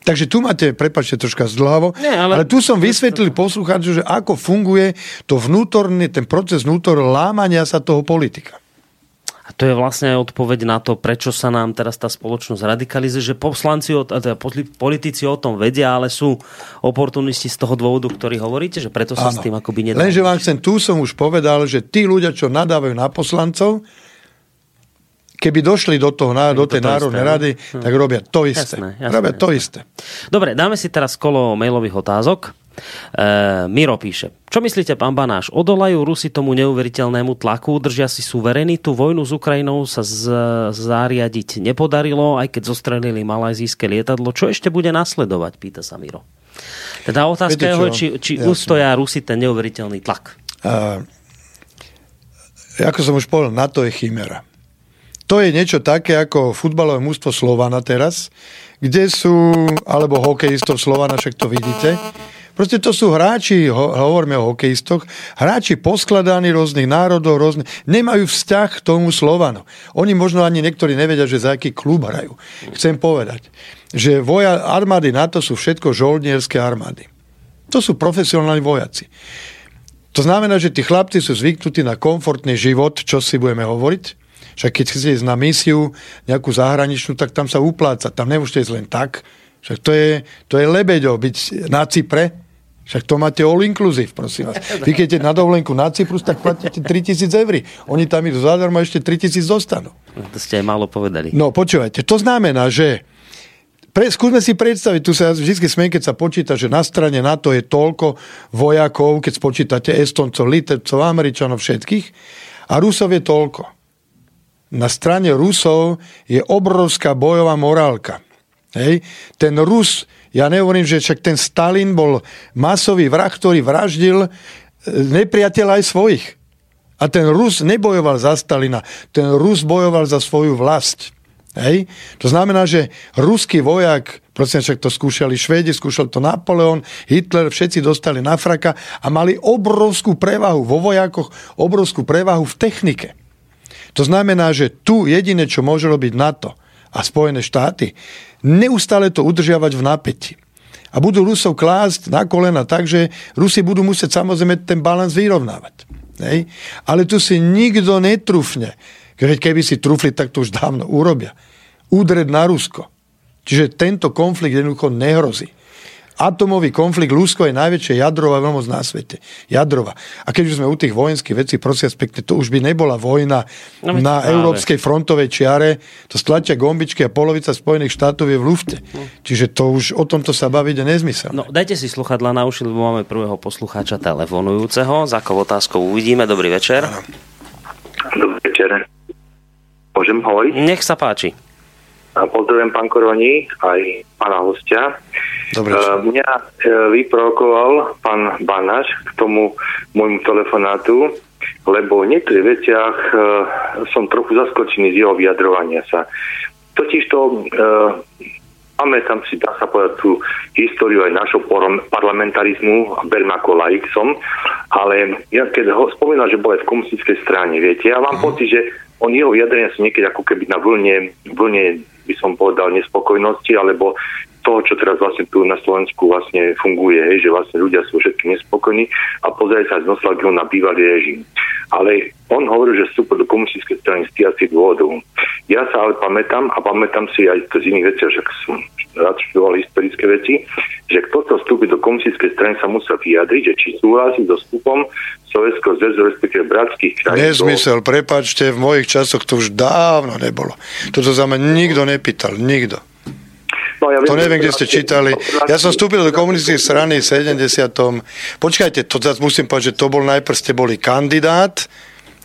Takže tu máte, prepačte troška zdlhavo, Nie, ale... ale tu som vysvetlil poslucháču, že ako funguje to vnútorný, ten proces vnútor lámania sa toho politika. A to je vlastne odpoveď na to, prečo sa nám teraz tá spoločnosť radikalizuje, že poslanci, teda politici o tom vedia, ale sú oportunisti z toho dôvodu, ktorý hovoríte, že preto sa ano. s tým akoby nedá. Lenže vám chcem, tu som už povedal, že tí ľudia, čo nadávajú na poslancov, keby došli do, toho, do tej Národnej no. rady, hm. tak robia to isté. Jasné, jasné, robia jasné. to isté. Dobre, dáme si teraz kolo mailových otázok. E, Miro píše. Čo myslíte, pán Banáš? Odolajú Rusi tomu neuveriteľnému tlaku, držia si suverenitu, vojnu s Ukrajinou sa z, zariadiť nepodarilo, aj keď zostrelili malajzijské lietadlo. Čo ešte bude nasledovať, pýta sa Miro. Teda otázka je, či, či ustoja Rusi ten neuveriteľný tlak. A, ako som už povedal, NATO je chimera. To je niečo také ako futbalové mústvo Slovana teraz, kde sú, alebo hokejistov Slovana, však to vidíte, Proste to sú hráči, ho, hovoríme o hokejistoch, hráči poskladaní rôznych národov, rôzne, nemajú vzťah k tomu Slovanu. Oni možno ani niektorí nevedia, že za aký klub hrajú. Chcem povedať, že voja, armády NATO sú všetko žoldnierské armády. To sú profesionálni vojaci. To znamená, že tí chlapci sú zvyknutí na komfortný život, čo si budeme hovoriť. Však keď chcete ísť na misiu, nejakú zahraničnú, tak tam sa upláca. Tam nemôžete ísť len tak. Však to je, to je lebeďo byť na Cypre, však to máte all inclusive, prosím vás. Vy keď na dovolenku na Cyprus, tak platíte 3000 eur. Oni tam idú zadarmo, ešte 3000 dostanú. To ste aj málo povedali. No, počúvajte, to znamená, že pre, skúsme si predstaviť, tu sa vždy smiem, keď sa počíta, že na strane NATO je toľko vojakov, keď spočítate Estoncov, Litevcov, Američanov, všetkých, a Rusov je toľko. Na strane Rusov je obrovská bojová morálka. Hej? Ten Rus ja nehovorím, že však ten Stalin bol masový vrah, ktorý vraždil e, nepriateľ aj svojich. A ten Rus nebojoval za Stalina, ten Rus bojoval za svoju vlast. Hej? To znamená, že ruský vojak, prosím, však to skúšali Švédi, skúšal to Napoleon, Hitler, všetci dostali na fraka a mali obrovskú prevahu vo vojakoch, obrovskú prevahu v technike. To znamená, že tu jediné, čo môže robiť NATO a Spojené štáty, neustále to udržiavať v napätí. A budú Rusov klásť na kolena tak, že Rusi budú musieť samozrejme ten balans vyrovnávať. Hej? Ale tu si nikto netrúfne. Keď keby si trúfli, tak to už dávno urobia. Údreť na Rusko. Čiže tento konflikt jednoducho nehrozí atomový konflikt, Rusko je najväčšia jadrová veľmoc na svete. Jadrová. A keď už sme u tých vojenských vecí, prosím pekne, to už by nebola vojna no, na práve. európskej frontovej čiare, to stlačia gombičky a polovica Spojených štátov je v lufte. No. Čiže to už o tomto sa baviť je nezmysel. No, dajte si sluchadla na uši, lebo máme prvého poslucháča telefonujúceho. Za akou otázkou uvidíme. Dobrý večer. Ano. Dobrý večer. Môžem hovoriť? Nech sa páči. Pozdravujem pán Koroni, aj pána hostia. Dobre. Uh, mňa uh, vyprovokoval pán Banaš k tomu môjmu telefonátu, lebo v niektorých veciach uh, som trochu zaskočený z jeho vyjadrovania sa. Totiž to tam si, dá sa povedať, tú históriu aj našho parlamentarizmu, berme ako laik som, ale ja keď ho spomínal, že bol aj v komunistickej strane, viete, ja mám uh-huh. pocit, že on jeho vyjadrenia sú niekedy ako keby na vlne, vlne by som povedal, nespokojnosti, alebo toho, čo teraz vlastne tu na Slovensku vlastne funguje, hej, že vlastne ľudia sú všetky nespokojní a pozerajú sa z nostalgiou na bývalý režim. Ale on hovorí, že vstúpil do komunistickej strany z tých dôvodov. Ja sa ale pamätám a pamätám si aj z iných vecí, že som rád študoval historické veci, že kto to vstúpi do komunistickej strany sa musel vyjadriť, že či súhlasí so vstupom Sovjetského zväzu, respektíve bratských krajín. Nezmysel, do... prepačte, v mojich časoch to už dávno nebolo. Toto sa ma nikto nepýtal, nikto. No, ja viem, to neviem, kde ste čítali. Ja som vstúpil do komunistickej strany v 70. Počkajte, to zase musím povedať, že to bol najprv ste boli kandidát,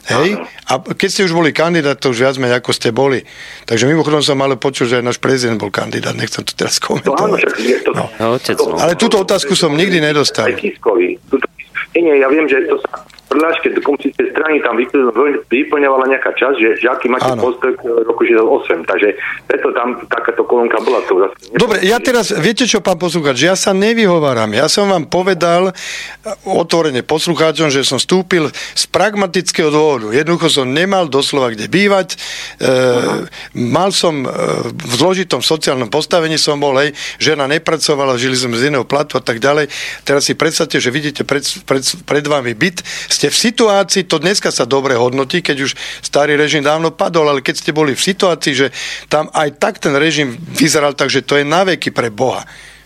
Hej? A keď ste už boli kandidát, to už viac menej ako ste boli. Takže mimochodom som ale počul, že aj náš prezident bol kandidát. Nechcem to teraz komentovať. No. no. Ale túto otázku som nikdy nedostal. Nie, nie, ja viem, že to sa prihláške do komunistickej strany tam vyplňovala nejaká časť, že, aký máte postoj roku 68. Takže preto tam takáto kolónka bola. To zase Dobre, ja teraz, viete čo, pán poslúchač, ja sa nevyhováram. Ja som vám povedal otvorene poslucháčom, že som stúpil z pragmatického dôvodu. Jednoducho som nemal doslova kde bývať. E, mal som e, v zložitom sociálnom postavení som bol, hej, žena nepracovala, žili sme z iného platu a tak ďalej. Teraz si predstavte, že vidíte pred, pred, pred vami byt, ste v situácii, to dneska sa dobre hodnotí, keď už starý režim dávno padol, ale keď ste boli v situácii, že tam aj tak ten režim vyzeral tak, že to je naveky pre Boha.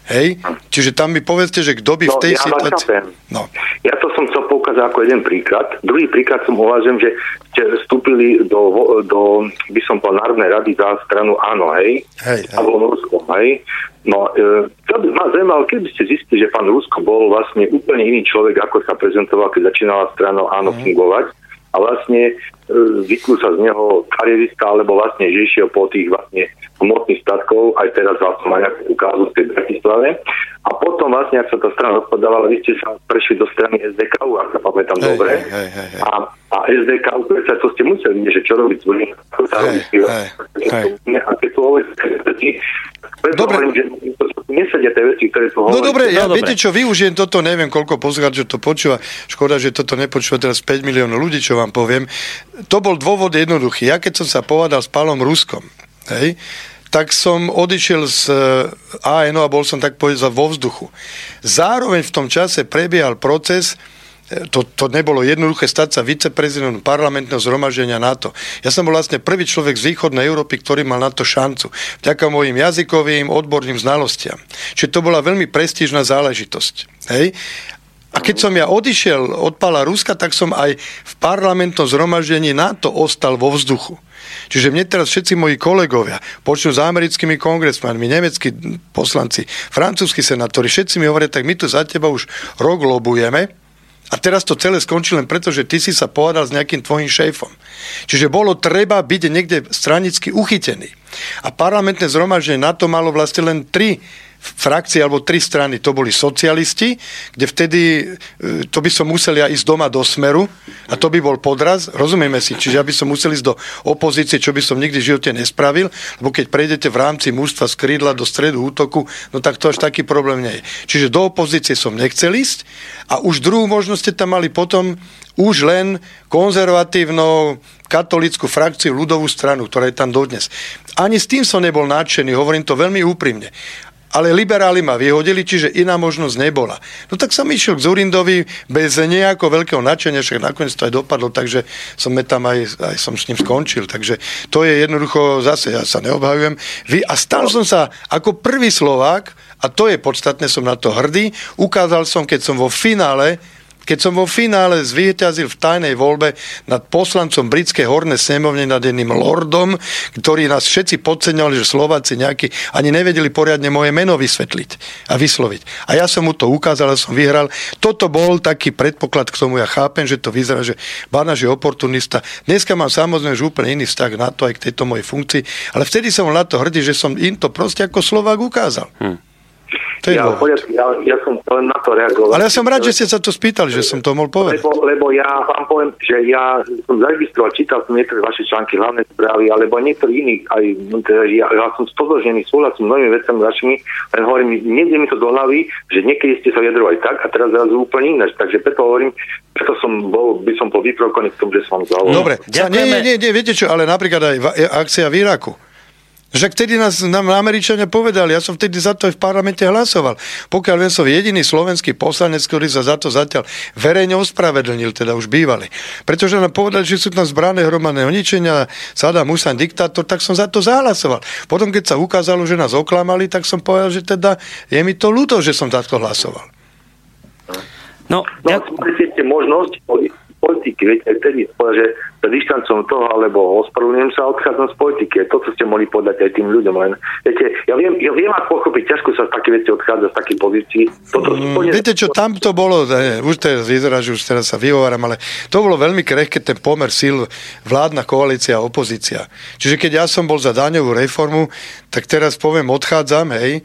Hej? Čiže tam mi povedzte, že kto by v No, tej ja situácii... No. Ja to som chcel poukázať ako jeden príklad. Druhý príklad som uvažujem, že ste vstúpili do, do by som povedal, Národnej rady za stranu Áno, hej? Hej, hej. Alebo Rusko, hej? No, e, to by ma zaujímalo, keby ste zistili, že pán Rusko bol vlastne úplne iný človek, ako sa prezentoval, keď začínala strana Áno Mhm. fungovať. A vlastne e, zvyknú sa z neho karierista, alebo vlastne že išiel po tých vlastne hmotných statkov, aj teraz vlastne má nejakú ukázu v tej Bratislave. A potom vlastne, ak sa tá strana rozpadávala, vy ste sa prešli do strany SDK, ak sa pamätám Hej, dobre. hej, hej, hej. A, a SDK, predsa to ste museli vidieť, že čo robiť sa robí. hej, hej. A keď tu Dobre. že nesedia tie veci, ktoré tu No dobre, ja No, viete čo, využijem toto, neviem koľko poslucháčov to počúva, škoda, že toto nepočúva teraz 5 miliónov ľudí, čo vám poviem. To bol dôvod jednoduchý. Ja keď som sa povedal s Pálom Ruskom, hej, tak som odišiel z eh, ANO a bol som tak povedať vo vzduchu. Zároveň v tom čase prebiehal proces, eh, to, to nebolo jednoduché stať sa viceprezidentom parlamentného zhromaždenia NATO. Ja som bol vlastne prvý človek z východnej Európy, ktorý mal na to šancu. Vďaka mojim jazykovým, odborným znalostiam. Čiže to bola veľmi prestížna záležitosť. Hej? A keď som ja odišiel od Pala Ruska, tak som aj v parlamentnom zhromaždení NATO ostal vo vzduchu. Čiže mne teraz všetci moji kolegovia, počnú s americkými kongresmanmi, nemeckí poslanci, francúzski senátori, všetci mi hovoria, tak my tu za teba už rok lobujeme, a teraz to celé skončí len preto, že ty si sa povedal s nejakým tvojim šéfom. Čiže bolo treba byť niekde stranicky uchytený. A parlamentné zhromaždenie na to malo vlastne len tri frakcie alebo tri strany. To boli socialisti, kde vtedy e, to by som musel ja ísť doma do smeru a to by bol podraz, rozumieme si, čiže ja by som musel ísť do opozície, čo by som nikdy v živote nespravil, lebo keď prejdete v rámci mužstva z krídla do stredu útoku, no tak to až taký problém nie je. Čiže do opozície som nechcel ísť a už druhú možnosť ste tam mali potom už len konzervatívnou katolickú frakciu ľudovú stranu, ktorá je tam dodnes. Ani s tým som nebol nadšený, hovorím to veľmi úprimne. Ale liberáli ma vyhodili, čiže iná možnosť nebola. No tak som išiel k Zurindovi bez nejakého veľkého nadšenia, však nakoniec to aj dopadlo, takže som tam aj, aj som s ním skončil. Takže to je jednoducho, zase ja sa neobhajujem. Vy, a stal som sa ako prvý Slovák, a to je podstatné, som na to hrdý, ukázal som, keď som vo finále keď som vo finále zvíťazil v tajnej voľbe nad poslancom britskej hornej snemovne, nad jedným lordom, ktorý nás všetci podceňovali, že Slováci nejakí ani nevedeli poriadne moje meno vysvetliť a vysloviť. A ja som mu to ukázal a som vyhral. Toto bol taký predpoklad k tomu, ja chápem, že to vyzerá, že Barnaš je oportunista. Dneska mám samozrejme že úplne iný vzťah na to aj k tejto mojej funkcii, ale vtedy som na to hrdý, že som im to proste ako Slovák ukázal. Hm. To je Ja, poriadku, ja, ja som len na to reagoval. Ale ja som rád, že ste sa to spýtali, že som to mohol povedať. Lebo, lebo ja vám poviem, že ja som zaregistroval, čítal som niektoré vaše články, hlavné správy, alebo niektorí iní, aj ja, ja som stotožnený, súhlasím s mnohými vecami vašimi, len hovorím, nejde mi to do hlavy, že niekedy ste sa vyjadrovali tak a teraz zrazu úplne ináč. Takže preto hovorím, preto som bol, by som bol vyprokoný k tomu, že som vám zavolal. Dobre, nie, nie, nie, viete čo, ale napríklad aj akcia v Iraku. Že vtedy nás, nám Američania povedali, ja som vtedy za to aj v parlamente hlasoval. Pokiaľ viem, som jediný slovenský poslanec, ktorý sa za to zatiaľ verejne ospravedlnil, teda už bývali. Pretože nám povedali, že sú tam zbrané hromadného ničenia, Saddam Hussein diktátor, tak som za to zahlasoval. Potom, keď sa ukázalo, že nás oklamali, tak som povedal, že teda je mi to ľúto, že som takto hlasoval. No, No, ste možnosť politiky, viete, vtedy povedať, že sa dištancom toho, alebo ospravedlňujem sa, odchádzam z politiky. To, čo ste mohli podať aj tým ľuďom. Len, viete, ja viem, ja viem ako pochopiť, ťažko sa z také veci odchádza z takej pozícii. Toto Mm, úplne- Viete čo, tam to bolo, ne, už teraz vyzerá, že už teraz sa vyhováram, ale to bolo veľmi krehké ten pomer síl vládna koalícia a opozícia. Čiže keď ja som bol za daňovú reformu, tak teraz poviem, odchádzam, hej,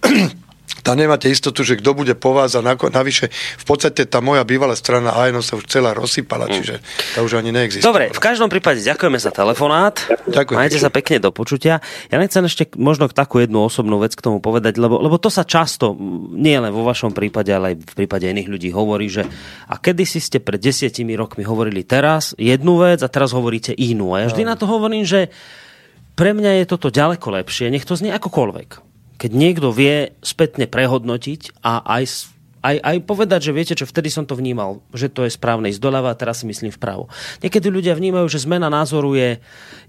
tam nemáte istotu, že kto bude po vás a navyše v podstate tá moja bývalá strana ANO sa už celá rozsypala, čiže tá už ani neexistuje. Dobre, v každom prípade ďakujeme za telefonát. Ďakujem. Majte sa pekne do počutia. Ja nechcem ešte možno takú jednu osobnú vec k tomu povedať, lebo, lebo to sa často, nie len vo vašom prípade, ale aj v prípade iných ľudí hovorí, že a kedy si ste pred desiatimi rokmi hovorili teraz jednu vec a teraz hovoríte inú. A ja vždy na to hovorím, že pre mňa je toto ďaleko lepšie, nech to znie akokoľvek. Keď niekto vie spätne prehodnotiť a aj, aj, aj povedať, že viete čo, vtedy som to vnímal, že to je správne ísť doľava a teraz si myslím vpravo. Niekedy ľudia vnímajú, že zmena názoru je,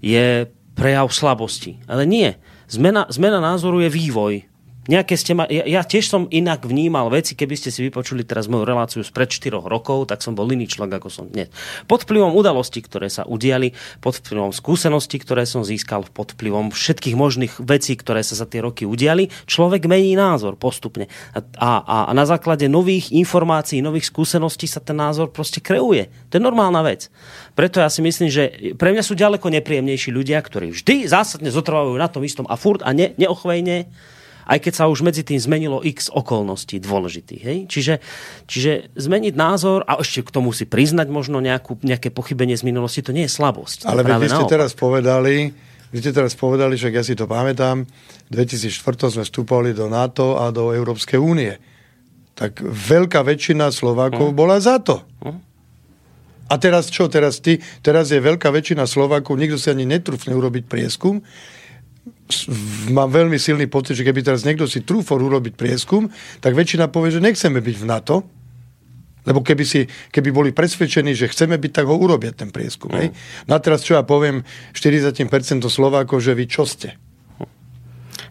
je prejav slabosti. Ale nie. Zmena, zmena názoru je vývoj. Nejaké ste ma, ja, ja tiež som inak vnímal veci, keby ste si vypočuli teraz moju reláciu z pred 4 rokov, tak som bol iný človek, ako som dnes. Pod vplyvom udalostí, ktoré sa udiali, pod vplyvom skúseností, ktoré som získal, pod vplyvom všetkých možných vecí, ktoré sa za tie roky udiali, človek mení názor postupne. A, a, a na základe nových informácií, nových skúseností sa ten názor proste kreuje. To je normálna vec. Preto ja si myslím, že pre mňa sú ďaleko nepríjemnejší ľudia, ktorí vždy zásadne zotrvajú na tom istom a furt a ne, neochvejne aj keď sa už medzi tým zmenilo x okolností dôležitých. Hej? Čiže, čiže zmeniť názor a ešte k tomu si priznať možno nejakú, nejaké pochybenie z minulosti, to nie je slabosť. Ale vy ste naopak. teraz povedali, vy ste teraz povedali, že ja si to pamätám, v 2004 sme vstupovali do NATO a do Európskej únie. Tak veľká väčšina Slovákov hm. bola za to. Hm. A teraz čo? Teraz, ty, teraz je veľká väčšina Slovákov, nikto si ani netrúfne urobiť prieskum, mám veľmi silný pocit, že keby teraz niekto si trúfor urobiť prieskum, tak väčšina povie, že nechceme byť v NATO, lebo keby, si, keby boli presvedčení, že chceme byť, tak ho urobia ten prieskum. Mm. Hej? No a teraz čo ja poviem 40% Slovákov, že vy čo ste?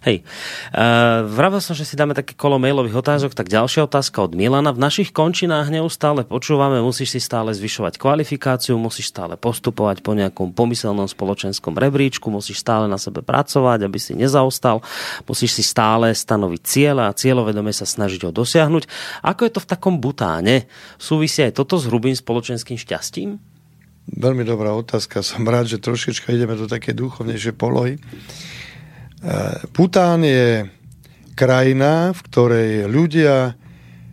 Hej. Uh, vravel som, že si dáme také kolo mailových otázok, tak ďalšia otázka od Milana. V našich končinách neustále počúvame, musíš si stále zvyšovať kvalifikáciu, musíš stále postupovať po nejakom pomyselnom spoločenskom rebríčku, musíš stále na sebe pracovať, aby si nezaostal, musíš si stále stanoviť cieľa a cieľovedome sa snažiť ho dosiahnuť. Ako je to v takom butáne? Súvisí aj toto s hrubým spoločenským šťastím? Veľmi dobrá otázka. Som rád, že trošička ideme do také duchovnejšie polohy. Pután je krajina, v ktorej ľudia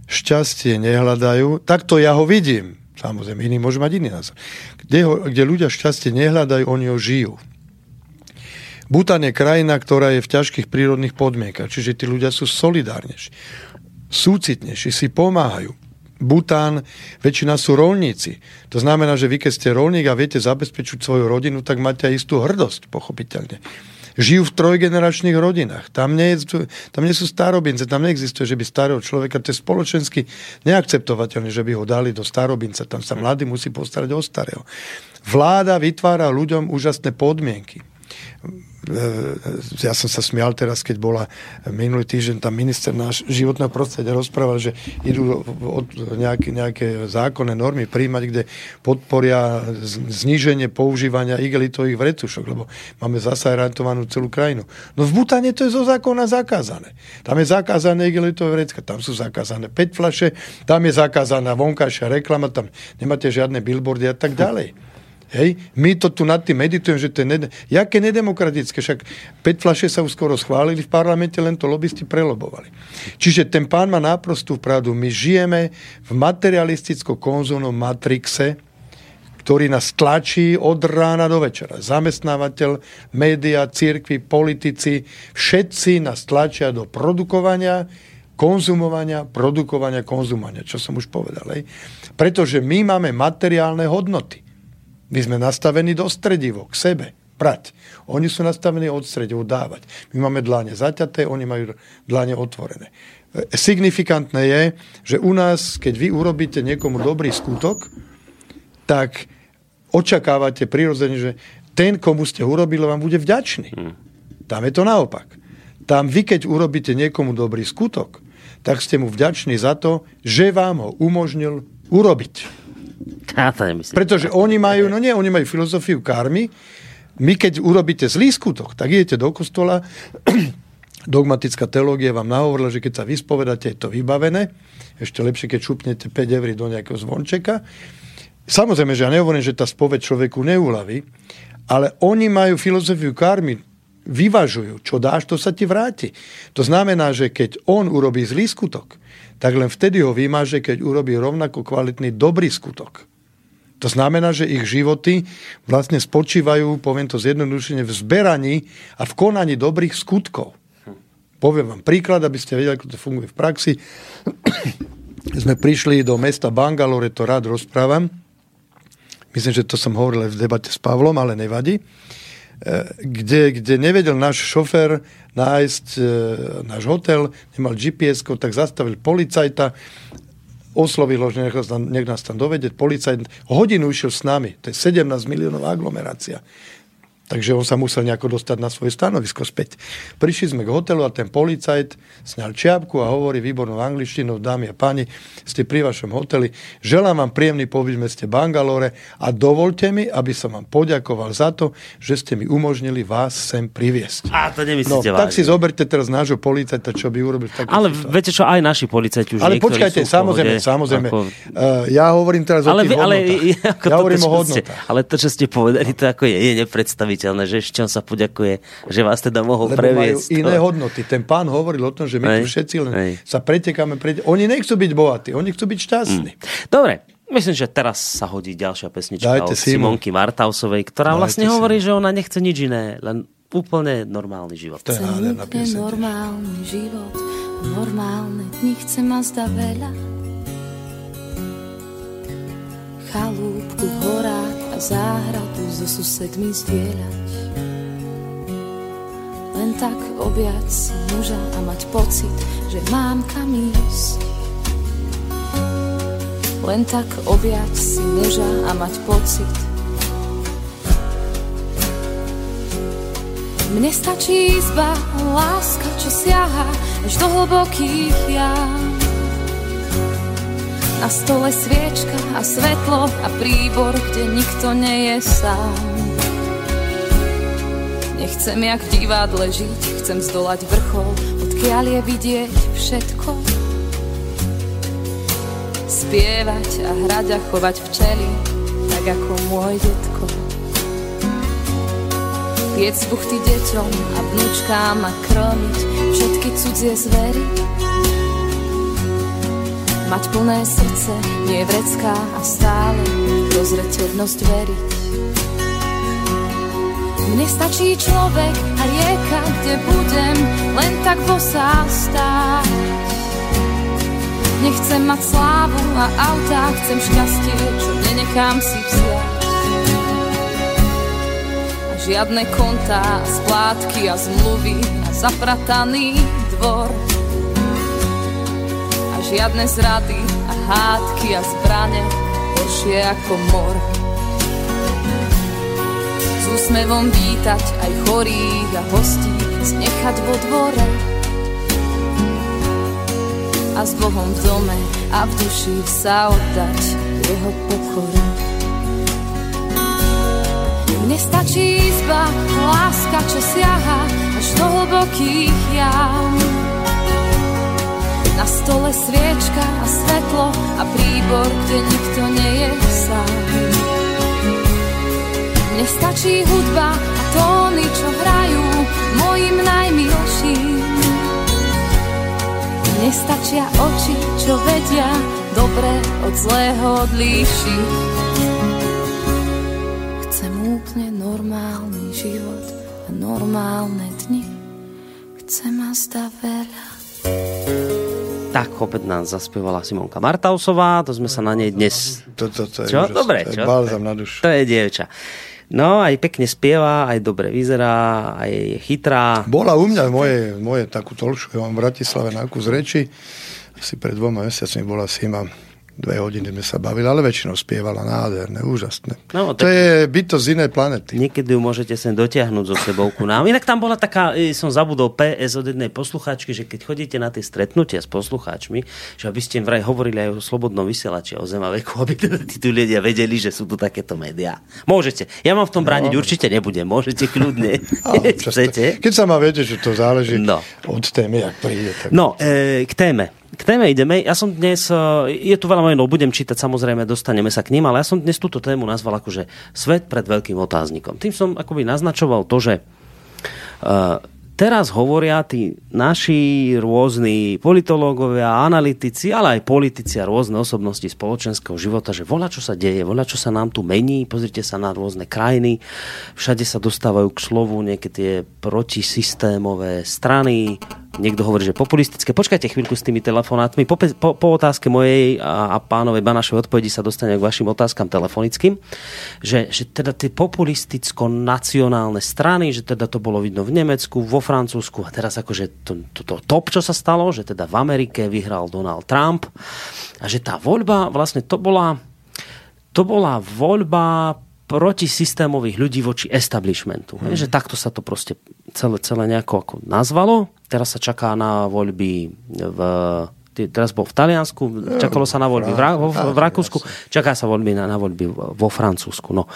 šťastie nehľadajú. Takto ja ho vidím. Samozrejme, iný môže mať iný názor. Kde, ho, kde ľudia šťastie nehľadajú, oni ho žijú. Bután je krajina, ktorá je v ťažkých prírodných podmienkach, čiže tí ľudia sú solidárnejší, súcitnejší, si pomáhajú. Bután, väčšina sú rolníci. To znamená, že vy keď ste rolník a viete zabezpečiť svoju rodinu, tak máte aj istú hrdosť, pochopiteľne žijú v trojgeneračných rodinách. Tam nie, tam nie sú starobince, tam neexistuje, že by starého človeka, to je spoločensky neakceptovateľné, že by ho dali do starobinca. Tam sa mladý musí postarať o starého. Vláda vytvára ľuďom úžasné podmienky. E, ja som sa smial teraz, keď bola minulý týždeň tam minister náš životného prostredia rozprával, že idú od nejaké, nejaké zákonné normy príjmať, kde podporia zníženie používania igelitových vrecušok, lebo máme zasajrantovanú celú krajinu. No v Butane to je zo zákona zakázané. Tam je zakázané igelitové vrecka, tam sú zakázané 5 flaše, tam je zakázaná vonkajšia reklama, tam nemáte žiadne billboardy a tak ďalej. Hej? My to tu nad tým meditujeme, že to je ned- jaké nedemokratické, však 5 flaše sa už skoro schválili v parlamente, len to lobbysti prelobovali. Čiže ten pán má náprostú pravdu. My žijeme v materialisticko-konzumnom matrixe, ktorý nás tlačí od rána do večera. Zamestnávateľ, média, církvy, politici, všetci nás tlačia do produkovania, konzumovania, produkovania, konzumovania, čo som už povedal. Hej? Pretože my máme materiálne hodnoty. My sme nastavení do stredivo, k sebe, prať. Oni sú nastavení od stredivo dávať. My máme dláne zaťaté, oni majú dláne otvorené. E, signifikantné je, že u nás, keď vy urobíte niekomu dobrý skutok, tak očakávate prirodzene, že ten, komu ste urobili, vám bude vďačný. Hmm. Tam je to naopak. Tam vy, keď urobíte niekomu dobrý skutok, tak ste mu vďační za to, že vám ho umožnil urobiť. Ja to nemyslím. Pretože oni majú, no nie, oni majú filozofiu karmy. My keď urobíte zlý skutok, tak idete do kostola, dogmatická teológia vám nahovorila, že keď sa vyspovedáte, je to vybavené. Ešte lepšie, keď šupnete 5 eur do nejakého zvončeka. Samozrejme, že ja nehovorím, že tá spoveď človeku neulaví, ale oni majú filozofiu karmy, vyvažujú. Čo dáš, to sa ti vráti. To znamená, že keď on urobí zlý skutok, tak len vtedy ho vymaže, keď urobí rovnako kvalitný dobrý skutok. To znamená, že ich životy vlastne spočívajú, poviem to zjednodušene, v zberaní a v konaní dobrých skutkov. Poviem vám príklad, aby ste vedeli, ako to funguje v praxi. Sme prišli do mesta Bangalore, to rád rozprávam. Myslím, že to som hovoril v debate s Pavlom, ale nevadí. E, kde, kde nevedel náš šofér nájsť e, náš hotel, nemal gps tak zastavil policajta, oslovil ho, že nech nech nás tam dovedieť. Policajt hodinu išiel s nami. To je 17 miliónov aglomerácia. Takže on sa musel nejako dostať na svoje stanovisko späť. Prišli sme k hotelu a ten policajt sňal čiapku a hovorí výbornou angličtinou, dámy a páni, ste pri vašom hoteli, želám vám príjemný pobyt v meste Bangalore a dovolte mi, aby som vám poďakoval za to, že ste mi umožnili vás sem priviesť. A to No, nemyslíte tak si vážne. zoberte teraz nášho policajta, čo by urobil v takej Ale situácii. viete čo, aj naši policajti už Ale počkajte, samozrejme, pohode, samozrejme. Ako... Uh, ja hovorím teraz o Ale, tých vy, ale, hodnotách. ako ja hovorím o čo ste, hodnotách. ale to, čo ste povedali, to ako je, je nepredstaviteľné, že ešte on sa poďakuje, že vás teda mohol Lebo previesť. majú iné hodnoty. Ten pán hovoril o tom, že my Hej, tu všetci len hej. sa pretekáme. Pre... Oni nechcú byť bohatí, oni chcú byť šťastní. Dobre, myslím, že teraz sa hodí ďalšia pesnička Dajte od Simon. Simonky Martausovej, ktorá Dajte vlastne Simon. hovorí, že ona nechce nič iné, len úplne normálny život. To je Chcem úplne normálny život, normálne dni chcem ma zda veľa. Chalúbku v horách a záhradu so susedmi zdieľať. Len tak objať si muža a mať pocit, že mám kam ísť. Len tak objať si muža a mať pocit, Mne stačí izba, láska, čo siaha až do hlbokých jam. Na stole sviečka a svetlo a príbor, kde nikto nie je sám. Nechcem jak v divadle žiť, chcem zdolať vrchol, odkiaľ je vidieť všetko. Spievať a hrať a chovať včely, tak ako môj detko. Piec buchty deťom a vnúčkám a krmiť všetky cudzie zvery. Mať plné srdce, nie vrecká a stále dozreteľnosť veriť. Mne stačí človek a rieka, kde budem len tak bosá stáť. Nechcem mať slávu a autá, chcem šťastie, čo nenechám si vziať. A žiadne kontá, splátky a zmluvy a zaprataný dvor. Žiadne zrady a hádky a zbrane, horšie ako mor. S úsmevom vítať aj chorých a hostí, znechať vo dvore. A s Bohom v dome a v duši sa oddať jeho pokore. Mne stačí izba, láska, čo siaha až do hlbokých jam. Na stole sviečka a svetlo a príbor, kde nikto nie je sám. Mne stačí hudba a tóny, čo hrajú mojim najmilším. Mne stačia oči, čo vedia dobre od zlého odlíšiť. Chcem úplne normálny život a normálne dni. Chcem a zda veľa. Tak opäť nás zaspievala Simonka Martausová, to sme sa na nej dnes... To, to, to je Čo? úžasné. Dobre, to je balzam na dušu. To je dievča. No, aj pekne spieva, aj dobre vyzerá, aj je chytrá. Bola u mňa moje, moje takú tolšu, ja mám v Bratislave na kus reči. Asi pred dvoma mesiacmi bola ma dve hodiny sme sa bavili, ale väčšinou spievala nádherné, úžasné. No, to tak- je bytosť z inej planety. Niekedy ju môžete sem dotiahnuť zo sebou ku nám. Inak tam bola taká, e, som zabudol PS od jednej poslucháčky, že keď chodíte na tie stretnutia s poslucháčmi, že aby ste vraj hovorili aj o slobodnom vysielači, o zemaveku, aby teda tí ľudia vedeli, že sú tu takéto médiá. Môžete. Ja vám v tom brániť určite nebudem. Môžete kľudne. Chcete. Keď sa má viete, že to záleží No. od témy, jak príde. Tak... No, e, k téme. K téme ideme. Ja som dnes, e, je tu veľa menov, budem čítať, samozrejme, dostaneme sa k ním, ale ja som dnes túto tému nazval akože svet pred veľkým otáznikom. Tým som akoby naznačoval to, že e, teraz hovoria tí naši rôzni politológovia, analytici, ale aj politici a rôzne osobnosti spoločenského života, že voľa čo sa deje, voľa čo sa nám tu mení, pozrite sa na rôzne krajiny, všade sa dostávajú k slovu nejaké tie protisystémové strany, niekto hovorí, že populistické. Počkajte chvíľku s tými telefonátmi. Po, po, po otázke mojej a, a pánovej Banašovej odpovedi sa dostane k vašim otázkam telefonickým, že, že teda tie populisticko-nacionálne strany, že teda to bolo vidno v Nemecku, vo Francúzsku a teraz akože to, to, to top, čo sa stalo, že teda v Amerike vyhral Donald Trump a že tá voľba vlastne to bola to bola voľba protisystémových ľudí voči establishmentu. Hmm. Že takto sa to proste celé, celé nejako ako nazvalo. Teraz sa čaká na voľby v teraz bol v Taliansku, čakalo sa na voľby v, v, v Rakúsku, čaká sa voľby na, na voľby vo Francúzsku. No.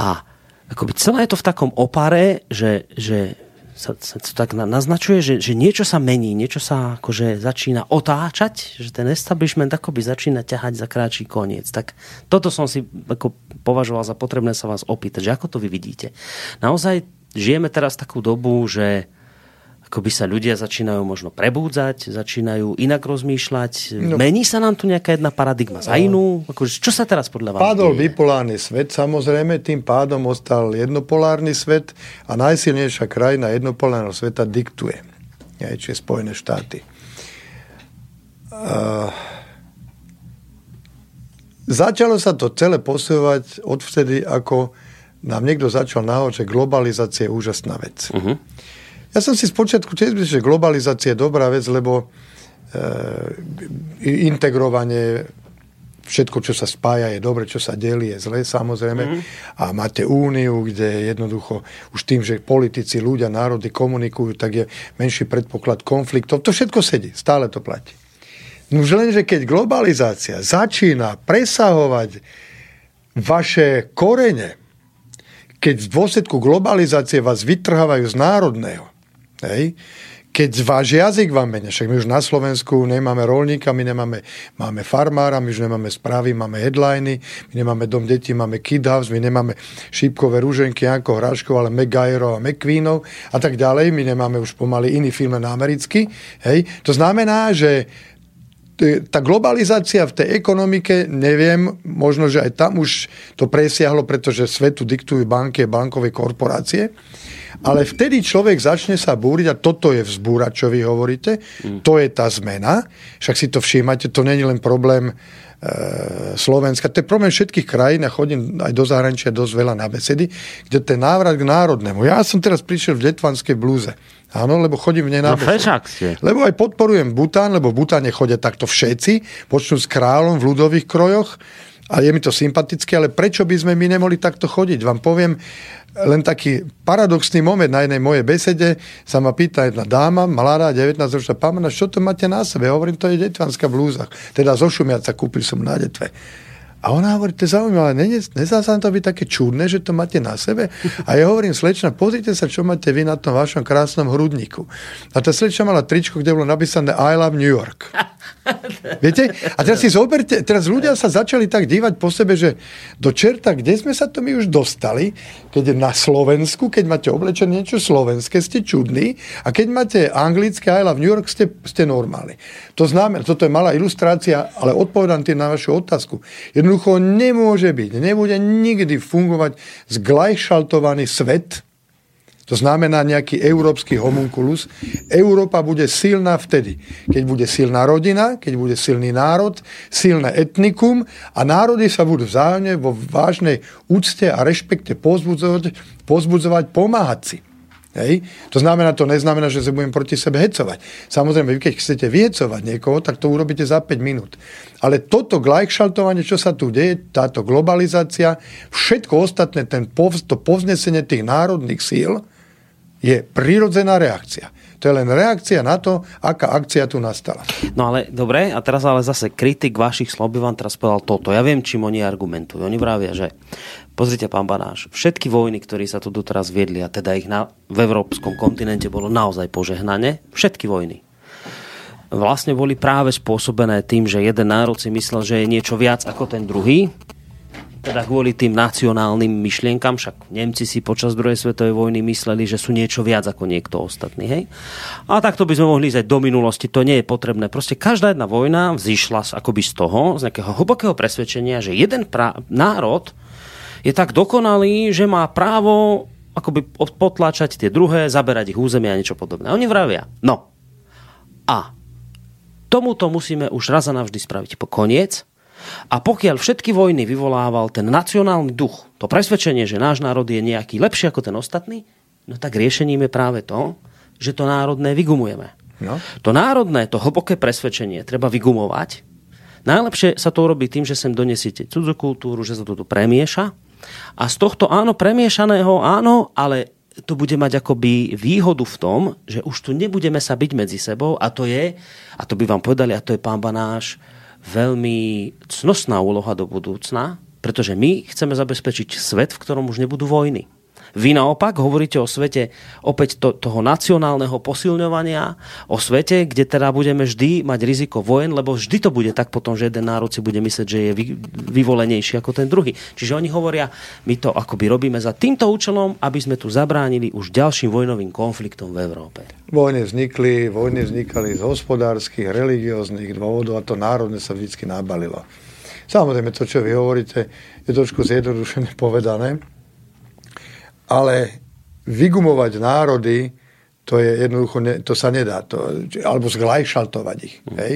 A akoby celé je to v takom opare, že, že sa, sa to tak naznačuje, že, že niečo sa mení, niečo sa akože začína otáčať, že ten establishment akoby začína ťahať za kráčí koniec. Tak toto som si ako považoval za potrebné sa vás opýtať, že ako to vy vidíte. Naozaj žijeme teraz takú dobu, že ako by sa ľudia začínajú možno prebúdzať, začínajú inak rozmýšľať. No. Mení sa nám tu nejaká jedna paradigma za inú? Akože, čo sa teraz podľa vás Padol deje? bipolárny svet, samozrejme, tým pádom ostal jednopolárny svet a najsilnejšia krajina jednopolárneho sveta diktuje. Aj, čiže Spojené štáty. Uh, začalo sa to celé posúvať odvtedy, ako nám niekto začal nahovoriť, že globalizácia je úžasná vec. Uh-huh. Ja som si spočiatku tiež myslel, že globalizácia je dobrá vec, lebo e, integrovanie všetko, čo sa spája, je dobre, čo sa delí, je zlé, samozrejme. Mm-hmm. A máte úniu, kde jednoducho už tým, že politici, ľudia, národy komunikujú, tak je menší predpoklad konfliktov. To všetko sedí, stále to platí. No už len, že keď globalizácia začína presahovať vaše korene, keď v dôsledku globalizácie vás vytrhávajú z národného, Hej. Keď váš jazyk vám menia, však my už na Slovensku nemáme rolníka, my nemáme máme farmára, my už nemáme správy, máme headliny, my nemáme dom detí, máme kid house, my nemáme šípkové rúženky, ako hráškov, ale McGuireov a McQueenov a tak ďalej. My nemáme už pomaly iný film na americky. Hej. To znamená, že tá globalizácia v tej ekonomike, neviem, možno, že aj tam už to presiahlo, pretože svetu diktujú banky a bankové korporácie. Ale vtedy človek začne sa búriť a toto je vzbúrať, čo vy hovoríte. Mm. To je tá zmena. Však si to všímate, to není len problém Slovenska. To je problém všetkých krajín a chodím aj do zahraničia dosť veľa na besedy, kde ten návrat k národnému. Ja som teraz prišiel v detvanskej blúze. Áno, lebo chodím v nej na no, Lebo aj podporujem Bután, lebo v Butáne chodia takto všetci, počnú s kráľom v ľudových krojoch a je mi to sympatické, ale prečo by sme my nemohli takto chodiť? Vám poviem, len taký paradoxný moment na jednej mojej besede sa ma pýta jedna dáma, mladá, 19-ročná pámana, čo to máte na sebe? Ja hovorím, to je detvanská blúza. Teda zo Šumiaca kúpil som na detve. A ona hovorí, to je zaujímavé, ne, nezdá sa to byť také čudné, že to máte na sebe? A ja hovorím, slečna, pozrite sa, čo máte vy na tom vašom krásnom hrudníku. A tá slečna mala tričko, kde bolo napísané I love New York. Viete? A teraz si zoberte, teraz ľudia sa začali tak dívať po sebe, že do čerta, kde sme sa to my už dostali, keď na Slovensku, keď máte oblečené niečo slovenské, ste čudní, a keď máte anglické I love New York, ste, ste normálni. To znamená, toto je malá ilustrácia, ale odpovedám tým na vašu otázku. Jednú Jednoducho nemôže byť, nebude nikdy fungovať zglajšaltovaný svet, to znamená nejaký európsky homunculus. Európa bude silná vtedy, keď bude silná rodina, keď bude silný národ, silné etnikum a národy sa budú vzájomne vo vážnej úcte a rešpekte pozbudzovať, pozbudzovať pomáhať si. Hej? To znamená, to neznamená, že sa budem proti sebe hecovať. Samozrejme, vy keď chcete vyhecovať niekoho, tak to urobíte za 5 minút. Ale toto gleichschaltovanie, čo sa tu deje, táto globalizácia, všetko ostatné, ten povz, to povznesenie tých národných síl je prirodzená reakcia. To je len reakcia na to, aká akcia tu nastala. No ale dobre, a teraz ale zase kritik vašich slov by vám teraz povedal toto. Ja viem, čím oni argumentujú. Oni vravia, že pozrite, pán Banáš, všetky vojny, ktoré sa tu doteraz viedli, a teda ich na, v európskom kontinente bolo naozaj požehnanie, všetky vojny vlastne boli práve spôsobené tým, že jeden národ si myslel, že je niečo viac ako ten druhý teda kvôli tým nacionálnym myšlienkam, však Nemci si počas druhej svetovej vojny mysleli, že sú niečo viac ako niekto ostatný. Hej? A takto by sme mohli ísť aj do minulosti, to nie je potrebné. Proste každá jedna vojna vzýšla akoby z toho, z nejakého hlbokého presvedčenia, že jeden pra- národ je tak dokonalý, že má právo akoby potláčať tie druhé, zaberať ich územia a niečo podobné. Oni vravia, no a tomuto musíme už raz a navždy spraviť po koniec, a pokiaľ všetky vojny vyvolával ten nacionálny duch, to presvedčenie, že náš národ je nejaký lepší ako ten ostatný, no tak riešením je práve to, že to národné vygumujeme. No. To národné, to hlboké presvedčenie treba vygumovať. Najlepšie sa to robí tým, že sem donesiete cudzú kultúru, že sa to tu premieša A z tohto áno, premiešaného áno, ale to bude mať akoby výhodu v tom, že už tu nebudeme sa byť medzi sebou a to je, a to by vám povedali, a to je pán Banáš, veľmi cnostná úloha do budúcna, pretože my chceme zabezpečiť svet, v ktorom už nebudú vojny. Vy naopak hovoríte o svete opäť to, toho nacionálneho posilňovania, o svete, kde teda budeme vždy mať riziko vojen, lebo vždy to bude tak potom, že jeden národ si bude myslieť, že je vy, vyvolenejší ako ten druhý. Čiže oni hovoria, my to akoby robíme za týmto účelom, aby sme tu zabránili už ďalším vojnovým konfliktom v Európe. Vojny vznikli, vojny vznikali z hospodárskych, religióznych dôvodov a to národne sa vždy nabalilo. Samozrejme, to, čo vy hovoríte, je trošku zjednodušene povedané, ale vygumovať národy, to je jednoducho, ne, to sa nedá, to, alebo zglajšaltovať ich. Mm. Hej?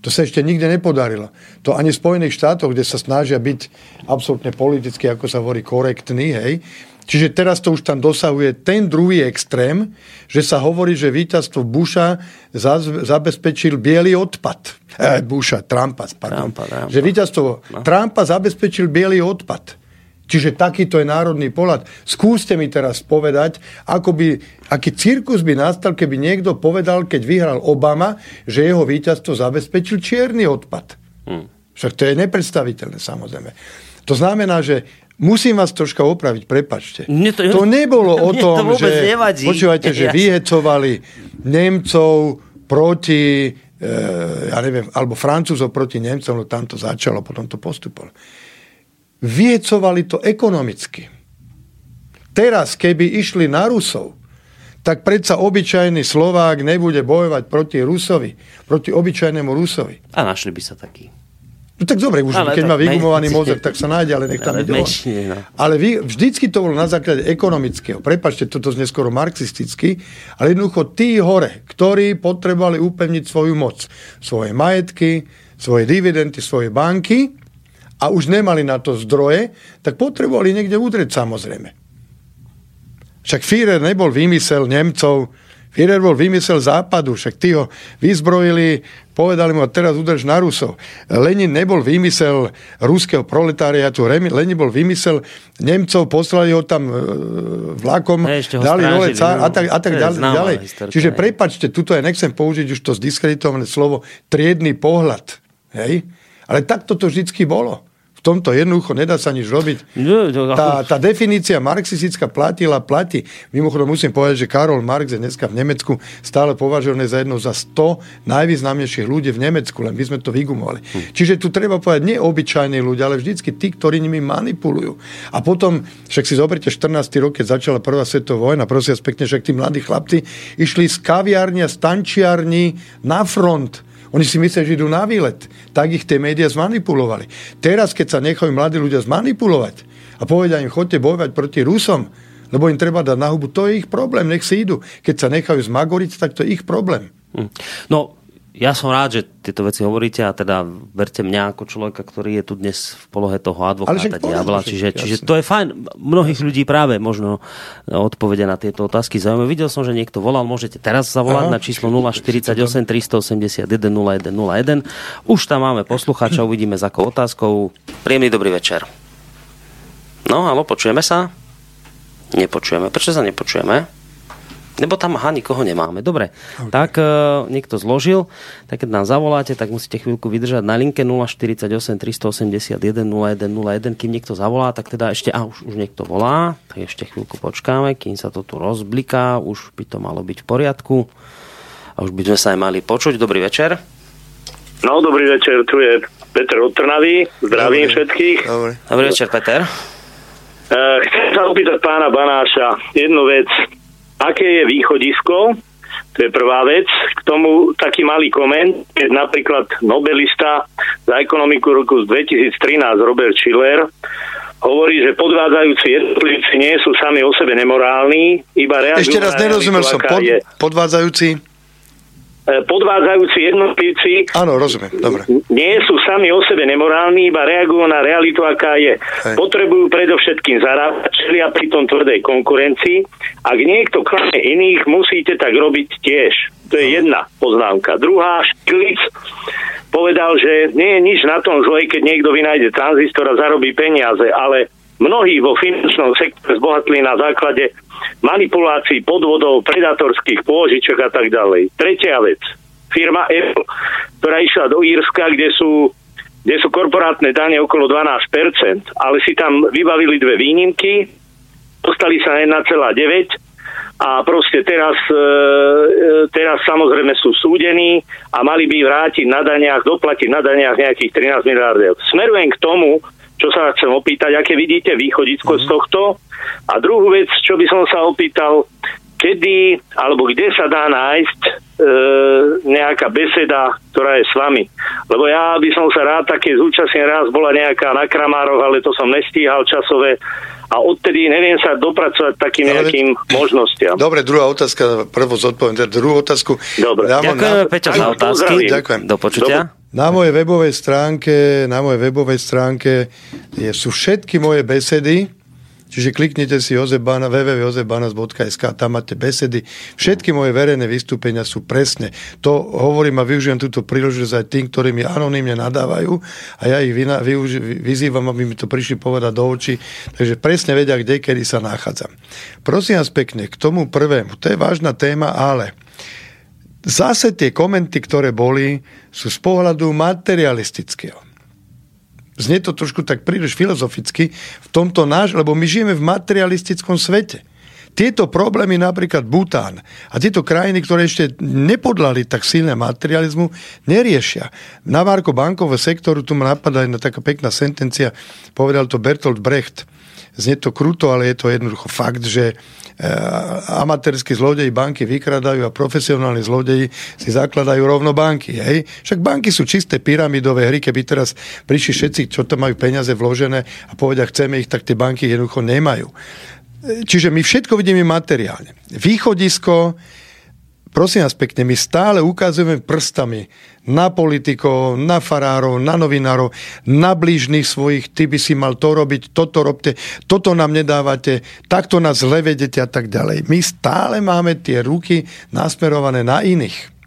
To sa ešte nikde nepodarilo. To ani v Spojených štátoch, kde sa snažia byť absolútne politicky, ako sa hovorí, korektný, hej, Čiže teraz to už tam dosahuje ten druhý extrém, že sa hovorí, že víťazstvo Busha zabezpečil biely odpad. Eh, Busha, Trumpa, pardon. Trumpa, Trumpa. Že víťazstvo no. Trumpa zabezpečil biely odpad. Čiže takýto je národný pohľad. Skúste mi teraz povedať, ako by, aký cirkus by nastal, keby niekto povedal, keď vyhral Obama, že jeho víťazstvo zabezpečil čierny odpad. Hmm. Však to je nepredstaviteľné, samozrejme. To znamená, že musím vás troška opraviť, prepačte. Mne to, to nebolo o tom, to že, nevadí. počúvajte, že vyhecovali Nemcov proti, e, ja neviem, alebo Francúzov proti Nemcom, no tam to začalo, potom to postupovalo viecovali to ekonomicky. Teraz, keby išli na Rusov, tak predsa obyčajný Slovák nebude bojovať proti Rusovi, proti obyčajnému Rusovi. A našli by sa takí. No tak dobre, už ale keď má vygumovaný mozog, tak sa nájde, ale nech tam ale ide menšine, no. Ale vy, vždycky to bolo na základe ekonomického. Prepačte, toto znie skoro marxisticky, ale jednoducho tí hore, ktorí potrebovali upevniť svoju moc, svoje majetky, svoje dividendy, svoje banky, a už nemali na to zdroje, tak potrebovali niekde udrieť samozrejme. Však Führer nebol vymysel Nemcov, Führer bol vymysel západu, však tí ho vyzbrojili, povedali mu, teraz udrž na Rusov. Lenin nebol vymysel ruského proletáriatu, Lenin bol vymysel Nemcov, poslali ho tam e, vlakom, ne, dali dole a tak, a tak ďalej. ďalej. Čiže prepačte, tuto ja nechcem použiť už to zdiskreditované slovo triedny pohľad. Hej? Ale takto to vždycky bolo v tomto jednoducho nedá sa nič robiť. No, tá, tá definícia marxistická platila, platí. Mimochodom musím povedať, že Karol Marx je dneska v Nemecku stále považovaný za jednu za 100 najvýznamnejších ľudí v Nemecku, len my sme to vygumovali. Hm. Čiže tu treba povedať nie obyčajní ľudia, ale vždycky tí, ktorí nimi manipulujú. A potom, však si zoberte 14. rok, keď začala prvá svetová vojna, prosím pekne, že tí mladí chlapci išli z kaviárne a stančiarní na front oni si myslia, že idú na výlet. Tak ich tie médiá zmanipulovali. Teraz, keď sa nechajú mladí ľudia zmanipulovať a povedia im, chodte bojovať proti Rusom, lebo im treba dať na hubu, to je ich problém, nech si idú. Keď sa nechajú zmagoriť, tak to je ich problém. Hm. No, ja som rád, že tieto veci hovoríte a teda verte mňa ako človeka, ktorý je tu dnes v polohe toho advokáta diabla. Čiže, čiže to je fajn. Mnohých ľudí práve možno odpovedia na tieto otázky zaujímavé. Videl som, že niekto volal, môžete teraz zavolať Aha, na číslo 048 381 0101. Už tam máme poslucháča, uvidíme za akou otázkou. Príjemný dobrý večer. No, ale počujeme sa? Nepočujeme. Prečo sa nepočujeme? Lebo tam aha, nikoho nemáme. Dobre, okay. tak uh, niekto zložil, tak keď nám zavoláte, tak musíte chvíľku vydržať na linke 048 381 0101, kým niekto zavolá, tak teda ešte, a už, už niekto volá, tak ešte chvíľku počkáme, kým sa to tu rozbliká, už by to malo byť v poriadku a už by sme sa aj mali počuť. Dobrý večer. No, dobrý večer, tu je Peter od Trnavy, zdravím dobrý. všetkých. Dobrý. dobrý večer, Peter. Uh, chcem sa opýtať pána Banáša jednu vec aké je východisko, to je prvá vec. K tomu taký malý koment, keď napríklad Nobelista za ekonomiku roku z 2013 Robert Schiller hovorí, že podvádzajúci jednotlivci nie sú sami o sebe nemorálni, iba reagujú Ešte raz nerozumel som, pod, podvádzajúci? E, podvádzajúci jednotlivci Áno, rozumiem, dobre. nie sú sami o sebe nemorálni, iba reagujú na realitu, aká je. Hej. Potrebujú predovšetkým zarábať, čelia pri tom tvrdej konkurencii. Ak niekto klame iných, musíte tak robiť tiež. To je jedna poznámka. Druhá, Šklic povedal, že nie je nič na tom zle, keď niekto vynájde tranzistor a zarobí peniaze, ale mnohí vo finančnom sektore zbohatli na základe manipulácií, podvodov, predatorských pôžičok a tak ďalej. Tretia vec. Firma Apple, ktorá išla do Írska, kde sú kde sú korporátne dane okolo 12%, ale si tam vybavili dve výnimky, dostali sa na 1,9 a proste teraz, e, e, teraz samozrejme sú súdení a mali by vrátiť na daniach, doplatiť na daniach nejakých 13 miliard eur. Smerujem k tomu, čo sa chcem opýtať, aké vidíte východisko mm. z mhm. tohto. A druhú vec, čo by som sa opýtal, kedy alebo kde sa dá nájsť e, nejaká beseda, ktorá je s vami. Lebo ja by som sa rád také zúčastnil, raz bola nejaká na Kramároch, ale to som nestíhal časové a odtedy neviem sa dopracovať takým nejakým Ale... možnostiam. Dobre, druhá otázka, prvú zodpoviem, teda druhú otázku. Dobre. Ďakujeme, na... Peťo, za otázky. Ďakujem. Do počutia. Dobre. Na mojej webovej stránke, na mojej webovej stránke je, sú všetky moje besedy, Čiže kliknite si Jozebana, www.jozebanas.sk, tam máte besedy. Všetky moje verejné vystúpenia sú presne. To hovorím a využijem túto príležitosť aj tým, ktorí mi anonymne nadávajú a ja ich využi- vyzývam, aby mi to prišli povedať do očí. Takže presne vedia, kde, kedy sa nachádzam. Prosím vás pekne, k tomu prvému. To je vážna téma, ale zase tie komenty, ktoré boli, sú z pohľadu materialistického znie to trošku tak príliš filozoficky, v tomto náš, lebo my žijeme v materialistickom svete. Tieto problémy, napríklad Bután a tieto krajiny, ktoré ešte nepodlali tak silné materializmu, neriešia. Na Marko bankového sektoru tu ma napadá jedna taká pekná sentencia, povedal to Bertolt Brecht. Znie to kruto, ale je to jednoducho fakt, že Eh, amatérskí zlodeji banky vykradajú a profesionálni zlodeji si zakladajú rovno banky. Hej? Však banky sú čisté pyramidové hry, keby teraz prišli všetci, čo tam majú peniaze vložené a povedia, chceme ich, tak tie banky jednoducho nemajú. Eh, čiže my všetko vidíme materiálne. Východisko prosím vás pekne, my stále ukazujeme prstami na politikov, na farárov, na novinárov, na blížnych svojich, ty by si mal to robiť, toto robte, toto nám nedávate, takto nás zle vedete a tak ďalej. My stále máme tie ruky nasmerované na iných.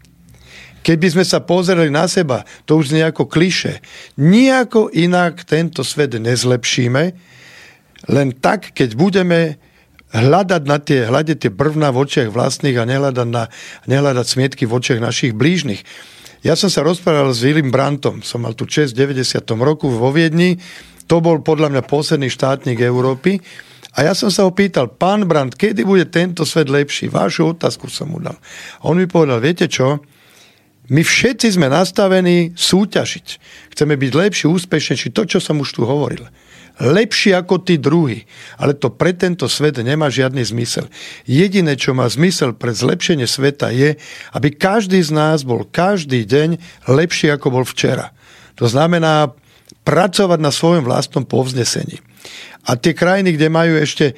Keby sme sa pozreli na seba, to už nejako kliše, nejako inak tento svet nezlepšíme, len tak, keď budeme hľadať na tie, hľadať tie brvná v očiach vlastných a nehľadať, na, nehľadať smietky v očiach našich blížnych. Ja som sa rozprával s Willim Brantom, som mal tu čest v 90. roku vo Viedni, to bol podľa mňa posledný štátnik Európy a ja som sa ho pýtal, pán Brandt, kedy bude tento svet lepší? Vášu otázku som mu dal. On mi povedal, viete čo, my všetci sme nastavení súťažiť. Chceme byť lepší, úspešnejší, to, čo som už tu hovoril lepší ako tí druhí. Ale to pre tento svet nemá žiadny zmysel. Jediné, čo má zmysel pre zlepšenie sveta je, aby každý z nás bol každý deň lepší ako bol včera. To znamená pracovať na svojom vlastnom povznesení. A tie krajiny, kde majú ešte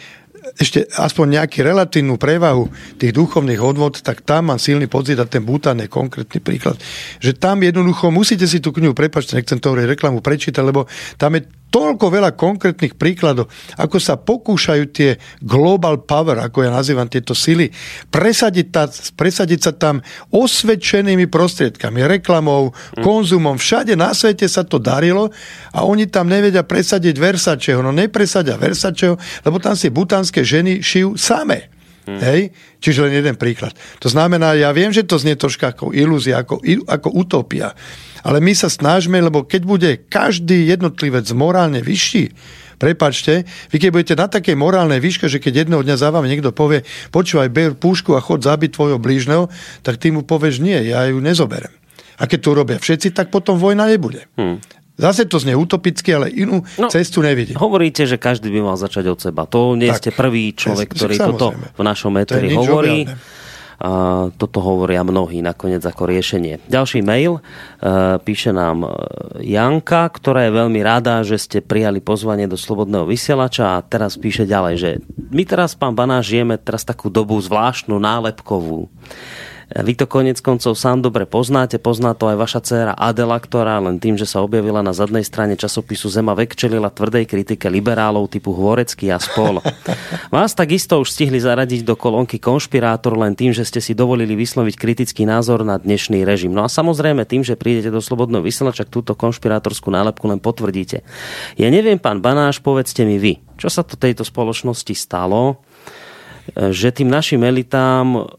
ešte aspoň nejaký relatívnu prevahu tých duchovných odvod, tak tam mám silný pocit a ten Bután je konkrétny príklad, že tam jednoducho musíte si tú knihu, prepačte, nechcem to reklamu prečítať, lebo tam je toľko veľa konkrétnych príkladov, ako sa pokúšajú tie global power, ako ja nazývam tieto sily, presadiť, ta, presadiť sa tam osvedčenými prostriedkami, reklamou, mm. konzumom. Všade na svete sa to darilo a oni tam nevedia presadiť Versačeho. No nepresadia Versačeho, lebo tam si butanské ženy šijú samé. Hmm. Hej? Čiže len jeden príklad. To znamená, ja viem, že to znie troška ako ilúzia, ako, ako utopia, ale my sa snažíme, lebo keď bude každý jednotlivec morálne vyšší, Prepačte, vy keď budete na takej morálnej výške, že keď jedného dňa za vám niekto povie, počúvaj, ber púšku a chod zabiť tvojho blížneho, tak ty mu povieš, nie, ja ju nezoberem. A keď to robia všetci, tak potom vojna nebude. Hmm. Zase to znie utopicky, ale inú no, cestu nevidím. Hovoríte, že každý by mal začať od seba. To nie tak, ste prvý človek, ktorý toto v našom metri hovorí. A toto hovoria mnohí nakoniec ako riešenie. Ďalší mail e, píše nám e, Janka, ktorá je veľmi rada, že ste prijali pozvanie do Slobodného vysielača a teraz píše ďalej, že my teraz, pán Banáš, žijeme teraz takú dobu zvláštnu, nálepkovú. Vy to konec koncov sám dobre poznáte, pozná to aj vaša dcéra Adela, ktorá len tým, že sa objavila na zadnej strane časopisu Zema vek čelila tvrdej kritike liberálov typu Hvorecký a spol. Vás takisto už stihli zaradiť do kolónky konšpirátor len tým, že ste si dovolili vysloviť kritický názor na dnešný režim. No a samozrejme tým, že prídete do Slobodného vysielača, túto konšpirátorskú nálepku len potvrdíte. Ja neviem, pán Banáš, povedzte mi vy, čo sa to tejto spoločnosti stalo, že tým našim elitám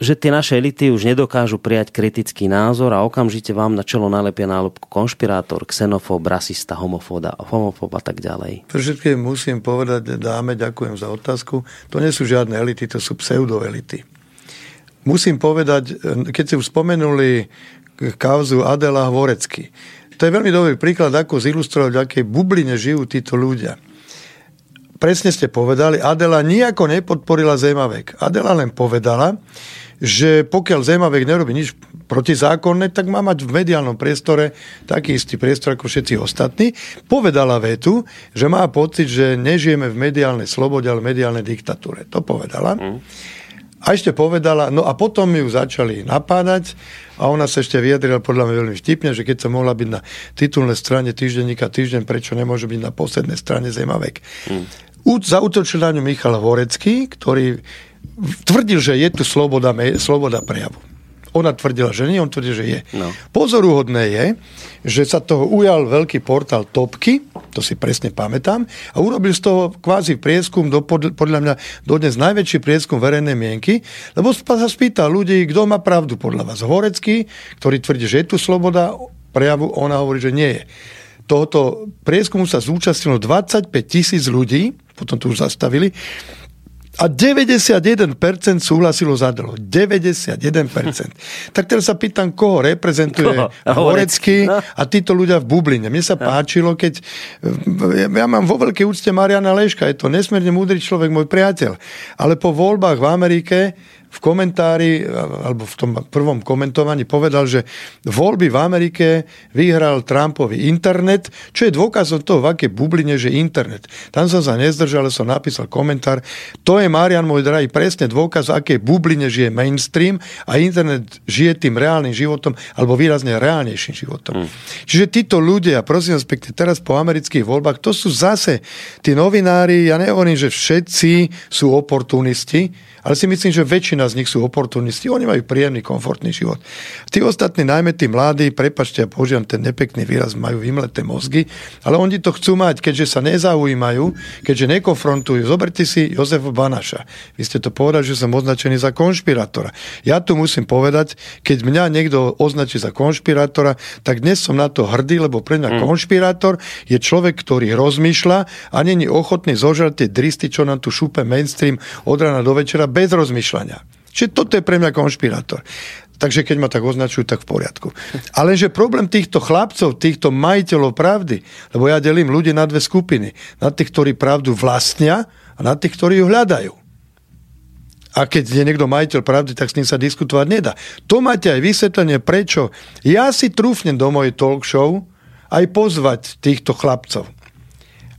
že tie naše elity už nedokážu prijať kritický názor a okamžite vám na čelo nalepia nálepku konšpirátor, xenofób, rasista, homofób a tak ďalej. Všetkým musím povedať, dáme, ďakujem za otázku. To nie sú žiadne elity, to sú pseudoelity. Musím povedať, keď si už spomenuli kauzu Adela Hvorecky, to je veľmi dobrý príklad, ako zilustrovať, v akej bubline žijú títo ľudia presne ste povedali, Adela nijako nepodporila Zemavek. Adela len povedala, že pokiaľ Zemavek nerobí nič protizákonné, tak má mať v mediálnom priestore taký istý priestor ako všetci ostatní. Povedala vetu, že má pocit, že nežijeme v mediálnej slobode, ale v mediálnej diktatúre. To povedala. Mm. A ešte povedala, no a potom ju začali napádať a ona sa ešte vyjadrila podľa mňa veľmi vtipne, že keď sa mohla byť na titulnej strane týždenníka týždeň, prečo nemôže byť na poslednej strane Zemavek. Mm. Zautočil na ňu Michal Horecký, ktorý tvrdil, že je tu sloboda, sloboda prejavu. Ona tvrdila, že nie, on tvrdil, že je. No. Pozoruhodné je, že sa toho ujal veľký portál Topky, to si presne pamätám, a urobil z toho kvázi prieskum, do, podľa mňa dodnes najväčší prieskum verejnej mienky, lebo sa spýtal ľudí, kto má pravdu podľa vás. Horecký, ktorý tvrdí, že je tu sloboda prejavu, ona hovorí, že nie je. Tohoto prieskumu sa zúčastnilo 25 tisíc ľudí, potom to už zastavili, a 91% súhlasilo za Adelo. 91%. tak teraz sa pýtam, koho reprezentuje koho? Horecký no. a títo ľudia v Bubline. Mne sa no. páčilo, keď... Ja mám vo veľkej úcte Mariana Leška, je to nesmierne múdry človek, môj priateľ. Ale po voľbách v Amerike v komentári, alebo v tom prvom komentovaní povedal, že voľby v Amerike vyhral Trumpovi internet, čo je dôkazom toho, v aké bubline, že internet. Tam som sa nezdržal, ale som napísal komentár. To je, Marian, môj drahý, presne dôkaz, aké bubline žije mainstream a internet žije tým reálnym životom, alebo výrazne reálnejším životom. Hmm. Čiže títo ľudia, prosím vás pekne, teraz po amerických voľbách, to sú zase tí novinári, ja nehovorím, že všetci sú oportunisti, ale si myslím, že väčšina z nich sú oportunisti. Oni majú príjemný, komfortný život. Tí ostatní, najmä tí mladí, prepačte, ja použijem ten nepekný výraz, majú vymleté mozgy, ale oni to chcú mať, keďže sa nezaujímajú, keďže nekonfrontujú. Zoberte si Jozefa Banaša. Vy ste to povedali, že som označený za konšpirátora. Ja tu musím povedať, keď mňa niekto označí za konšpirátora, tak dnes som na to hrdý, lebo pre mňa mm. konšpirátor je človek, ktorý rozmýšľa a není ochotný zožrať tie dristy, čo nám tu šúpe mainstream od rána do večera bez rozmýšľania. Čiže toto je pre mňa konšpirátor. Takže keď ma tak označujú, tak v poriadku. Ale že problém týchto chlapcov, týchto majiteľov pravdy, lebo ja delím ľudí na dve skupiny. Na tých, ktorí pravdu vlastnia a na tých, ktorí ju hľadajú. A keď je niekto majiteľ pravdy, tak s ním sa diskutovať nedá. To máte aj vysvetlenie, prečo ja si trúfnem do mojej talk show aj pozvať týchto chlapcov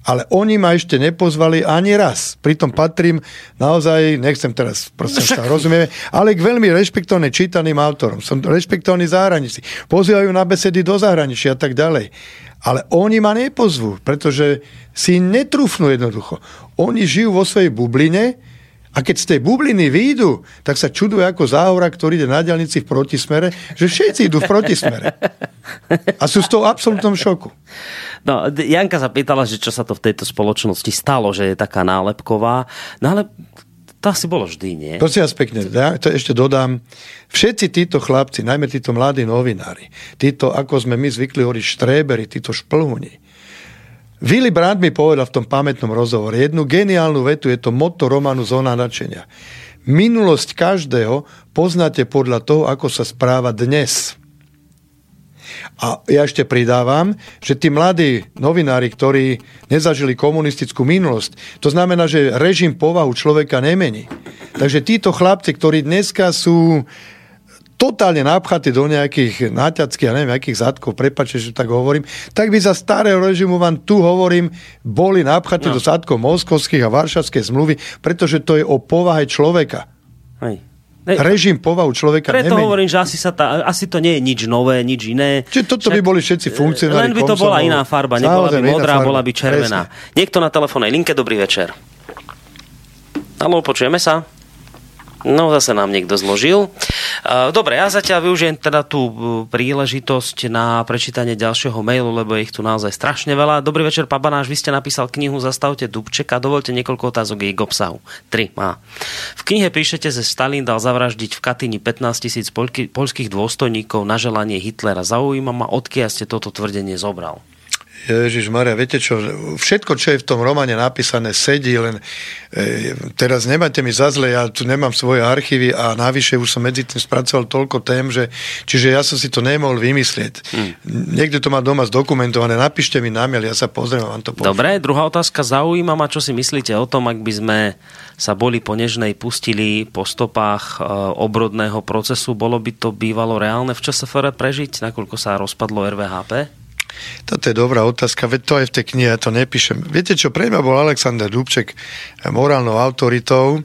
ale oni ma ešte nepozvali ani raz. Pritom patrím naozaj, nechcem teraz, prosím sa, rozumieme, ale k veľmi rešpektovaným čítaným autorom. Som rešpektovaný zahraničí. Pozývajú na besedy do zahraničia a tak ďalej. Ale oni ma nepozvú, pretože si netrúfnú jednoducho. Oni žijú vo svojej bubline, a keď z tej bubliny výjdu, tak sa čuduje ako záhora, ktorý ide na diálnici v protismere, že všetci idú v protismere. A sú z toho absolútnom šoku. No, Janka sa pýtala, že čo sa to v tejto spoločnosti stalo, že je taká nálepková. No ale to asi bolo vždy, nie? Prosím vás pekne, ja to ešte dodám. Všetci títo chlapci, najmä títo mladí novinári, títo, ako sme my zvykli hovoriť, štrébery, títo šplhuni, Willy Brandt mi povedal v tom pamätnom rozhovore jednu geniálnu vetu, je to motto románu Zóna nadšenia. Minulosť každého poznáte podľa toho, ako sa správa dnes. A ja ešte pridávam, že tí mladí novinári, ktorí nezažili komunistickú minulosť, to znamená, že režim povahu človeka nemení. Takže títo chlapci, ktorí dneska sú totálne napchatí do nejakých náťackých, ja neviem, akých zadkov, prepačte, že tak hovorím, tak by za starého režimu vám tu hovorím, boli napchatí no. do zadkov moskovských a varšavskej zmluvy, pretože to je o povahe človeka. Hej. Ne, Režim povahu človeka Preto nemení. hovorím, že asi, sa tá, asi to nie je nič nové, nič iné. Čiže toto Však, by boli všetci funkcionári. Len by to bola iná farba, nebola by modrá, bola by červená. Presne. Niekto na telefónnej linke, dobrý večer. Haló, počujeme sa? No, zase nám niekto zložil. Dobre, ja zatiaľ využijem teda tú e, príležitosť na prečítanie ďalšieho mailu, lebo ich tu naozaj strašne veľa. Dobrý večer, Pabanáš, vy ste napísal knihu Zastavte Dubčeka. Dovolte niekoľko otázok jej k obsahu. Tri má. V knihe píšete, že Stalin dal zavraždiť v Katyni 15 tisíc polských dôstojníkov na želanie Hitlera. Zaujíma ma, odkiaľ ste toto tvrdenie zobral. Ježiš Maria, viete čo, všetko, čo je v tom romane napísané, sedí, len e, teraz nemáte mi za zle, ja tu nemám svoje archívy a navyše už som medzi tým spracoval toľko tém, že, čiže ja som si to nemohol vymyslieť. Hmm. Niekto to má doma zdokumentované, napíšte mi na mail, ja sa pozriem a vám to poviem. Dobre, druhá otázka, zaujíma ma, čo si myslíte o tom, ak by sme sa boli po Nežnej pustili po stopách e, obrodného procesu, bolo by to bývalo reálne v ČSFR prežiť, nakoľko sa rozpadlo RVHP? Toto je dobrá otázka, veď to aj v tej knihe, ja to nepíšem. Viete čo, pre mňa bol Alexander Dubček morálnou autoritou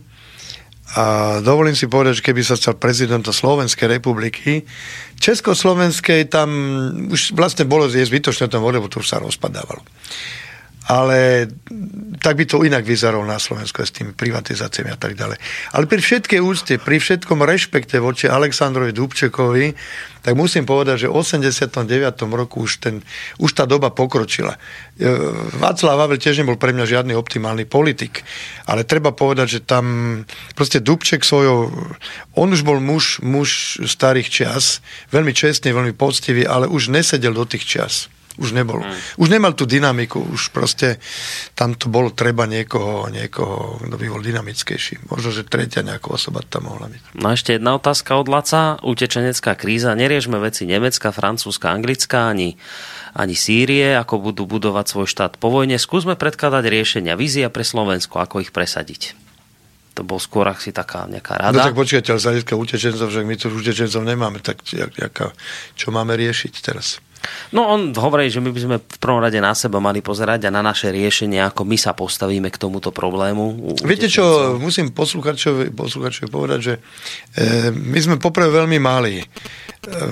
a dovolím si povedať, že keby sa stal prezidentom Slovenskej republiky, Československej tam už vlastne bolo zbytočné tom lebo to už sa rozpadávalo ale tak by to inak vyzeralo na Slovensku s tými privatizáciami a tak ďalej. Ale pri všetkej úcte, pri všetkom rešpekte voči Aleksandrovi Dubčekovi, tak musím povedať, že v 89. roku už, ten, už tá doba pokročila. E, Václav Havel tiež nebol pre mňa žiadny optimálny politik, ale treba povedať, že tam proste Dubček svojou, on už bol muž, muž starých čias, veľmi čestný, veľmi poctivý, ale už nesedel do tých čias. Už nebol. Hmm. Už nemal tú dynamiku, už proste tam to bolo treba niekoho, niekoho, kto by bol dynamickejší. Možno, že tretia nejaká osoba tam mohla byť. No a ešte jedna otázka od Laca. Utečenecká kríza. Neriešme veci Nemecka, Francúzska, Anglická, ani, ani Sýrie, ako budú budovať svoj štát po vojne. Skúsme predkladať riešenia. Vízia pre Slovensko, ako ich presadiť to bol skôr asi taká nejaká rada. No tak počkajte, ale z hľadiska utečencov, že my tu utečencov nemáme, tak jak, jaká, čo máme riešiť teraz? No on hovorí, že my by sme v prvom rade na seba mali pozerať a na naše riešenie, ako my sa postavíme k tomuto problému. Viete čo, musím posluchačovi, posluchačovi povedať, že e, my sme poprvé veľmi malí. E,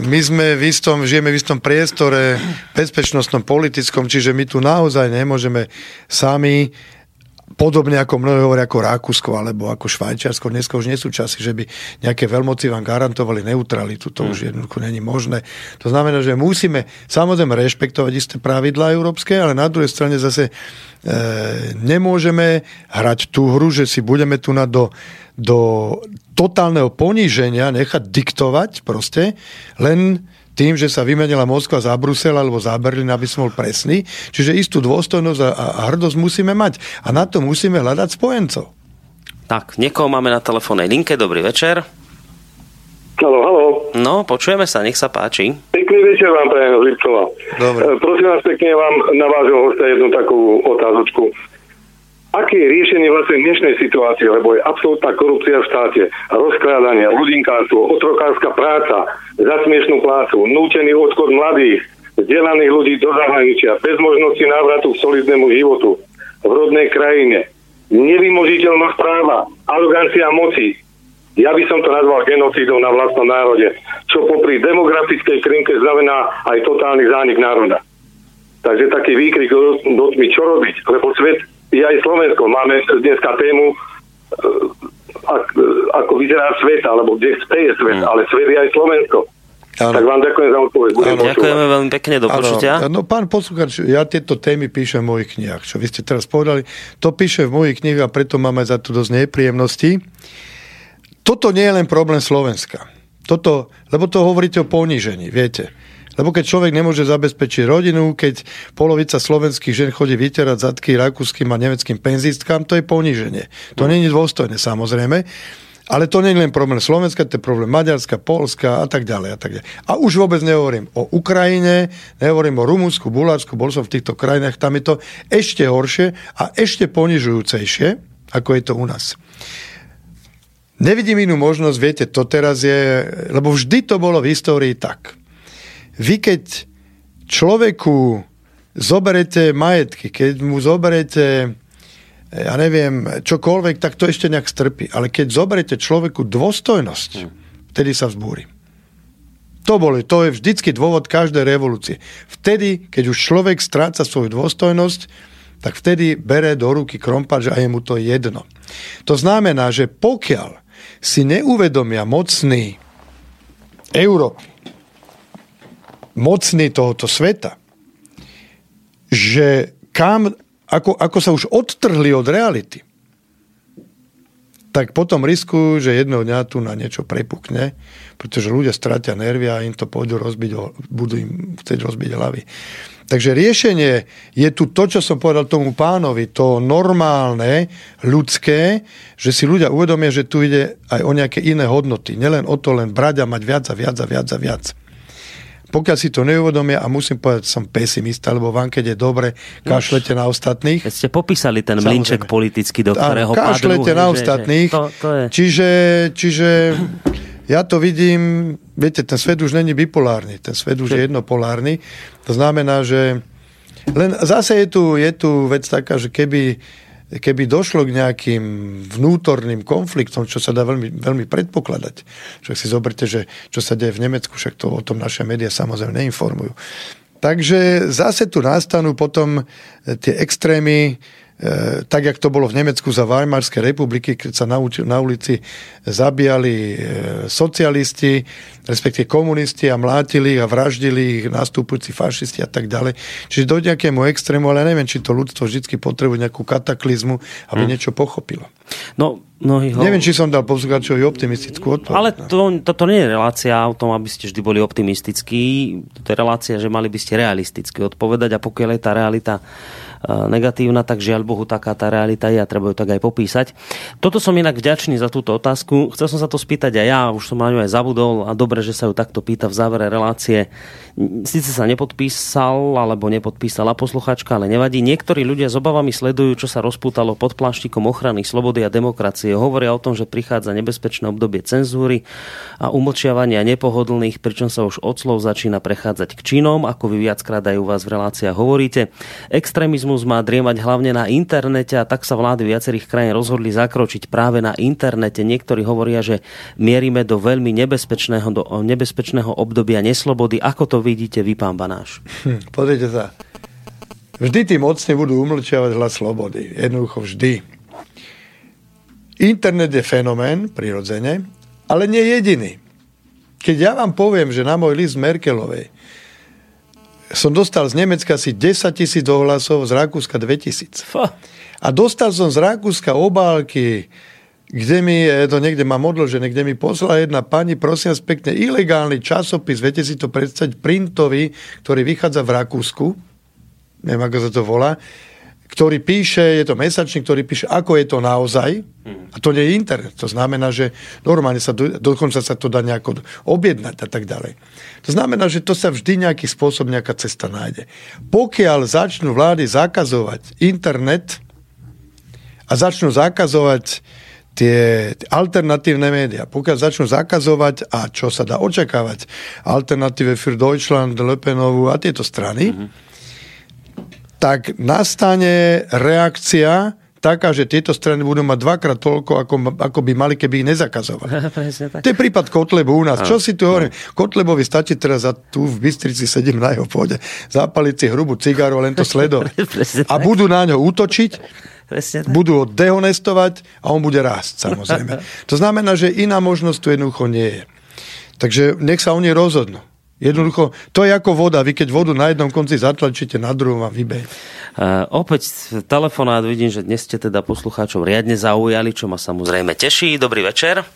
my sme v istom, žijeme v istom priestore bezpečnostnom, politickom, čiže my tu naozaj nemôžeme sami podobne ako mnohé hovoria ako Rakúsko alebo ako Švajčiarsko, dneska už nie sú časy, že by nejaké veľmoci vám garantovali neutralitu, to už mm. jednoducho není možné. To znamená, že musíme samozrejme rešpektovať isté pravidlá európske, ale na druhej strane zase e, nemôžeme hrať tú hru, že si budeme tu na do, do totálneho poníženia nechať diktovať proste, len tým, že sa vymenila Moskva za Brusel alebo za Berlín, aby som bol presný. Čiže istú dôstojnosť a, a hrdosť musíme mať. A na to musíme hľadať spojencov. Tak, niekoho máme na telefónnej linke. Dobrý večer. Halo, halo. No, počujeme sa, nech sa páči. Pekný večer vám, prajem z Lipcova. Dobre. Prosím vás pekne vám na vášho hosta jednu takú otázočku aké je riešenie vlastne dnešnej situácie, lebo je absolútna korupcia v štáte, rozkrádanie, ľudinkárstvo, otrokárska práca, za smiešnú plácu, nútený odchod mladých, vzdelaných ľudí do zahraničia, bez možnosti návratu k solidnému životu v rodnej krajine, nevymožiteľnosť práva, arogancia moci, ja by som to nazval genocídou na vlastnom národe, čo popri demografickej krinke znamená aj totálny zánik národa. Takže taký výkrik do, do tmy, čo robiť, lebo svet je aj Slovensko. Máme dneska tému, e, ak, e, ako vyzerá svet, alebo kde je svet, mm. ale svet je aj Slovensko. Ano. Tak vám ďakujem za odpoveď. Ďakujeme veľmi pekne, do počutia. No pán posluchač, ja tieto témy píšem v mojich knihách, čo vy ste teraz povedali. To píšem v mojich knihách a preto máme za to dosť nepríjemností. Toto nie je len problém Slovenska. Toto, lebo to hovoríte o ponížení, viete. Lebo keď človek nemôže zabezpečiť rodinu, keď polovica slovenských žen chodí vyterať zadky rakúskym a nemeckým penzistkám, to je poníženie. To nie je dôstojné, samozrejme. Ale to nie je len problém Slovenska, to je problém Maďarska, Polska a tak ďalej. A, tak ďalej. a už vôbec nehovorím o Ukrajine, nehovorím o Rumunsku, Bulharsku, bol som v týchto krajinách, tam je to ešte horšie a ešte ponižujúcejšie, ako je to u nás. Nevidím inú možnosť, viete, to teraz je, lebo vždy to bolo v histórii tak vy keď človeku zoberete majetky, keď mu zoberete ja neviem, čokoľvek, tak to ešte nejak strpí. Ale keď zoberete človeku dôstojnosť, hm. vtedy sa vzbúri. To, boli, to je vždycky dôvod každej revolúcie. Vtedy, keď už človek stráca svoju dôstojnosť, tak vtedy bere do ruky krompač a je mu to jedno. To znamená, že pokiaľ si neuvedomia mocný Európy, mocný tohoto sveta, že kam, ako, ako sa už odtrhli od reality, tak potom riskujú, že jedného dňa tu na niečo prepukne, pretože ľudia stratia nervy a im to pôjdu rozbiť, budú im chcieť rozbiť hlavy. Takže riešenie je tu to, čo som povedal tomu pánovi, to normálne, ľudské, že si ľudia uvedomia, že tu ide aj o nejaké iné hodnoty. Nelen o to len brať a mať viac a viac a viac a viac pokiaľ si to neuvedomia, a musím povedať, som pesimista, lebo vám, keď je dobre, kašlete na ostatných. Keď ste popísali ten mlinček politicky, do ktorého kašlete padnú, na ostatných. Že, to, to je... Čiže, čiže ja to vidím, viete, ten svet už není bipolárny, ten svet už je jednopolárny. To znamená, že len zase je tu, je tu vec taká, že keby keby došlo k nejakým vnútorným konfliktom, čo sa dá veľmi, veľmi predpokladať. Však si zoberte, že čo sa deje v Nemecku, však to o tom naše médiá samozrejme neinformujú. Takže zase tu nastanú potom tie extrémy, tak, jak to bolo v Nemecku za Weimarskej republiky, keď sa na, na ulici zabíjali e, socialisti, respektíve komunisti a mlátili a vraždili ich nastupujúci fašisti a tak ďalej. Čiže dojde nejakému extrému, ale neviem, či to ľudstvo vždy potrebuje nejakú kataklizmu, aby hm. niečo pochopilo. No, mnohí ho... Neviem, či som dal poslucháčovi optimistickú odpoveď. Ale to, toto nie je relácia o tom, aby ste vždy boli optimistickí. To je relácia, že mali by ste realisticky odpovedať a pokiaľ je tá realita negatívna, tak žiaľ Bohu taká tá realita je a treba ju tak aj popísať. Toto som inak vďačný za túto otázku. Chcel som sa to spýtať aj ja, už som na ňu aj zabudol a dobre, že sa ju takto pýta v závere relácie. Sice sa nepodpísal alebo nepodpísala posluchačka, ale nevadí. Niektorí ľudia s obavami sledujú, čo sa rozpútalo pod pláštikom ochrany slobody a demokracie. Hovoria o tom, že prichádza nebezpečné obdobie cenzúry a umlčiavania nepohodlných, pričom sa už od slov začína prechádzať k činom, ako vy viackrát aj u vás v reláciách hovoríte. Extrémizmus má driemať hlavne na internete a tak sa vlády viacerých krajín rozhodli zakročiť práve na internete. Niektorí hovoria, že mierime do veľmi nebezpečného, do nebezpečného obdobia neslobody. Ako to vidíte vy, pán Banáš? Hm, pozrite sa. Vždy tí mocní budú umlčiavať hlas slobody. Jednoducho vždy. Internet je fenomén, prirodzene, ale nie jediný. Keď ja vám poviem, že na môj list Merkelovej som dostal z Nemecka asi 10 tisíc ohlasov, z Rakúska 2000. A dostal som z Rakúska obálky kde mi, to niekde mám odložené, kde mi poslala jedna pani, prosím vás pekne, ilegálny časopis, viete si to predstaviť, printový, ktorý vychádza v Rakúsku, neviem, ako sa to volá, ktorý píše, je to mesačník, ktorý píše, ako je to naozaj. A to nie je internet. To znamená, že normálne sa, do, dokonca sa to dá nejako objednať a tak ďalej. To znamená, že to sa vždy nejaký spôsob, nejaká cesta nájde. Pokiaľ začnú vlády zakazovať internet a začnú zakazovať tie alternatívne médiá, pokiaľ začnú zakazovať a čo sa dá očakávať, alternatíve für Deutschland, Le Penovu a tieto strany, mm-hmm. tak nastane reakcia taká, že tieto strany budú mať dvakrát toľko, ako, ako by mali, keby ich nezakazovali. to je prípad Kotlebu u nás. Čo si tu hovorím? Kotlebovi stačí teraz za tu v Bystrici sedím na jeho pôde, zapaliť si hrubú cigaru len to sledovať. a budú na ňo útočiť Presne tak. Budú ho dehonestovať a on bude rásť, samozrejme. to znamená, že iná možnosť tu jednoducho nie je. Takže nech sa oni rozhodnú. Jednoducho, to je ako voda. Vy keď vodu na jednom konci zatlačíte, na druhom a vybeje. Uh, opäť telefonát vidím, že dnes ste teda poslucháčov riadne zaujali, čo ma samozrejme teší. Dobrý večer.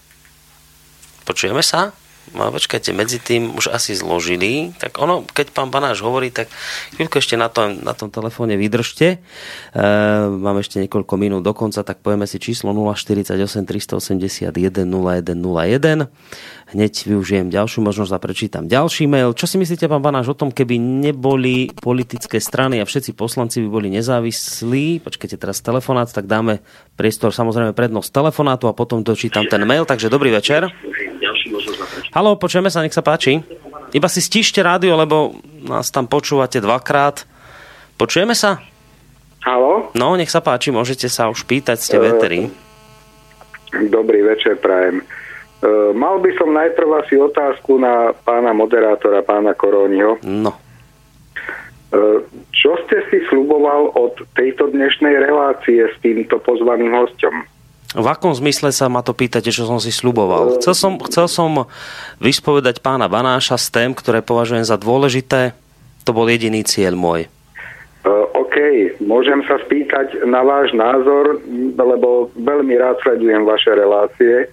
Počujeme sa? No, počkajte, medzi tým už asi zložili. Tak ono, keď pán Banáš hovorí, tak chvíľko ešte na tom, na tom telefóne vydržte. E, mám ešte niekoľko minút do konca, tak povieme si číslo 048 381 0101. Hneď využijem ďalšiu možnosť a prečítam ďalší mail. Čo si myslíte, pán Banáš, o tom, keby neboli politické strany a všetci poslanci by boli nezávislí? Počkajte teraz telefonát, tak dáme priestor samozrejme prednosť telefonátu a potom dočítam ten mail. Takže dobrý večer. Halo, počujeme sa, nech sa páči. Iba si stíšte rádio, lebo nás tam počúvate dvakrát. Počujeme sa? Halo? No, nech sa páči, môžete sa už pýtať, ste veteri. Dobrý večer, prajem. Uh, mal by som najprv asi otázku na pána moderátora, pána Koróniho. No. Uh, čo ste si sluboval od tejto dnešnej relácie s týmto pozvaným hostom? V akom zmysle sa ma to pýtate, čo som si sluboval? Chcel som, chcel som vyspovedať pána Banáša z tém, ktoré považujem za dôležité. To bol jediný cieľ môj. Uh, OK, môžem sa spýtať na váš názor, lebo veľmi rád sledujem vaše relácie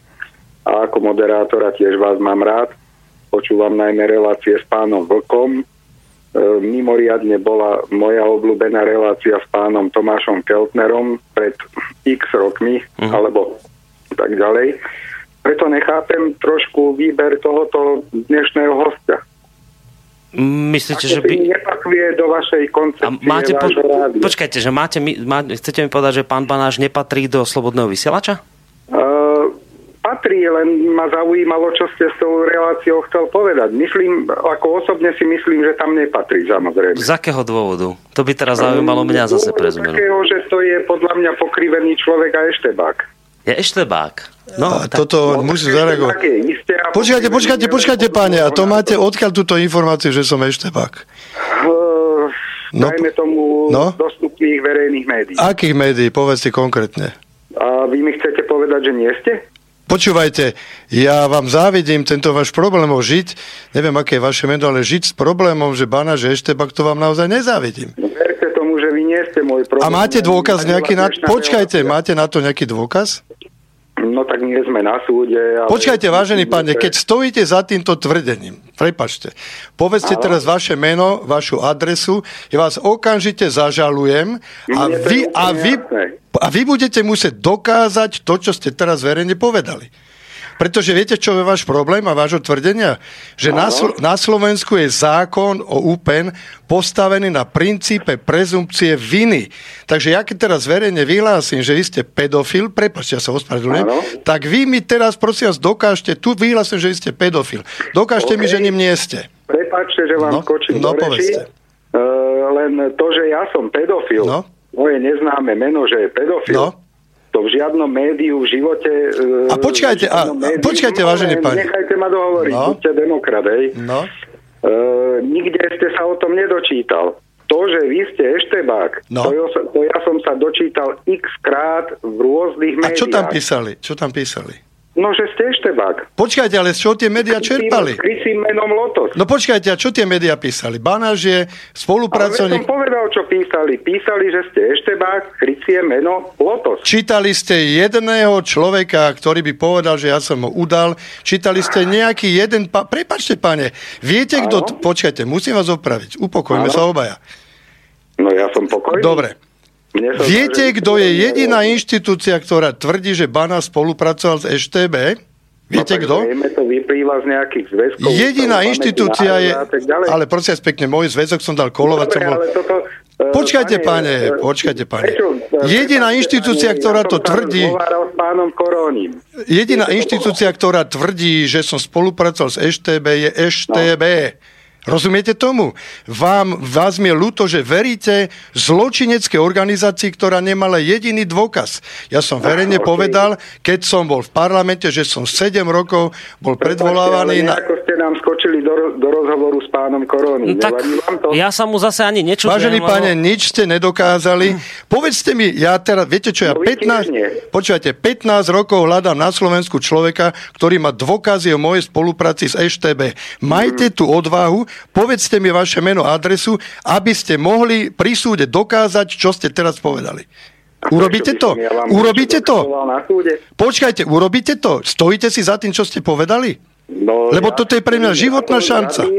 a ako moderátora tiež vás mám rád. Počúvam najmä relácie s pánom Vlkom. E, mimoriadne bola moja obľúbená relácia s pánom Tomášom Keltnerom pred x rokmi, uh-huh. alebo tak ďalej. Preto nechápem trošku výber tohoto dnešného hostia. Myslíte, že by... nepakuje do vašej koncepcie a máte po... Počkajte, že máte, má... chcete mi povedať, že pán Banáš nepatrí do slobodného vysielača? Patrí, len ma zaujímalo, čo ste s tou reláciou chcel povedať. Myslím, ako osobne si myslím, že tam nepatrí, samozrejme. Z akého dôvodu? To by teraz zaujímalo mňa zase prezumelo. Takého, že to je podľa mňa pokrivený človek a eštebák. Je eštebák. No, a tak... toto no, musí zareagovať. Počkajte, počkajte, počkajte, páne, a to máte odkiaľ túto informáciu, že som eštebák? Uh, no, dajme tomu no? dostupných verejných médií. Akých médií? Povedzte konkrétne. A vy mi chcete povedať, že nie ste? Počúvajte, ja vám závidím tento váš problém o žiť, neviem, aké je vaše meno, ale žiť s problémom, že bana, že ešte bak, to vám naozaj nezávidím. No, verte tomu, že vy nie ste môj problém. A máte dôkaz nejaký na... Počkajte, máte na to nejaký dôkaz? No tak nie sme na súde. Ale... Počkajte, vážený pane, keď stojíte za týmto tvrdením, prepačte, povedzte ale... teraz vaše meno, vašu adresu, ja vás okamžite zažalujem a vy, a vy, a vy budete musieť dokázať to, čo ste teraz verejne povedali. Pretože viete, čo je váš problém a vášho tvrdenia? Že na, Slo- na Slovensku je zákon o UPEN postavený na princípe prezumpcie viny. Takže ja keď teraz verejne vyhlásim, že vy ste pedofil, prepačte, ja sa ospravedlňujem, tak vy mi teraz prosím vás dokážte, tu vyhlásim, že vy ste pedofil. Dokážte okay. mi, že ním nie ste. Prepačte, že vám no, skočím no, do reči. Uh, len to, že ja som pedofil, no? moje neznáme meno, že je pedofil, no? To v žiadnom médiu v živote... E, a počkajte, a, médiu, počkajte, vážený pán. Nechajte ma dohovoriť, no. buďte demokrat, hej. No. Uh, nikde ste sa o tom nedočítal. To, že vy ste eštebák, no. to, to ja som sa dočítal x krát v rôznych médiách. A čo tam písali? Čo tam písali? No, že ste eštebák. Počkajte, ale čo tie médiá čerpali? Krycím menom Lotos. No počkajte, a čo tie médiá písali? Banáž je spolupracovník... Ale som povedal, čo písali. Písali, že ste eštebák, krycie meno Lotos. Čítali ste jedného človeka, ktorý by povedal, že ja som ho udal. Čítali ste nejaký jeden... Pa... Prepačte, pane, viete, kto... Počkajte, musím vás opraviť. Upokojme sa obaja. No ja som pokojný. Dobre. Viete, kto je jediná inštitúcia, ktorá tvrdí, že Bana spolupracoval s EŠTB? Viete no, kto? to vyplýva z nejakých zväzkov. Jediná inštitúcia je... Ale prosím pekne, môj zväzok som dal kolovať. Dobre, bol... toto, uh, počkajte, páne, počkajte, páne. Jediná inštitúcia, ktorá to tvrdí... Jediná inštitúcia, ktorá tvrdí, že som spolupracoval s EŠTB, je EŠTB. No. Rozumiete tomu? Vám, vás mi je ľúto, že veríte zločineckej organizácii, ktorá nemala jediný dôkaz. Ja som verejne okay. povedal, keď som bol v parlamente, že som 7 rokov bol predvolávaný na... Ako ste nám skočili do, do rozhovoru s pánom Koróny. No, tak vám to? Ja sa mu zase ani nečudujem. Vážený lebo... páne, nič ste nedokázali. Povedzte mi, ja teraz, viete čo, ja no, 15, počúvate, 15 rokov hľadám na Slovensku človeka, ktorý má dôkazy o mojej spolupráci s EŠTB. Majte mm. tú odvahu, Povedzte mi vaše meno a adresu, aby ste mohli pri súde dokázať, čo ste teraz povedali. Urobíte to? Ja urobíte to? Počkajte, urobíte to? Stojíte si za tým, čo ste povedali? No, Lebo ja toto je pre mňa životná šanca.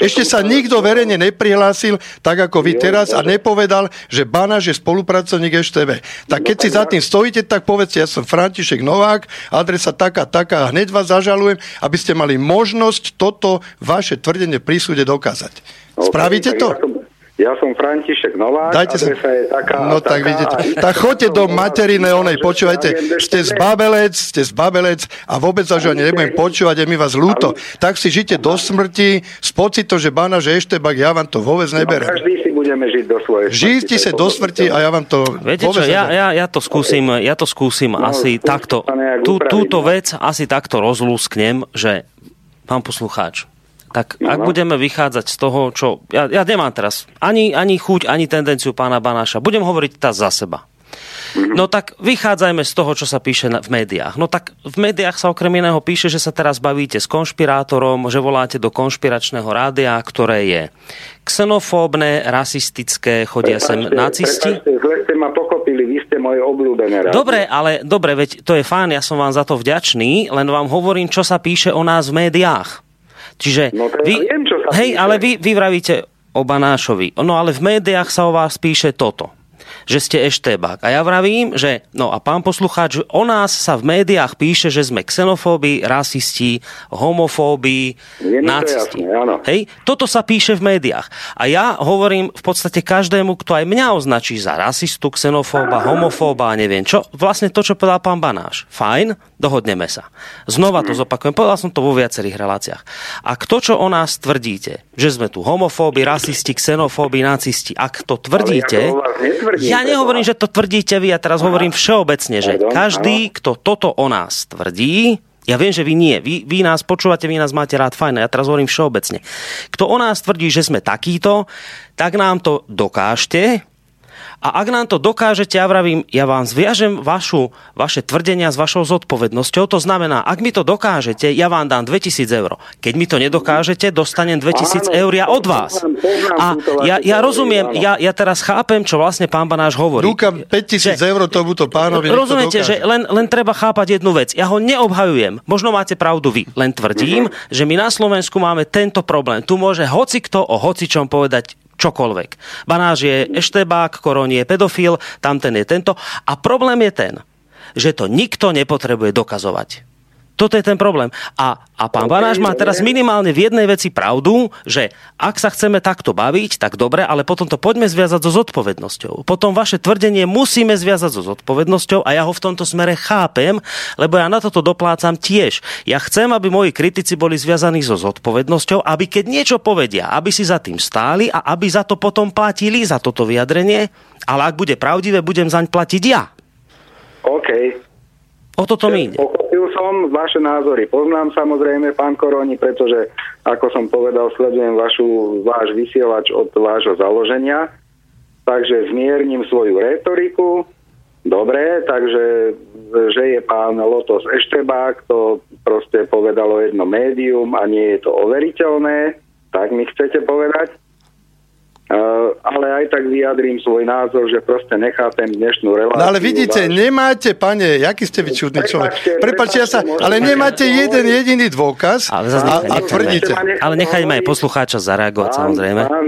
Ešte sa nikto verejne neprihlásil, tak ako vy teraz, a nepovedal, že Banaš je spolupracovník EŠTV. Tak keď si za tým stojíte, tak povedzte, ja som František Novák, adresa taká, taká, a hneď vás zažalujem, aby ste mali možnosť toto vaše tvrdenie prísude dokázať. Spravíte to? Ja som František Novák, Dajte sa... je taká No tak vidíte. Tak choďte do materine onej, počúvajte, ste z Babelec, ste z Babelec a vôbec sa ani nebudem počúvať, je mi vás ľúto. Tak si žite do smrti s pocitom, že bana, že ešte bak, ja vám to vôbec no, neberem. každý si budeme žiť do svojej Žijte sa do smrti a ja vám to Viete čo, ja, ja, ja, to skúsim, ja to skúsim no, asi takto, tú, túto vec asi takto rozlúsknem, že pán poslucháč, tak no, ak no. budeme vychádzať z toho, čo... Ja, ja nemám teraz ani, ani chuť, ani tendenciu pána Banáša. Budem hovoriť tá za seba. No tak vychádzajme z toho, čo sa píše v médiách. No tak v médiách sa okrem iného píše, že sa teraz bavíte s konšpirátorom, že voláte do konšpiračného rádia, ktoré je xenofóbne, rasistické, chodia sem nacisti. Prepačte, zle ste ma pochopili, vy ste moje obľúbené rádio. Dobre, ale dobre, veď to je fajn, ja som vám za to vďačný, len vám hovorím, čo sa píše o nás v médiách. Čiže No to ja vy, viem, čo sa hej, píše. ale vy, vy vravíte o Banášovi. No ale v médiách sa o vás píše toto že ste eštebák. A ja vravím, že no a pán poslucháč, o nás sa v médiách píše, že sme xenofóbi, rasisti, homofóbi, to nacisti. jasné. Hej, toto sa píše v médiách. A ja hovorím v podstate každému, kto aj mňa označí za rasistu, xenofóba, homofóba a neviem čo. Vlastne to, čo povedal pán Banáš. Fajn, dohodneme sa. Znova to zopakujem, povedal som to vo viacerých reláciách. A kto, čo o nás tvrdíte, že sme tu homofóbi, rasisti, xenofóbi, nacisti, ak to tvrdíte... Ja ja nehovorím, že to tvrdíte vy, ja teraz hovorím všeobecne, že Pardon, každý, kto toto o nás tvrdí, ja viem, že vy nie. Vy, vy nás počúvate, vy nás máte rád, fajn. Ja teraz hovorím všeobecne. Kto o nás tvrdí, že sme takýto, tak nám to dokážte. A ak nám to dokážete, ja vravím, ja vám zviažem vašu, vaše tvrdenia s vašou zodpovednosťou. To znamená, ak mi to dokážete, ja vám dám 2000 eur. Keď mi to nedokážete, dostanem 2000 Áno, eur ja od vás. poznám, poznám A ja, ja rozumiem, ja, ja teraz chápem, čo vlastne pán Banáš hovorí. Dúkam 5000 Že- eur tomuto pánovi. Rozumiete, že len, len treba chápať jednu vec. Ja ho neobhajujem. Možno máte pravdu vy. Len tvrdím, že my na Slovensku máme tento problém. Tu môže hocikto o hocičom povedať čokoľvek. Banáš je eštebák, Koron je pedofil, tamten je tento. A problém je ten, že to nikto nepotrebuje dokazovať. Toto je ten problém. A, a pán Banáš má teraz minimálne v jednej veci pravdu, že ak sa chceme takto baviť, tak dobre, ale potom to poďme zviazať so zodpovednosťou. Potom vaše tvrdenie musíme zviazať so zodpovednosťou a ja ho v tomto smere chápem, lebo ja na toto doplácam tiež. Ja chcem, aby moji kritici boli zviazaní so zodpovednosťou, aby keď niečo povedia, aby si za tým stáli a aby za to potom platili, za toto vyjadrenie, ale ak bude pravdivé, budem zaň platiť ja. OK. O toto mi ide. Pochopil som vaše názory. Poznám samozrejme, pán Koroni, pretože, ako som povedal, sledujem vašu, váš vysielač od vášho založenia. Takže zmierním svoju retoriku. Dobre, takže že je pán Lotos Eštebák, to proste povedalo jedno médium a nie je to overiteľné. Tak mi chcete povedať? Uh, ale aj tak vyjadrím svoj názor, že proste nechápem dnešnú reláciu. No ale vidíte, váš- nemáte, pane, jaký ste vy čudný človek. Prepačte, ja sa, ale môžem nemáte hovoriť? jeden jediný dôkaz Ale zase a, nechaj- a nechajme. tvrdíte. Ale nechajme aj poslucháča zareagovať, samozrejme. Pán,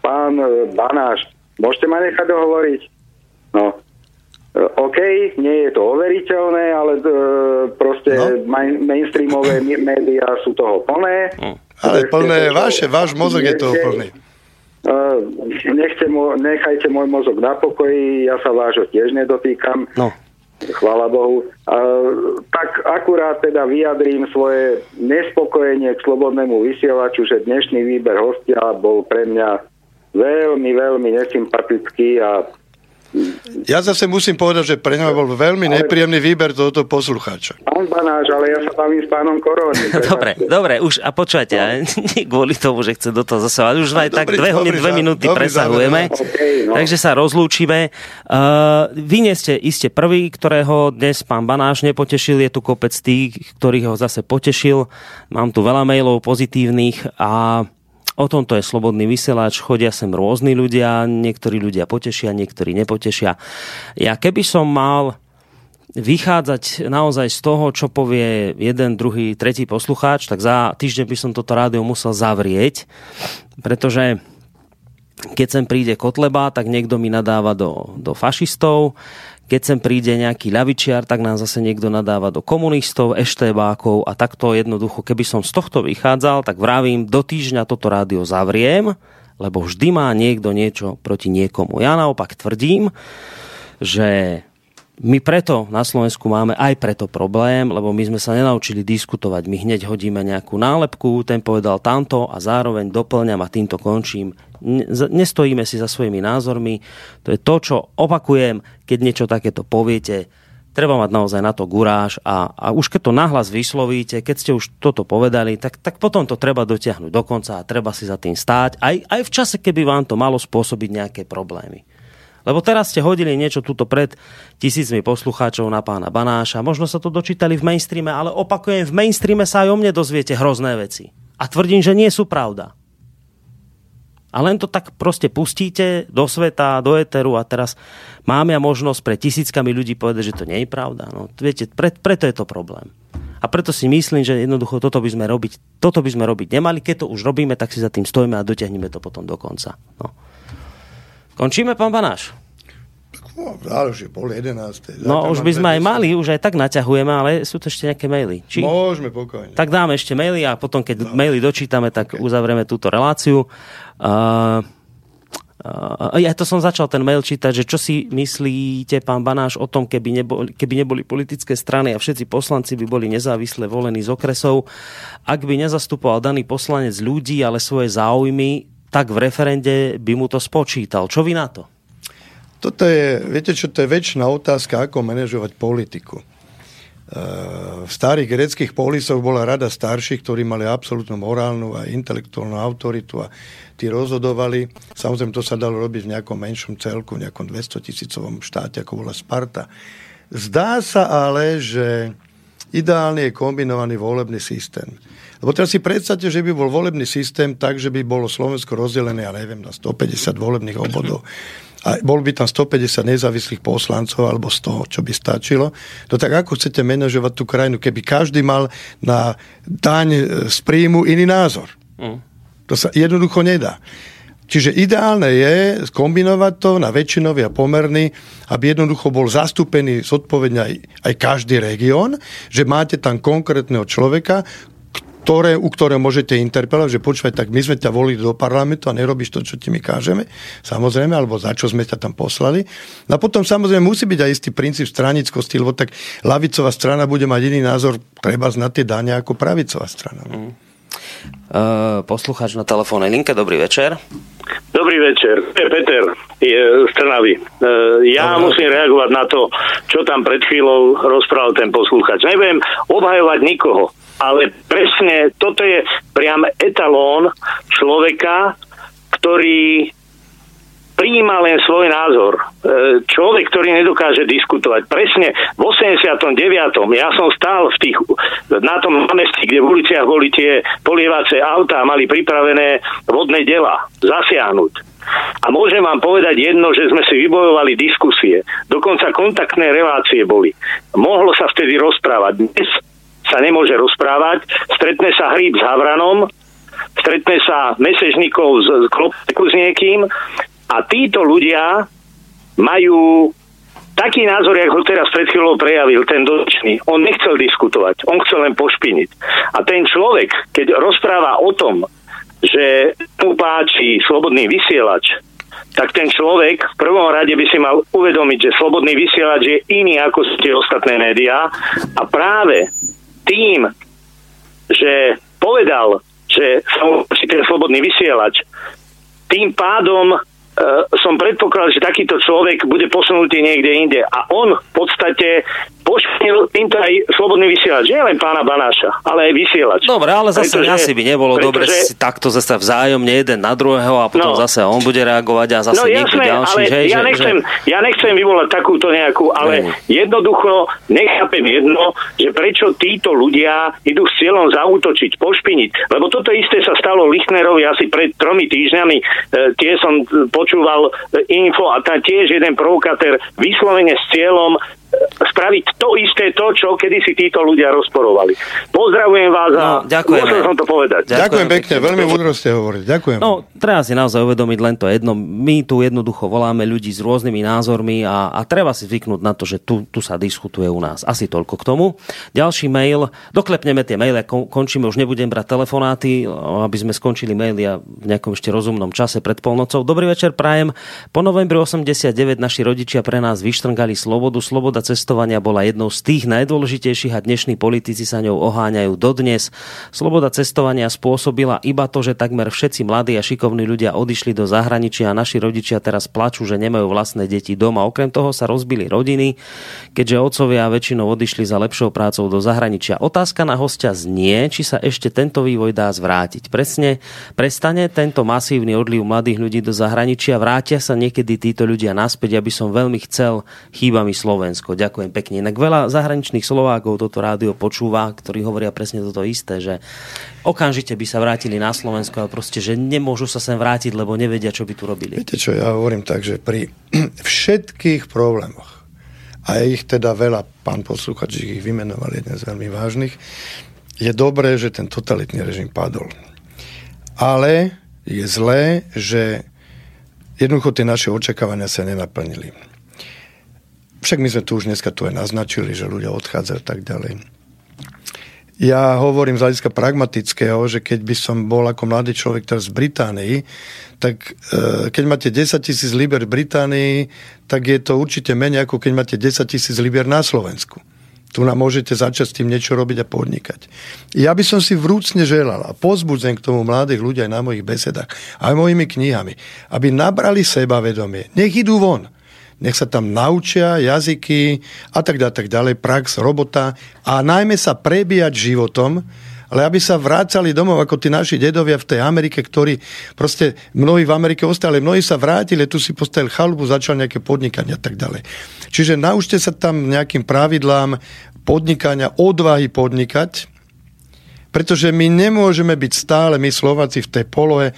pán e, Banáš, môžete ma nechať dohovoriť? No, E, OK, nie je to overiteľné, ale e, proste No. main, mainstreamové médiá sú toho plné. Ale Proste plné, to- vaše, váš mozog je toho plný. E, Nechte mo, nechajte môj mozog na pokoji, ja sa vášho tiež nedotýkam. No. Chvála Bohu. A, tak akurát teda vyjadrím svoje nespokojenie k slobodnému vysielaču, že dnešný výber hostia bol pre mňa veľmi, veľmi nesympatický a Ja zase musím povedať, že pre ňa bol veľmi nepríjemný výber tohoto poslucháča. pán Banáš, ale ja sa bavím s pánom Korónim. Dobre, dobre, už a počujete, no. kvôli tomu, že chce do toho zasávať, už aj tak Dobrý, dve, dobrý dve minúty dobrý presahujeme, záver, OK, no. takže sa rozlúčime. Uh, vy nie ste iste prvý, ktorého dnes pán Banáš nepotešil, je tu kopec tých, ktorých ho zase potešil. Mám tu veľa mailov pozitívnych a O tomto je slobodný vysielač, chodia sem rôzni ľudia, niektorí ľudia potešia, niektorí nepotešia. Ja keby som mal vychádzať naozaj z toho, čo povie jeden, druhý, tretí poslucháč, tak za týždeň by som toto rádio musel zavrieť, pretože keď sem príde Kotleba, tak niekto mi nadáva do, do fašistov, keď sem príde nejaký ľavičiar, tak nám zase niekto nadáva do komunistov, eštébákov a takto jednoducho, keby som z tohto vychádzal, tak vravím, do týždňa toto rádio zavriem, lebo vždy má niekto niečo proti niekomu. Ja naopak tvrdím, že my preto na Slovensku máme aj preto problém, lebo my sme sa nenaučili diskutovať. My hneď hodíme nejakú nálepku, ten povedal tamto a zároveň doplňam a týmto končím. Nestojíme si za svojimi názormi. To je to, čo opakujem, keď niečo takéto poviete. Treba mať naozaj na to guráž a, a už keď to nahlas vyslovíte, keď ste už toto povedali, tak, tak potom to treba dotiahnuť do konca a treba si za tým stáť, aj, aj v čase, keby vám to malo spôsobiť nejaké problémy. Lebo teraz ste hodili niečo tuto pred tisícmi poslucháčov na pána Banáša. Možno sa to dočítali v mainstreame, ale opakujem, v mainstreame sa aj o mne dozviete hrozné veci. A tvrdím, že nie sú pravda. A len to tak proste pustíte do sveta, do éteru a teraz máme ja možnosť pre tisíckami ľudí povedať, že to nie je pravda. No, viete, pre, preto je to problém. A preto si myslím, že jednoducho toto by sme robiť, toto by sme robiť nemali. Keď to už robíme, tak si za tým stojíme a dotiahneme to potom do konca. No. Končíme, pán Banáš? No, záleží, pol jedenácté. No, už by sme aj mali, už aj tak naťahujeme, ale sú to ešte nejaké maily. Či? Môžeme pokojne. Tak dáme ešte maily a potom, keď no. maily dočítame, tak okay. uzavrieme túto reláciu. Uh, uh, ja to som začal ten mail čítať, že čo si myslíte, pán Banáš, o tom, keby neboli, keby neboli politické strany a všetci poslanci by boli nezávisle volení z okresov, ak by nezastupoval daný poslanec ľudí, ale svoje záujmy, tak v referende by mu to spočítal. Čo vy na to? Toto je, viete čo, to je väčšiná otázka, ako manažovať politiku. E, v starých greckých polisoch bola rada starších, ktorí mali absolútnu morálnu a intelektuálnu autoritu a tí rozhodovali. Samozrejme, to sa dalo robiť v nejakom menšom celku, v nejakom 200 tisícovom štáte, ako bola Sparta. Zdá sa ale, že ideálne je kombinovaný volebný systém. Lebo teraz si predstavte, že by bol volebný systém tak, že by bolo Slovensko rozdelené, ja neviem, na 150 volebných obvodov a bol by tam 150 nezávislých poslancov alebo 100, čo by stačilo. No tak ako chcete manažovať tú krajinu, keby každý mal na daň e, z príjmu iný názor? Mm. To sa jednoducho nedá. Čiže ideálne je kombinovať to na väčšinový a pomerný, aby jednoducho bol zastúpený zodpovedne aj, aj každý región, že máte tam konkrétneho človeka, ktoré, u ktoré môžete interpelovať, že počúvaj, tak my sme ťa volili do parlamentu a nerobíš to, čo ti my kážeme, samozrejme, alebo za čo sme ťa tam poslali. No a potom samozrejme musí byť aj istý princíp stranickosti, lebo tak lavicová strana bude mať iný názor, treba znať tie dáne ako pravicová strana. Mm. Uh, poslucháč na telefónnej linke, dobrý večer. Dobrý večer, Peter je z Trnavy. E, ja Dobre. musím reagovať na to, čo tam pred chvíľou rozprával ten posluchač. Nebudem obhajovať nikoho, ale presne toto je priam etalón človeka, ktorý prijíma len svoj názor. E, človek, ktorý nedokáže diskutovať. Presne v 89. ja som stál v tých, na tom námestí, kde v uliciach boli tie polievace autá, mali pripravené vodné dela zasiahnuť. A môžem vám povedať jedno, že sme si vybojovali diskusie. Dokonca kontaktné relácie boli. Mohlo sa vtedy rozprávať. Dnes sa nemôže rozprávať, stretne sa hríb s havranom, stretne sa mesežníkov z, z klopku s niekým a títo ľudia majú taký názor, ako ho teraz pred chvíľou prejavil ten dočný. On nechcel diskutovať, on chcel len pošpiniť. A ten človek, keď rozpráva o tom, že mu páči slobodný vysielač, tak ten človek v prvom rade by si mal uvedomiť, že slobodný vysielač je iný ako sú tie ostatné médiá a práve tým, že povedal, že sa mu ten slobodný vysielač, tým pádom som predpokladal, že takýto človek bude posunutý niekde inde. A on v podstate pošpinil týmto aj slobodný vysielač. Nie len pána Banáša, ale aj vysielač. Dobre, ale zase pretože, asi by nebolo pretože, dobre si takto zase vzájomne jeden na druhého a potom no, zase on bude reagovať a zase no, niekto jasné, ďalší. Ale že, ja, nechcem, že... ja nechcem vyvolať takúto nejakú, ale ne. jednoducho nechápem jedno, že prečo títo ľudia idú s cieľom zautočiť, pošpiniť. Lebo toto isté sa stalo Lichnerovi asi pred tromi týždňami. E, tie som počúval e, info a tam tiež jeden provokatér vyslovene s cieľom spraviť to isté to, čo kedysi títo ľudia rozporovali. Pozdravujem vás a no, ďakujem. musel som to povedať. Ďakujem, ďakujem pekne, veľmi múdro ste hovorili. Ďakujem. No, treba si naozaj uvedomiť len to jedno. My tu jednoducho voláme ľudí s rôznymi názormi a, a treba si zvyknúť na to, že tu, tu sa diskutuje u nás. Asi toľko k tomu. Ďalší mail, doklepneme tie maily, kon, končíme, už nebudem brať telefonáty, aby sme skončili maily a v nejakom ešte rozumnom čase pred polnocou. Dobrý večer, prajem. Po novembri 89 naši rodičia pre nás vyštrngali slobodu. Sloboda sloboda cestovania bola jednou z tých najdôležitejších a dnešní politici sa ňou oháňajú dodnes. Sloboda cestovania spôsobila iba to, že takmer všetci mladí a šikovní ľudia odišli do zahraničia a naši rodičia teraz plačú, že nemajú vlastné deti doma. Okrem toho sa rozbili rodiny, keďže otcovia väčšinou odišli za lepšou prácou do zahraničia. Otázka na hostia znie, či sa ešte tento vývoj dá zvrátiť. Presne, prestane tento masívny odliv mladých ľudí do zahraničia, vrátia sa niekedy títo ľudia naspäť, aby som veľmi chcel, chýba mi Slovensko. Ďakujem pekne. Inak veľa zahraničných Slovákov toto rádio počúva, ktorí hovoria presne toto isté, že okamžite by sa vrátili na Slovensko, ale proste, že nemôžu sa sem vrátiť, lebo nevedia, čo by tu robili. Viete čo, ja hovorím tak, že pri všetkých problémoch, a je ich teda veľa, pán posluchač ich vymenoval jeden z veľmi vážnych, je dobré, že ten totalitný režim padol. Ale je zlé, že jednoducho tie naše očakávania sa nenaplnili. Však my sme tu už dneska tu aj naznačili, že ľudia odchádzajú tak ďalej. Ja hovorím z hľadiska pragmatického, že keď by som bol ako mladý človek teraz v Británii, tak e, keď máte 10 tisíc liber v Británii, tak je to určite menej ako keď máte 10 tisíc liber na Slovensku. Tu nám môžete začať s tým niečo robiť a podnikať. Ja by som si vrúcne želal a pozbudzem k tomu mladých ľudí aj na mojich besedách, aj mojimi knihami, aby nabrali sebavedomie. Nech idú von nech sa tam naučia jazyky a tak ďalej, tak ďalej, prax, robota a najmä sa prebíjať životom, ale aby sa vrácali domov ako tí naši dedovia v tej Amerike, ktorí proste, mnohí v Amerike ostali, mnohí sa vrátili, tu si postavili chalupu, začali nejaké podnikania a tak ďalej. Čiže naučte sa tam nejakým pravidlám podnikania, odvahy podnikať, pretože my nemôžeme byť stále, my Slováci, v tej polohe,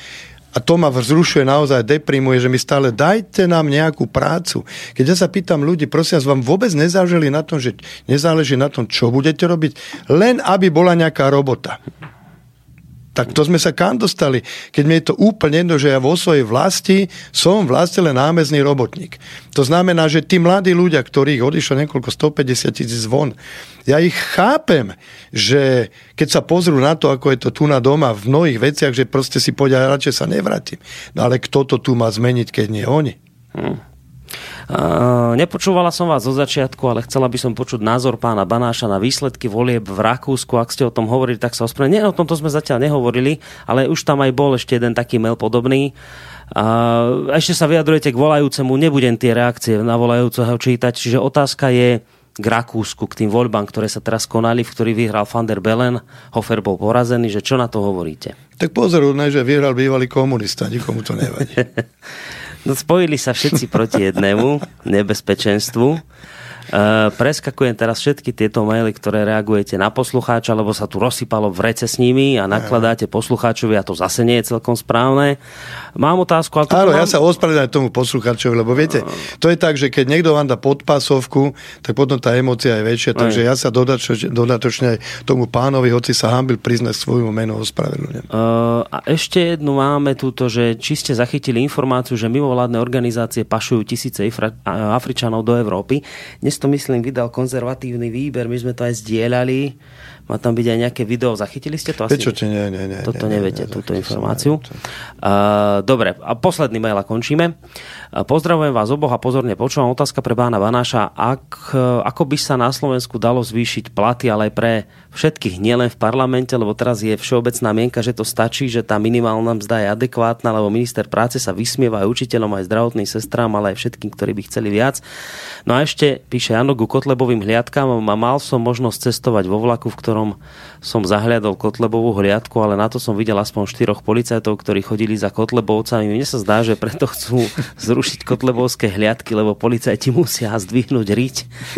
a to ma vzrušuje, naozaj deprimuje, že mi stále dajte nám nejakú prácu. Keď ja sa pýtam ľudí, prosím vás, vám vôbec nezáleží na tom, že nezáleží na tom, čo budete robiť, len aby bola nejaká robota. Tak to sme sa kam dostali, keď mi je to úplne jedno, že ja vo svojej vlasti som vlastne len námezný robotník. To znamená, že tí mladí ľudia, ktorých odišlo niekoľko 150 tisíc von, ja ich chápem, že keď sa pozrú na to, ako je to tu na doma v mnohých veciach, že proste si povedia, radšej sa nevrátim. No ale kto to tu má zmeniť, keď nie oni? Hmm. Nepočúvala som vás zo začiatku, ale chcela by som počuť názor pána Banáša na výsledky volieb v Rakúsku. Ak ste o tom hovorili, tak sa ospravedlňujem. Nie, o tomto sme zatiaľ nehovorili, ale už tam aj bol ešte jeden taký mail podobný. A ešte sa vyjadrujete k volajúcemu, nebudem tie reakcie na volajúceho čítať, čiže otázka je k Rakúsku, k tým voľbám, ktoré sa teraz konali, v ktorých vyhral van der Bellen, Hofer bol porazený, že čo na to hovoríte? Tak pozorujme, že vyhral bývalý komunista, nikomu to nevadí. No spojili sa všetci proti jednému nebezpečenstvu. Uh, preskakujem teraz všetky tieto maily, ktoré reagujete na poslucháča, lebo sa tu rozsypalo v rece s nimi a nakladáte poslucháčovi a to zase nie je celkom správne. Mám otázku. Ale Áno, mám... ja sa ospravedlňujem tomu poslucháčovi, lebo viete, to je tak, že keď niekto vám dá podpásovku, tak potom tá emócia je väčšia, takže ja sa dodatočne, dodatočne aj tomu pánovi, hoci sa hambil priznať svojmu menu, ospravedlňujem. Uh, a ešte jednu máme túto, že či ste zachytili informáciu, že mimovládne organizácie pašujú tisíce Afričanov do Európy. Dnes to myslím vydal konzervatívny výber, my sme to aj zdieľali. Má tam byť aj nejaké video, zachytili ste to asi? Čo, nie, nie, nie, Toto nie, neviete, nie, túto informáciu. Uh, dobre, a posledný mail a končíme. Uh, pozdravujem vás oboch a pozorne počúvam. Otázka pre pána Vanáša. Ak, uh, ako by sa na Slovensku dalo zvýšiť platy, ale aj pre všetkých, nielen v parlamente, lebo teraz je všeobecná mienka, že to stačí, že tá minimálna mzda je adekvátna, lebo minister práce sa vysmieva aj učiteľom, aj zdravotným sestrám, ale aj všetkým, ktorí by chceli viac. No a ešte píše Jano ku Kotlebovým hliadkám, a mal som možnosť cestovať vo vlaku, v ktorom ktorom som zahliadol Kotlebovú hliadku, ale na to som videl aspoň štyroch policajtov, ktorí chodili za Kotlebovcami. Mne sa zdá, že preto chcú zrušiť Kotlebovské hliadky, lebo policajti musia zdvihnúť riť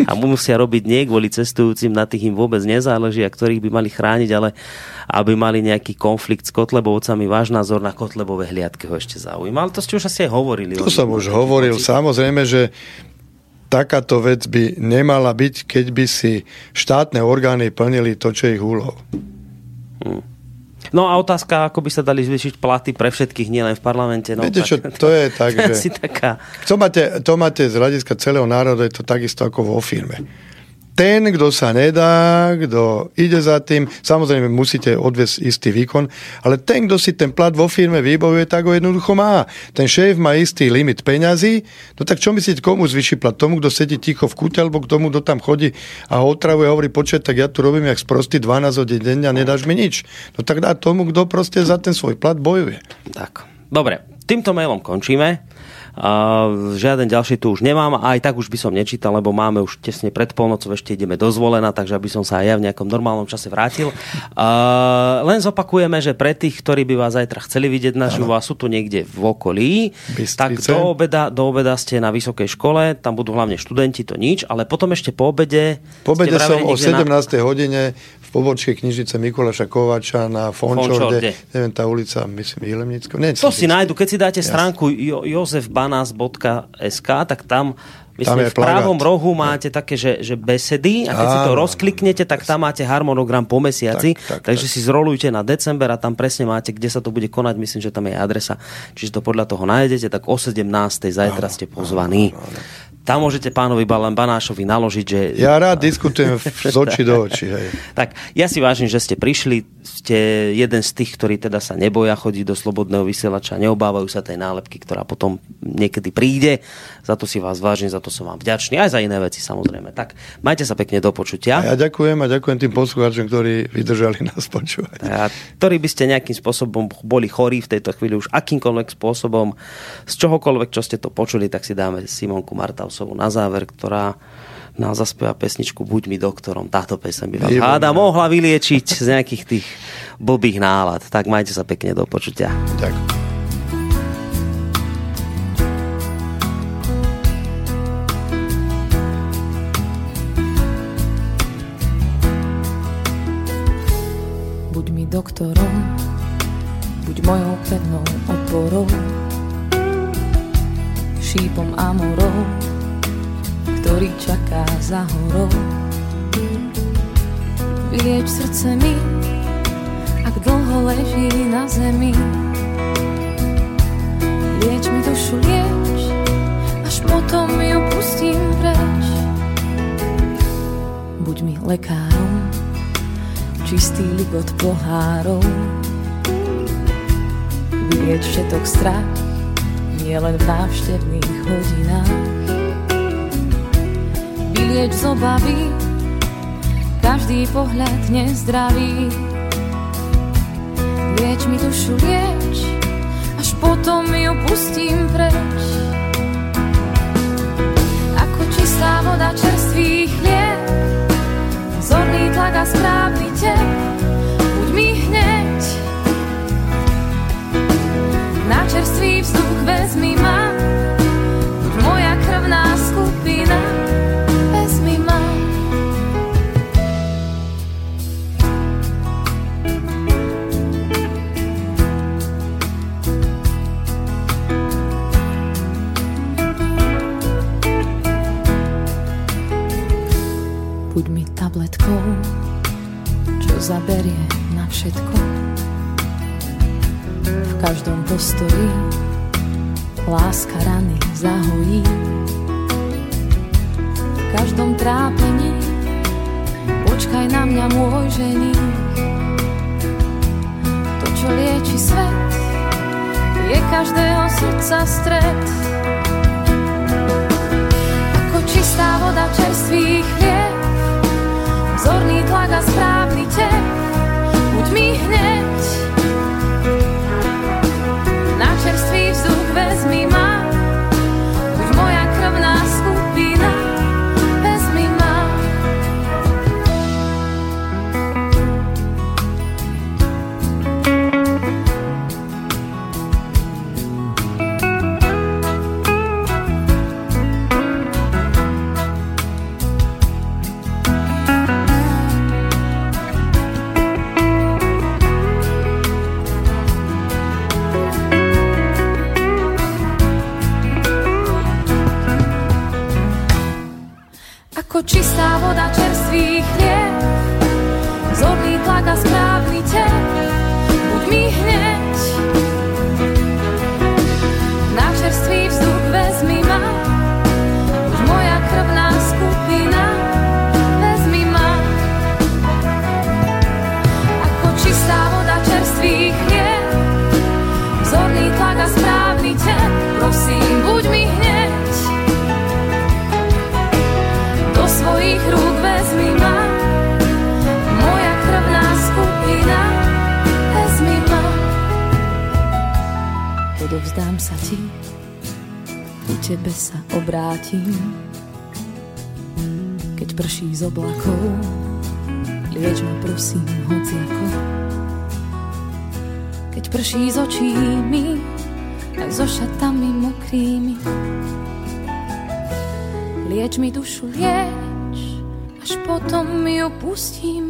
a musia robiť nie kvôli cestujúcim, na tých im vôbec nezáleží a ktorých by mali chrániť, ale aby mali nejaký konflikt s Kotlebovcami. Váš názor na Kotlebové hliadky ho ešte zaujíma. Ale to ste už asi aj hovorili. To som už hovoril. Samozrejme, že takáto vec by nemala byť, keď by si štátne orgány plnili to, čo ich úloh. Hmm. No a otázka, ako by sa dali zvýšiť platy pre všetkých, nielen v parlamente. No, Viete čo, to, je tak, že... To máte, to máte z hľadiska celého národa, je to takisto ako vo firme. Ten, kto sa nedá, kto ide za tým, samozrejme musíte odviesť istý výkon, ale ten, kto si ten plat vo firme vybojuje, tak ho jednoducho má. Ten šéf má istý limit peňazí, no tak čo myslíte, komu zvyši plat? Tomu, kto sedí ticho v kúte, alebo k tomu, kto tam chodí a ho otravuje hovorí, počet, tak ja tu robím jak sprostý 12 hodín deň a nedáš mi nič. No tak dá tomu, kto proste za ten svoj plat bojuje. Tak, dobre. Týmto mailom končíme. Žiaden ďalší tu už nemám a aj tak už by som nečítal, lebo máme už tesne pred polnocou, ešte ideme dozvolená, takže aby som sa aj ja v nejakom normálnom čase vrátil. Uh, len zopakujeme, že pre tých, ktorí by vás zajtra chceli vidieť naživo a sú tu niekde v okolí, Bystrice. tak do obeda, do obeda ste na vysokej škole, tam budú hlavne študenti, to nič, ale potom ešte po obede... Po obede som o niekde na- 17. hodine pobočke knižnice Mikuláša Kovača na Fončorde, Fončorde. neviem, tá ulica, myslím, Vilemnicko. Nie, To si nájdu, keď si dáte stránku jo- jozefbanas.sk, tak Tam Myslím, v pravom plagát. rohu máte také, že, že besedy a keď si to rozkliknete, tak tam máte harmonogram po mesiaci, Tak, tak, takže si zrolujte na december a tam presne máte, kde sa to bude konať, myslím, že tam je adresa, čiže to podľa toho nájdete, tak o 17. zajtra ste pozvaní. Tam môžete pánovi Balan Banášovi naložiť, že... Ja rád diskutujem z očí do očí. Hej. Tak ja si vážim, že ste prišli, ste jeden z tých, ktorí teda sa neboja chodiť do slobodného vysielača, neobávajú sa tej nálepky, ktorá potom niekedy príde. Za to si vás vážim, za to som vám vďačný, aj za iné veci samozrejme. Tak majte sa pekne do počutia. A ja ďakujem a ďakujem tým poslucháčom, ktorí vydržali nás počúvať. A ktorí by ste nejakým spôsobom boli chorí v tejto chvíli už akýmkoľvek spôsobom, z čohokoľvek, čo ste to počuli, tak si dáme Simonku Martausovu na záver, ktorá nám zaspieva pesničku Buď mi doktorom. Táto pesem by vás háda mohla vyliečiť z nejakých tých blbých nálad. Tak majte sa pekne do počutia. Ďakujem. Doktorom, buď mojou pevnou oporou, šípom a morou, ktorý čaká za horou. Vylieč srdce mi, ak dlho leží na zemi. Lieč mi dušu, lieč, až potom ju pustím preč. Buď mi lekárom, čistý ligot pohárov. Vylieč všetok strach, nie len v návštevných hodinách. Vylieč z obavy, každý pohľad nezdravý. Lieč mi dušu, lieč, až potom ju pustím preč. Ako čistá voda čerstvý chlieb, zorný tlak a správny tep, buď mi hneď. Na čerstvý vzduch vezmi ma, buď moja krvná skupina, tabletkou, čo zaberie na všetko. V každom postoji láska rany zahojí. V každom trápení počkaj na mňa môj ženich. To, čo lieči svet, je každého srdca stred. Ako čistá voda čerstvý chlieb, vzorný tlak a správny tep, buď mi hneď. Na čerstvý vzduch vezmi ma, Ako čistá voda čerstvý chlieb, zorný tlak a správny tep, buď mi hneď. Odovzdám sa ti, ku tebe sa obrátim. Keď prší z oblakov, lieč ma prosím hociako. Keď prší z očí mi, aj so šatami mokrými. Lieč mi dušu, lieč, až potom ju pustím